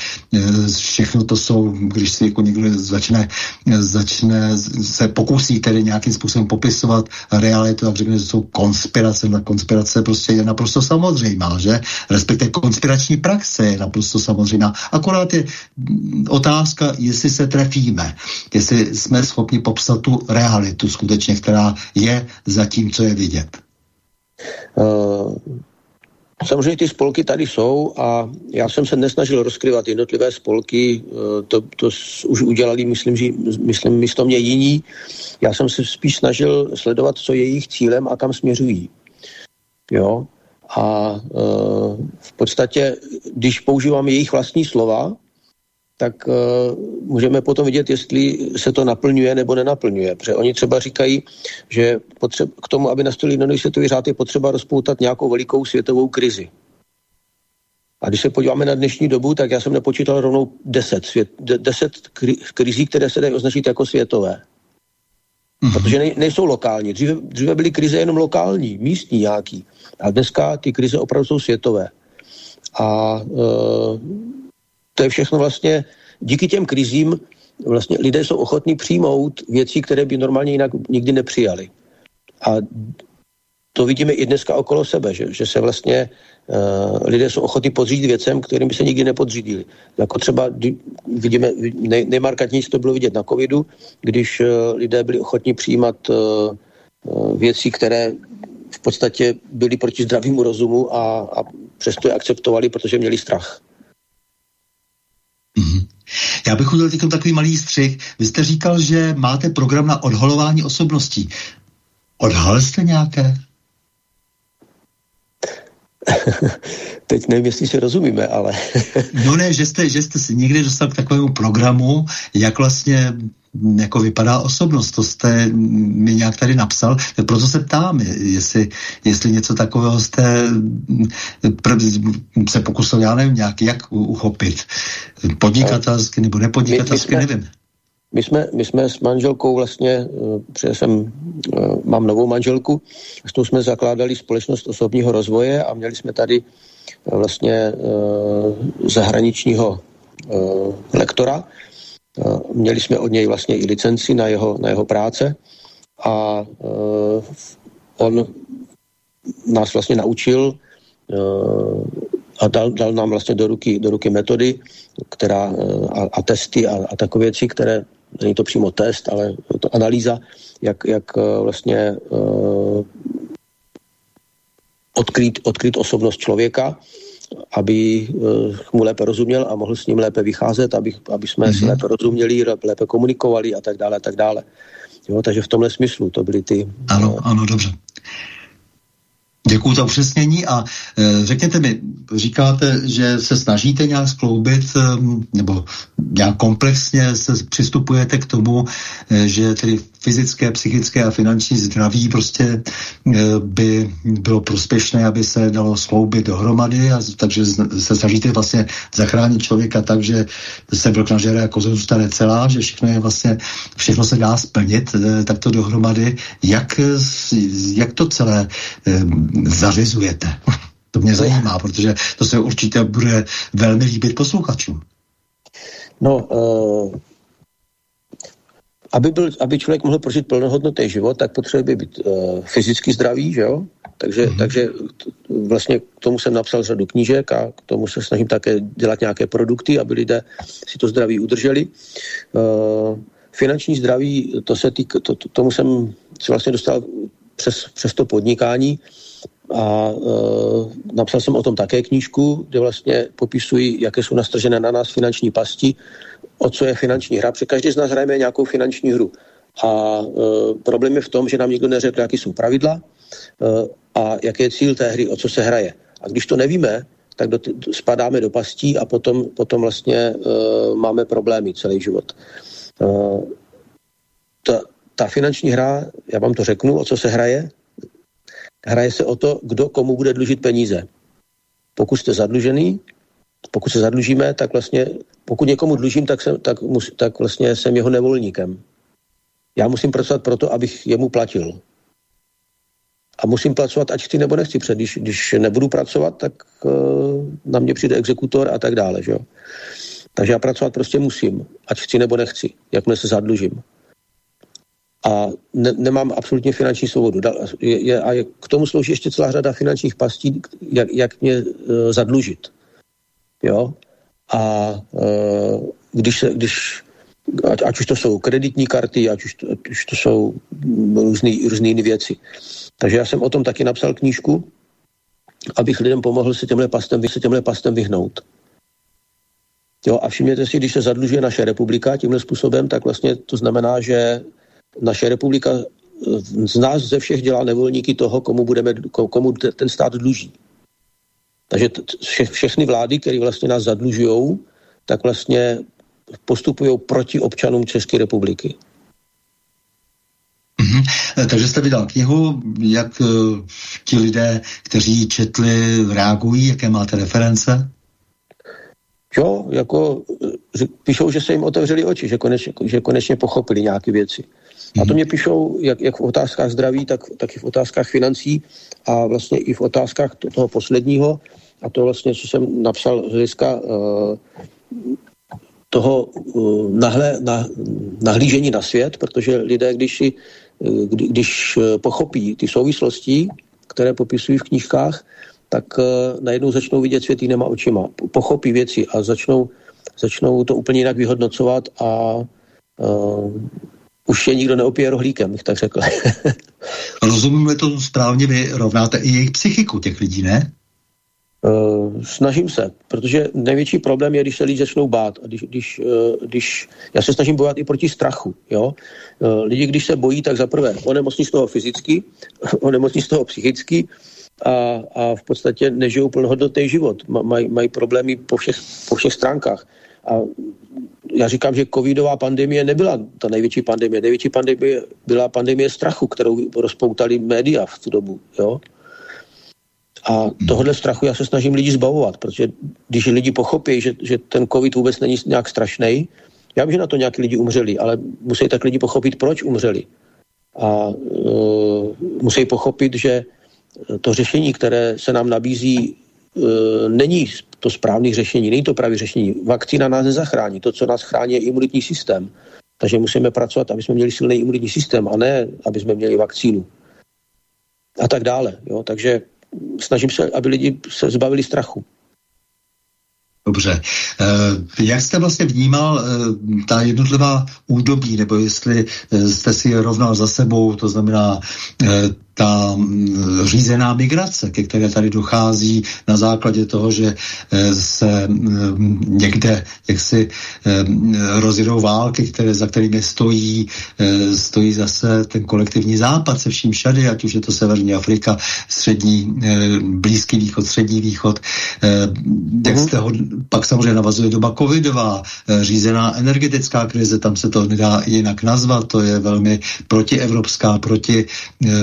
B: všechno to jsou když si jako někdo začne, začne se pokusí tedy nějakým způsobem popisovat realitu, tak řekne, že jsou konspirace. Na konspirace prostě je naprosto samozřejmá, že? Respektive konspirační praxe je naprosto samozřejmá. Akorát je otázka, jestli se trefíme, jestli jsme schopni popsat tu realitu skutečně, která je za tím, co je vidět.
C: Uh, Samozřejmě ty spolky tady jsou a já jsem se nesnažil rozkryvat jednotlivé spolky, eh, to, to už udělali, myslím, že, myslím, místo mě jiní. Já jsem se spíš snažil sledovat, co je jejich cílem a kam směřují. Jo? A e, v podstatě, když používám jejich vlastní slova, tak uh, můžeme potom vidět, jestli se to naplňuje nebo nenaplňuje. Protože oni třeba říkají, že potřeb, k tomu, aby nastolil nový světový řád, je potřeba rozpoutat nějakou velikou světovou krizi. A když se podíváme na dnešní dobu, tak já jsem nepočítal rovnou deset, svět, de, deset kri, krizí, které se dají označit jako světové. Mm-hmm. Protože nej, nejsou lokální. Dříve, dříve byly krize jenom lokální, místní nějaký. A dneska ty krize opravdu jsou světové. A uh, to je všechno vlastně díky těm krizím vlastně lidé jsou ochotní přijmout věci, které by normálně jinak nikdy nepřijali. A to vidíme i dneska okolo sebe, že, že se vlastně uh, lidé jsou ochotní podřídit věcem, kterým by se nikdy nepodřídili. Jako třeba vidíme, nej, nejmarkantnější to bylo vidět na covidu, když uh, lidé byli ochotní přijímat uh, uh, věci, které v podstatě byly proti zdravému rozumu a, a přesto je akceptovali, protože měli strach.
B: Mm-hmm. Já bych udělal teď takový malý střih. Vy jste říkal, že máte program na odhalování osobností. Odhal jste nějaké?
C: Teď nevím, jestli si rozumíme, ale...
B: no ne, že jste, že jste si někdy dostal k takovému programu, jak vlastně jako vypadá osobnost, to jste mi nějak tady napsal, proto se ptám, jestli, jestli něco takového jste se pokusil, já nevím, nějak, jak uchopit, podnikatelsky nebo nepodnikatelsky, my, my jsme, nevím.
C: My jsme, my jsme s manželkou vlastně, eh, protože jsem, eh, mám novou manželku, s tou jsme zakládali společnost osobního rozvoje a měli jsme tady eh, vlastně zahraničního lektora, Měli jsme od něj vlastně i licenci na jeho, na jeho práce a uh, on nás vlastně naučil uh, a dal, dal nám vlastně do ruky, do ruky metody která, a, a testy a, a takové věci, které, není to přímo test, ale to analýza, jak, jak vlastně odkrýt, odkrýt osobnost člověka aby uh, mu lépe rozuměl a mohl s ním lépe vycházet, aby, aby jsme mm-hmm. si mhm. lépe rozuměli, lépe komunikovali a tak dále a tak dále. Jo, takže v tomhle smyslu to byly ty...
B: Ano, uh, ano, dobře. Děkuji za upřesnění a e, řekněte mi, říkáte, že se snažíte nějak skloubit e, nebo nějak komplexně se přistupujete k tomu, e, že tedy fyzické, psychické a finanční zdraví prostě by bylo prospěšné, aby se dalo sloubit dohromady, a, takže se snažíte vlastně zachránit člověka tak, že se vlk nažere jako zůstane celá, že všechno je vlastně, všechno se dá splnit takto dohromady. Jak, jak to celé zařizujete? To mě zajímá, protože to se určitě bude velmi líbit posluchačům.
C: No, uh, aby, byl, aby člověk mohl prožít plnohodnotný život, tak potřebuje být uh, fyzicky zdravý, že jo? Takže, mm-hmm. takže vlastně k tomu jsem napsal řadu knížek a k tomu se snažím také dělat nějaké produkty, aby lidé si to zdraví udrželi. Uh, finanční zdraví, to se týk, to, to, tomu jsem se vlastně dostal přes, přes to podnikání a uh, napsal jsem o tom také knížku, kde vlastně popisuji, jaké jsou nastržené na nás finanční pasti, o co je finanční hra, protože každý z nás hrajeme nějakou finanční hru. A uh, problém je v tom, že nám nikdo neřekl, jaké jsou pravidla uh, a jaký je cíl té hry, o co se hraje. A když to nevíme, tak do, spadáme do pastí a potom, potom vlastně uh, máme problémy celý život. Uh, ta, ta finanční hra, já vám to řeknu, o co se hraje, Hraje se o to, kdo komu bude dlužit peníze. Pokud jste zadlužený, pokud se zadlužíme, tak vlastně, pokud někomu dlužím, tak, jsem, tak, mus, tak vlastně jsem jeho nevolníkem. Já musím pracovat proto, abych jemu platil. A musím pracovat, ať chci nebo nechci, protože když, když nebudu pracovat, tak uh, na mě přijde exekutor a tak dále. Že jo? Takže já pracovat prostě musím, ať chci nebo nechci, jakmile se zadlužím a ne, nemám absolutně finanční svobodu. Je, je, a je, k tomu slouží ještě celá řada finančních pastí, jak, jak mě uh, zadlužit. Jo? A uh, když, se, když ať, ať už to jsou kreditní karty, ať už to, ať už to jsou různé jiné věci. Takže já jsem o tom taky napsal knížku, abych lidem pomohl se těmhle pastem, se těmhle pastem vyhnout. Jo, a všimněte si, když se zadlužuje naše republika tímhle způsobem, tak vlastně to znamená, že naše republika eh, z nás ze všech dělá nevolníky toho, komu, budeme, komu ten stát dluží. Takže vše, všechny vlády, které vlastně nás zadlužují, tak vlastně postupují proti občanům České republiky.
B: Mm-hmm. Takže jste vydal knihu, jak uh, ti lidé, kteří četli, reagují, jaké máte reference?
C: Jo, jako píšou, že se jim otevřeli oči, že konečně, že konečně pochopili nějaké věci. A to mě píšou jak, jak v otázkách zdraví, tak, tak i v otázkách financí a vlastně i v otázkách toho posledního. A to vlastně, co jsem napsal z hlediska uh, toho uh, nahle, na, nahlížení na svět, protože lidé, když, si, uh, kdy, když pochopí ty souvislosti, které popisují v knížkách, tak uh, najednou začnou vidět svět jinýma očima. Pochopí věci a začnou, začnou to úplně jinak vyhodnocovat a uh, už je nikdo neopije rohlíkem, bych tak řekl.
B: Rozumíme to správně, vy rovnáte i jejich psychiku těch lidí, ne?
C: Uh, snažím se, protože největší problém je, když se lidi začnou bát. A když, když, uh, když, já se snažím bojovat i proti strachu. Jo? Uh, lidi, když se bojí, tak zaprvé onemocní z toho fyzicky, onemocní z toho psychicky a, a v podstatě nežijou plnohodnotný život. Maj, mají problémy po všech, po všech stránkách. A já říkám, že covidová pandemie nebyla ta největší pandemie. Největší pandemie byla pandemie strachu, kterou rozpoutali média v tu dobu. Jo? A tohle strachu já se snažím lidi zbavovat, protože když lidi pochopí, že, že ten covid vůbec není nějak strašný, já vím, že na to nějaký lidi umřeli, ale musí tak lidi pochopit, proč umřeli. A uh, musí pochopit, že to řešení, které se nám nabízí, není to správné řešení, není to pravý řešení. Vakcína nás nezachrání. To, co nás chrání, je imunitní systém. Takže musíme pracovat, aby jsme měli silný imunitní systém a ne, aby jsme měli vakcínu. A tak dále. Jo? Takže snažím se, aby lidi se zbavili strachu.
B: Dobře. Eh, jak jste vlastně vnímal eh, ta jednotlivá údobí, nebo jestli eh, jste si je rovnal za sebou, to znamená ta mm, řízená migrace, ke které tady dochází na základě toho, že eh, se mm, někde jaksi eh, rozjedou války, které, za kterými stojí, eh, stojí zase ten kolektivní západ se vším všady, ať už je to Severní Afrika, střední, Blízký východ, střední východ. Jak uh-huh. jste ho, pak samozřejmě navazuje doba covidová, řízená energetická krize, tam se to nedá jinak nazvat, to je velmi protievropská, proti,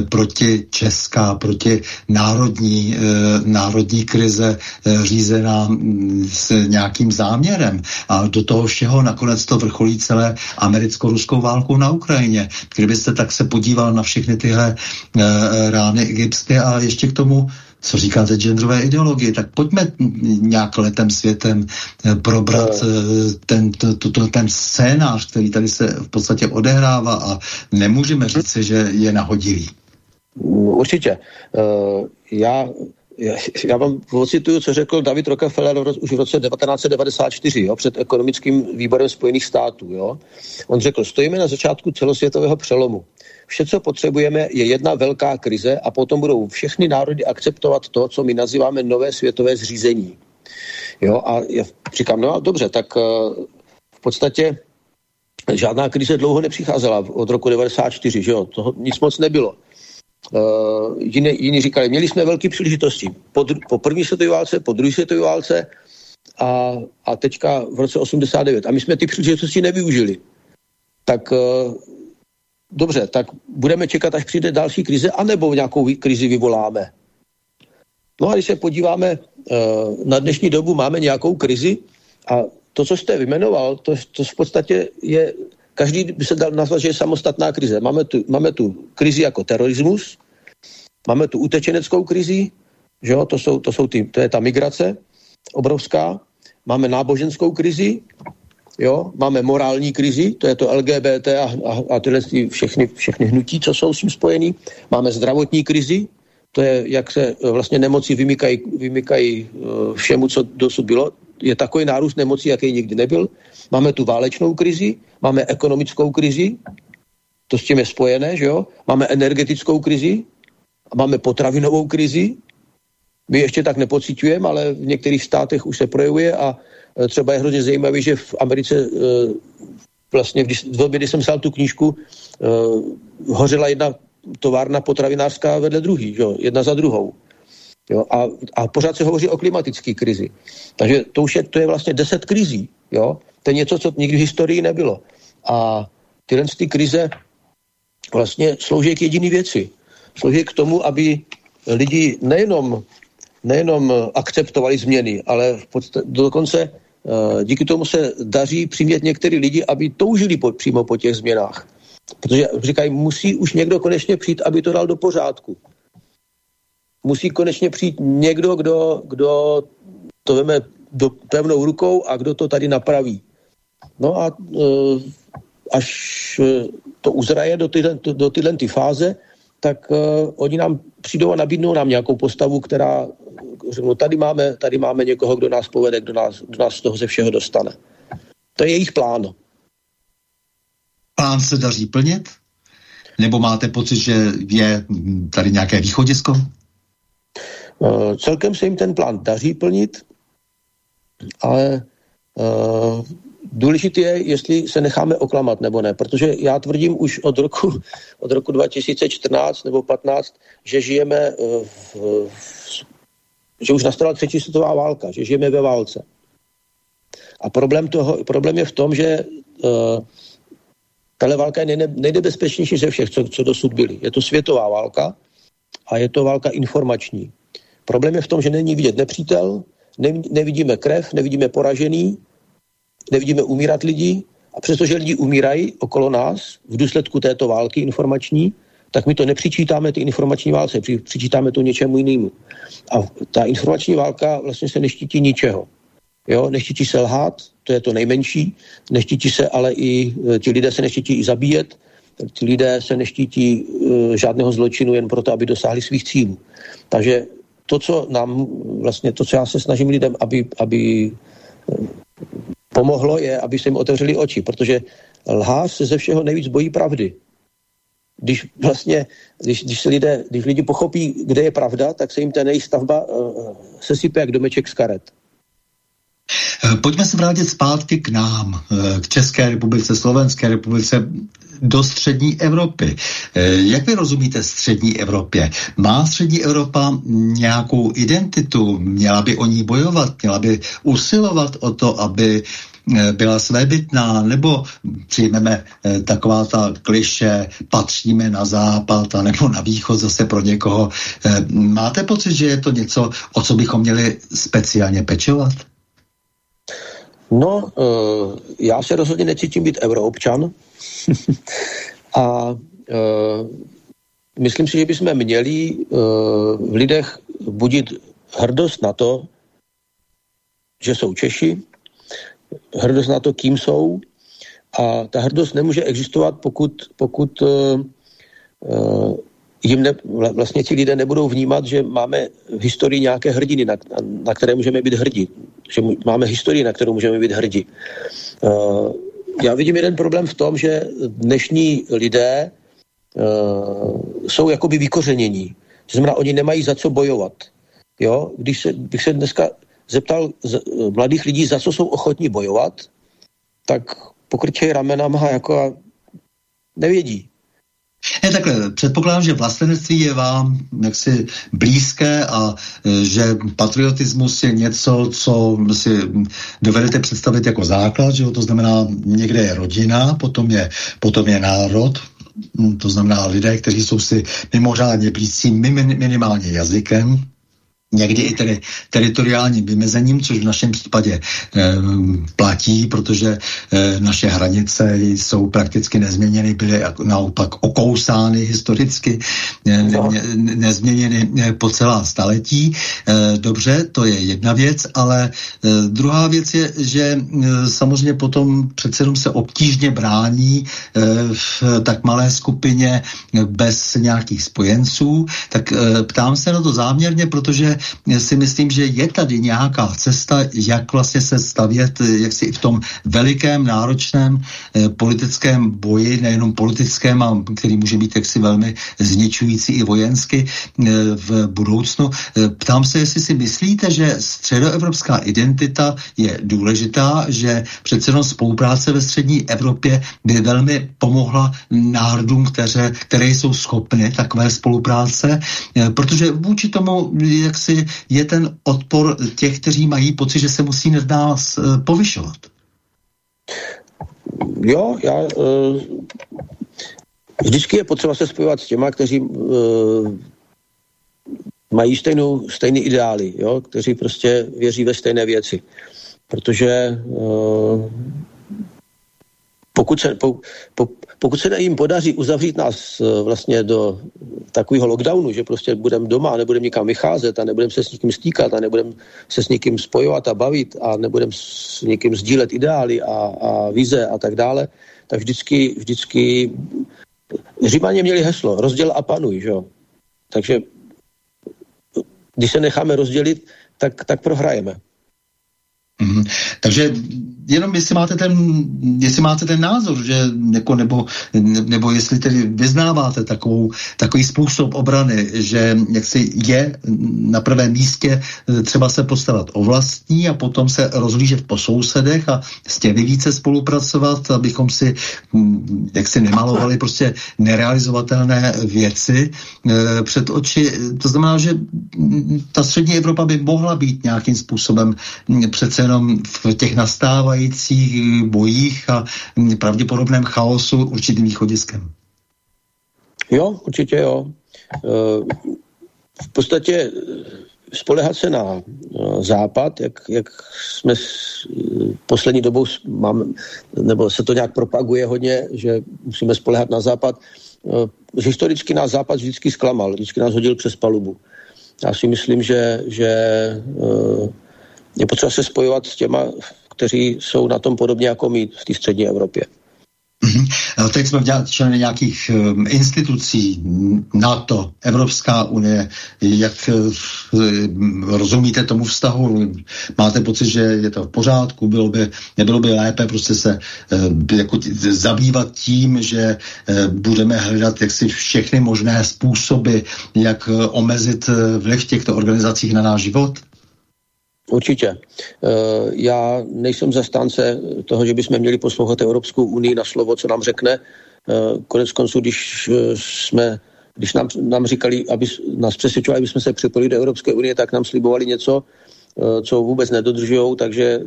B: proti proti česká, proti národní, e, národní krize e, řízená mm, s nějakým záměrem. A do toho všeho nakonec to vrcholí celé americko-ruskou válku na Ukrajině. Kdybyste tak se podíval na všechny tyhle e, rány egyptské a ještě k tomu co říkáte genderové ideologii, tak pojďme nějak letem světem probrat ten, to, to, ten scénář, který tady se v podstatě odehrává a nemůžeme říct, že je nahodilý.
C: Určitě. Eh, já, já vám ocituju, co řekl David Rockefeller už v roce 1994, jo, před ekonomickým výborem Spojených států. Jo. On řekl, stojíme na začátku celosvětového přelomu. Vše, co potřebujeme, je jedna velká krize a potom budou všechny národy akceptovat to, co my nazýváme nové světové zřízení. Jo, a já říkám, no dobře, tak eh, v podstatě žádná krize dlouho nepřicházela od roku 94, že jo, toho nic moc nebylo. Uh, jiní, jiní říkali, měli jsme velké příležitosti. Po, po první světové válce, po druhé světové válce a, a teďka v roce 89. A my jsme ty příležitosti nevyužili. Tak uh, dobře, tak budeme čekat, až přijde další krize, anebo nějakou krizi vyvoláme. No a když se podíváme uh, na dnešní dobu, máme nějakou krizi a to, co jste vymenoval, to, to v podstatě je Každý by se dal nazvat, že je samostatná krize. Máme tu, máme tu krizi jako terorismus, máme tu utečeneckou krizi, že jo? To, jsou, to, jsou ty, to je ta migrace obrovská, máme náboženskou krizi, jo? máme morální krizi, to je to LGBT a, a, a tyhle všechny, všechny hnutí, co jsou s tím spojený, máme zdravotní krizi, to je, jak se vlastně nemoci vymykají, vymykají eh, všemu, co dosud bylo. Je takový nárůst nemocí, jaký nikdy nebyl. Máme tu válečnou krizi, máme ekonomickou krizi, to s tím je spojené, že jo? Máme energetickou krizi, máme potravinovou krizi, my ještě tak nepocitujeme, ale v některých státech už se projevuje a e, třeba je hrozně zajímavé, že v Americe e, vlastně když, v době, kdy jsem psal tu knížku, e, hořela jedna továrna potravinářská vedle druhý, že jo? jedna za druhou. Jo? A, a pořád se hovoří o klimatické krizi. Takže to už je, to je vlastně deset krizí. Jo? To je něco, co nikdy v historii nebylo. A tyhle ty krize vlastně slouží k jediné věci. Slouží k tomu, aby lidi nejenom, nejenom akceptovali změny, ale v podstatě, dokonce uh, díky tomu se daří přimět některý lidi, aby toužili po, přímo po těch změnách. Protože říkají, musí už někdo konečně přijít, aby to dal do pořádku. Musí konečně přijít někdo, kdo, kdo to veme do pevnou rukou a kdo to tady napraví. No a uh, až e, to uzraje do tyhle, do tyhle ty fáze, tak uh, oni nám přijdou a nabídnou nám nějakou postavu, která řeknou, tady máme, tady máme někoho, kdo nás povede, kdo nás, kdo nás z toho ze všeho dostane. To je jejich plán.
B: Plán se daří plnit? Nebo máte pocit, že je tady nějaké východisko?
C: Uh, celkem se jim ten plán daří plnit, ale uh, Důležité je, jestli se necháme oklamat nebo ne, protože já tvrdím už od roku, od roku 2014 nebo 15, že žijeme, eh, v, v, že už nastala třetí světová válka, že žijeme ve válce. A problém, toho, problém je v tom, že uh, tahle válka je nejne, nejnebezpečnější ze všech, co, co dosud byly. Je to světová válka a je to válka informační. Problém je v tom, že není vidět nepřítel, ne, nevidíme krev, nevidíme poražený, nevidíme umírat lidi a přestože lidi umírají okolo nás v důsledku této války informační, tak my to nepřičítáme ty informační válce, přičítáme to něčemu jinému. A ta informační válka vlastně se neštítí ničeho. Jo, neštítí se lhát, to je to nejmenší, neštítí se ale i, e, ti lidé se neštítí i zabíjet, ti lidé se neštítí uh, žádného zločinu jen proto, aby dosáhli svých cílů. Takže to, co nám vlastně, to, co já se snažím lidem, aby, aby pomohlo, je, aby se jim otevřeli oči, protože lhář se ze všeho nejvíc bojí pravdy. když vlastně, když, když se lidé, když lidi pochopí, kde je pravda, tak se jim ta jejich stavba uh, sesype jak domeček z karet.
B: Eh, pojďme se vrátit zpátky k nám, eh, k České republice, Slovenské republice, do střední Evropy. Jak vy rozumíte střední Evropě? Má střední Evropa nějakou identitu? Měla by o ní bojovat? Měla by usilovat o to, aby Eh, byla svébytná, nebo přijmeme eh, taková ta kliše, patříme na západ a nebo na východ zase pro někoho. Eh, máte pocit, že je to něco, o co bychom měli speciálně pečovat?
C: No, já se rozhodně necítím být euroobčan a myslím si, že bychom měli v lidech budit hrdost na to, že jsou Češi, hrdost na to, kým jsou. A ta hrdost nemůže existovat, pokud, pokud jim ne, vlastně ti lidé nebudou vnímat, že máme v historii nějaké hrdiny, na, na které můžeme být hrdí. Že máme historii, na kterou můžeme být hrdí. Uh, já vidím jeden problém v tom, že dnešní lidé uh, jsou jakoby vykořenění. To znamená, oni nemají za co bojovat. Jo? Když se, když se dneska zeptal z, mladých lidí, za co jsou ochotní bojovat, tak pokrčejí ramenama jako nevědí.
B: Je takhle, předpokládám, že vlastenectví je vám jaksi blízké a e, že patriotismus je něco, co si dovedete představit jako základ, že to znamená, někde je rodina, potom je, potom je národ, to znamená lidé, kteří jsou si mimořádně blízcí minimálně jazykem, někdy i tedy teritoriálním vymezením, což v našem případě e, platí, protože e, naše hranice jsou prakticky nezměněny, byly naopak okousány historicky, e, no. ne, nezměněny po celá staletí. E, dobře, to je jedna věc, ale e, druhá věc je, že e, samozřejmě potom přece jenom se obtížně brání e, v tak malé skupině bez nějakých spojenců, tak e, ptám se na to záměrně, protože si myslím, že je tady nějaká cesta, jak vlastně se stavět, jak si v tom velikém, náročném eh, politickém boji, nejenom politickém, a který může být jaksi velmi zničující i vojensky eh, v budoucnu. Eh, ptám se, jestli si myslíte, že středoevropská identita je důležitá, že přece jenom spolupráce ve střední Evropě by velmi pomohla národům, které, které jsou schopny takové spolupráce, protože vůči tomu, jak si je ten odpor těch, kteří mají pocit, že se musí nad nás eh, povyšovat.
C: Jo, já uh, vždycky je potřeba se spojovat s těma, kteří uh, mají stejnou, stejný ideály, jo? kteří prostě věří ve stejné věci. Protože uh, pokud se, po, po, pokud se jim podaří uzavřít nás eh, vlastně do takového lockdownu, že prostě budeme doma a nebudeme nikam vycházet a nebudeme se s nikým stýkat a nebudeme se s nikým spojovat a bavit a nebudeme s někým sdílet ideály a, a vize a tak dále, tak vždycky, vždycky Římaně měli heslo, rozděl a panuj, že jo. Takže když se necháme rozdělit, tak, tak prohrajeme.
B: Mm-hmm. Takže jenom jestli máte ten, jestli máte ten názor, že jako, nebo, nebo jestli tedy vyznáváte takovou, takový způsob obrany, že jak si je na prvém místě eh, třeba se postarat o vlastní a potom se rozlížet po sousedech a s těmi více spolupracovat, abychom si hm, jak si nemalovali prostě nerealizovatelné věci e, před oči. To znamená, že hm, ta střední Evropa by mohla být nějakým způsobem hm, přece jenom v těch nastávajících bojích a pravděpodobném chaosu určitým východiskem.
C: Jo, určitě jo. E, v podstatě spolehat se na západ, jak, jak jsme poslední dobou máme, nebo se to nějak propaguje hodně, že musíme spolehat na západ, že historicky nás západ vždycky zklamal, vždycky nás hodil přes palubu. Já si myslím, že, že je potřeba se spojovat s těma, kteří jsou na tom podobně jako my v té střední Evropě.
B: Mm-hmm. teď jsme členy nějakých um, institucí, NATO, Evropská unie, jak uh, rozumíte tomu vztahu? Máte pocit, že je to v pořádku? Bylo by, nebylo by lépe prostě se uh, jako zabývat tím, že uh, budeme hledat jaksi všechny možné způsoby, jak omezit vliv těchto organizacích na náš život?
C: Určitě. Eh, já nejsem zastánce toho, že bychom měli poslouchat Evropskou unii na slovo, co nám řekne. Eh, konec konců, když eh, jsme když nám, nám říkali, aby nás přesvědčovali, aby jsme se připojili do Evropské unie, tak nám slibovali něco, co vůbec nedodržují, takže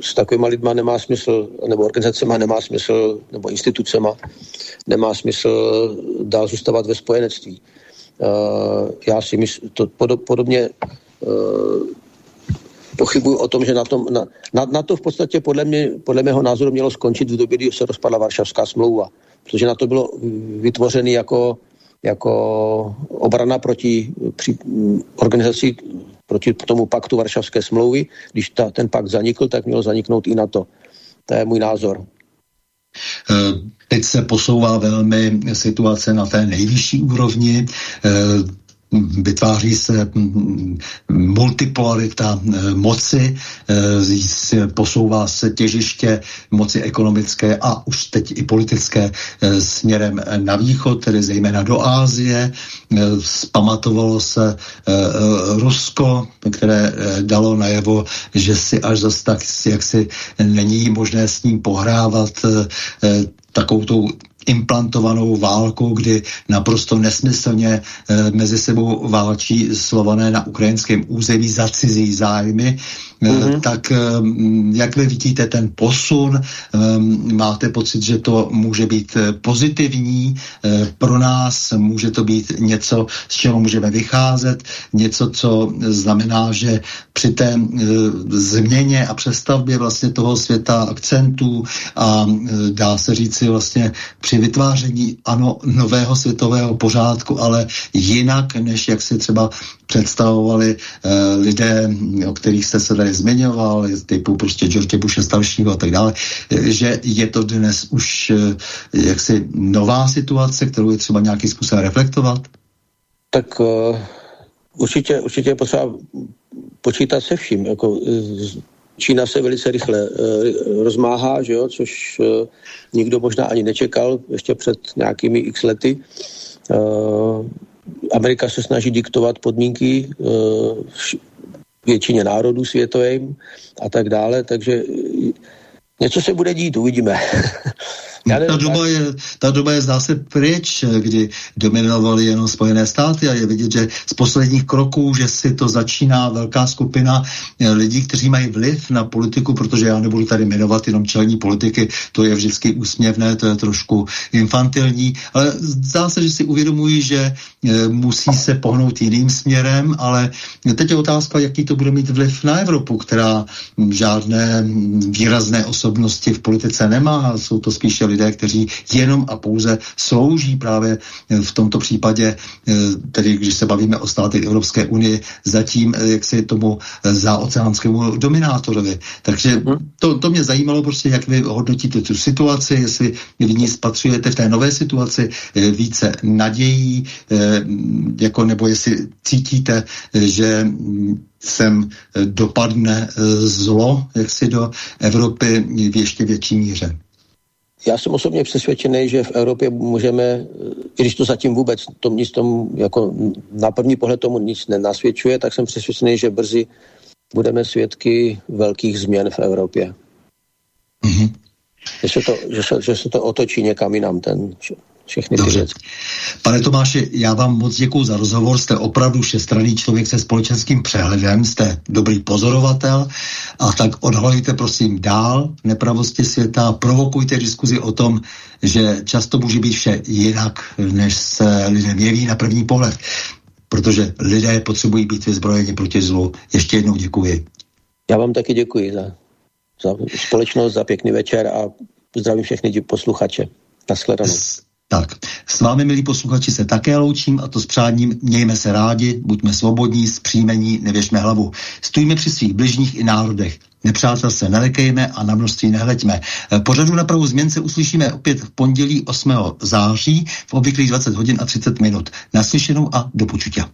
C: s takovými lidma nemá smysl, nebo organizacema nemá smysl, nebo institucema nemá smysl dál zůstávat ve spojenectví. Já si myslím, to podobně pochybuju o tom, že na, tom, na, na, na to v podstatě podle, mě, podle mého názoru mělo skončit v době, kdy se rozpadla Varšavská smlouva. Protože na to bylo vytvořený jako, jako obrana proti při, organizaci proti tomu paktu Varšavské smlouvy. Když ta, ten pakt zanikl, tak mělo zaniknout i na to. To je můj názor.
B: Eh, teď se posouvá velmi situace na té nejvyšší úrovni. Vytváří se multipolarita eh, moci, eh, posouvá se těžiště moci ekonomické a už teď i politické eh, směrem na východ, tedy zejména do Ázie. Spamatovalo se Rusko, které dalo najevo, že si až zase tak jaksi není možné s ním pohrávat takovou tou implantovanou válkou, kdy naprosto nesmyslně e, mezi sebou válčí slované na ukrajinském území za cizí zájmy, mm-hmm. tak e, jak vy vidíte ten posun? E, máte pocit, že to může být pozitivní pro nás? Může to být něco, z čeho můžeme vycházet? Něco, co znamená, že při té změně a přestavbě vlastně toho světa akcentů a dá se říci vlastně při vytváření, ano, nového světového pořádku, ale jinak, než jak si třeba představovali eh, lidé, o kterých jste se tady zmiňoval, typu prostě George Bushe staršího a tak dále, že je to dnes už eh, jaksi nová situace, kterou je třeba nějaký způsob reflektovat?
C: Tak uh, určitě, určitě je potřeba počítat se vším. Jako, uh, Čína se velice rychle uh, rozmáhá, že jo, což uh, nikdo možná ani nečekal ještě před nějakými x lety. Amerika se snaží diktovat podmínky většině národů světovým a tak dále, takže něco se bude dít, uvidíme.
B: Já ta, doba je, ta doba je zdá se pryč, kdy dominovaly jenom Spojené státy a je vidět, že z posledních kroků, že si to začíná velká skupina eh, lidí, kteří mají vliv na politiku, protože já nebudu tady jmenovat jenom čelní politiky, to je vždycky úsměvné, to je trošku infantilní, ale zdá se, že si uvědomují, že e, musí se pohnout jiným směrem, ale teď je otázka, jaký to bude mít vliv na Evropu, která žádné výrazné osobnosti v politice nemá, jsou to spíše lidé kteří jenom a pouze slouží právě eh, v tomto případě, eh, tedy když se bavíme o státy Evropské unie, zatím eh, jak se tomu záoceánskému dominátorovi. Takže mhm. to, to mě zajímalo prostě, jak vy hodnotíte tu situaci, jestli v ní spatřujete v té nové situaci více nadějí, jako nebo jestli cítíte, že mm, sem dopadne zlo, jak si do Evropy v ještě větší míře.
C: Já jsem osobně přesvědčený, že v Evropě můžeme, i když to zatím vůbec to nic tomu, jako na první pohled tomu nic nenasvědčuje, tak jsem přesvědčený, že brzy budeme svědky velkých změn v Evropě. Mm-hmm. Že, se to, že, se, že se to otočí někam jinam, ten všechny Dobře. ty věci.
B: Pane Tomáši, já vám moc děkuji za rozhovor. Jste opravdu všestranný člověk se společenským přehledem, jste dobrý pozorovatel a tak odhalujte prosím dál nepravosti světa, provokujte diskuzi o tom, že často může být vše jinak, než se lidem jeví na první pohled, protože lidé potřebují být vyzbrojeni proti zlu. Ještě jednou děkuji.
C: Já vám taky děkuji za, za společnost, za pěkný večer a zdravím všechny posluchače. Naschledanou.
B: Tak, s vámi, milí posluchači, se také loučím a to s přáním mějme se rádi, buďme svobodní, zpříjmení, nevěšme hlavu. Stojíme při svých bližních i národech. Nepřátel se nelekejme a na množství nehleďme. Pořadu na pravou změn se uslyšíme opět v pondělí 8. září v obvyklých 20 hodin a 30 minut. Naslyšenou a do počutě.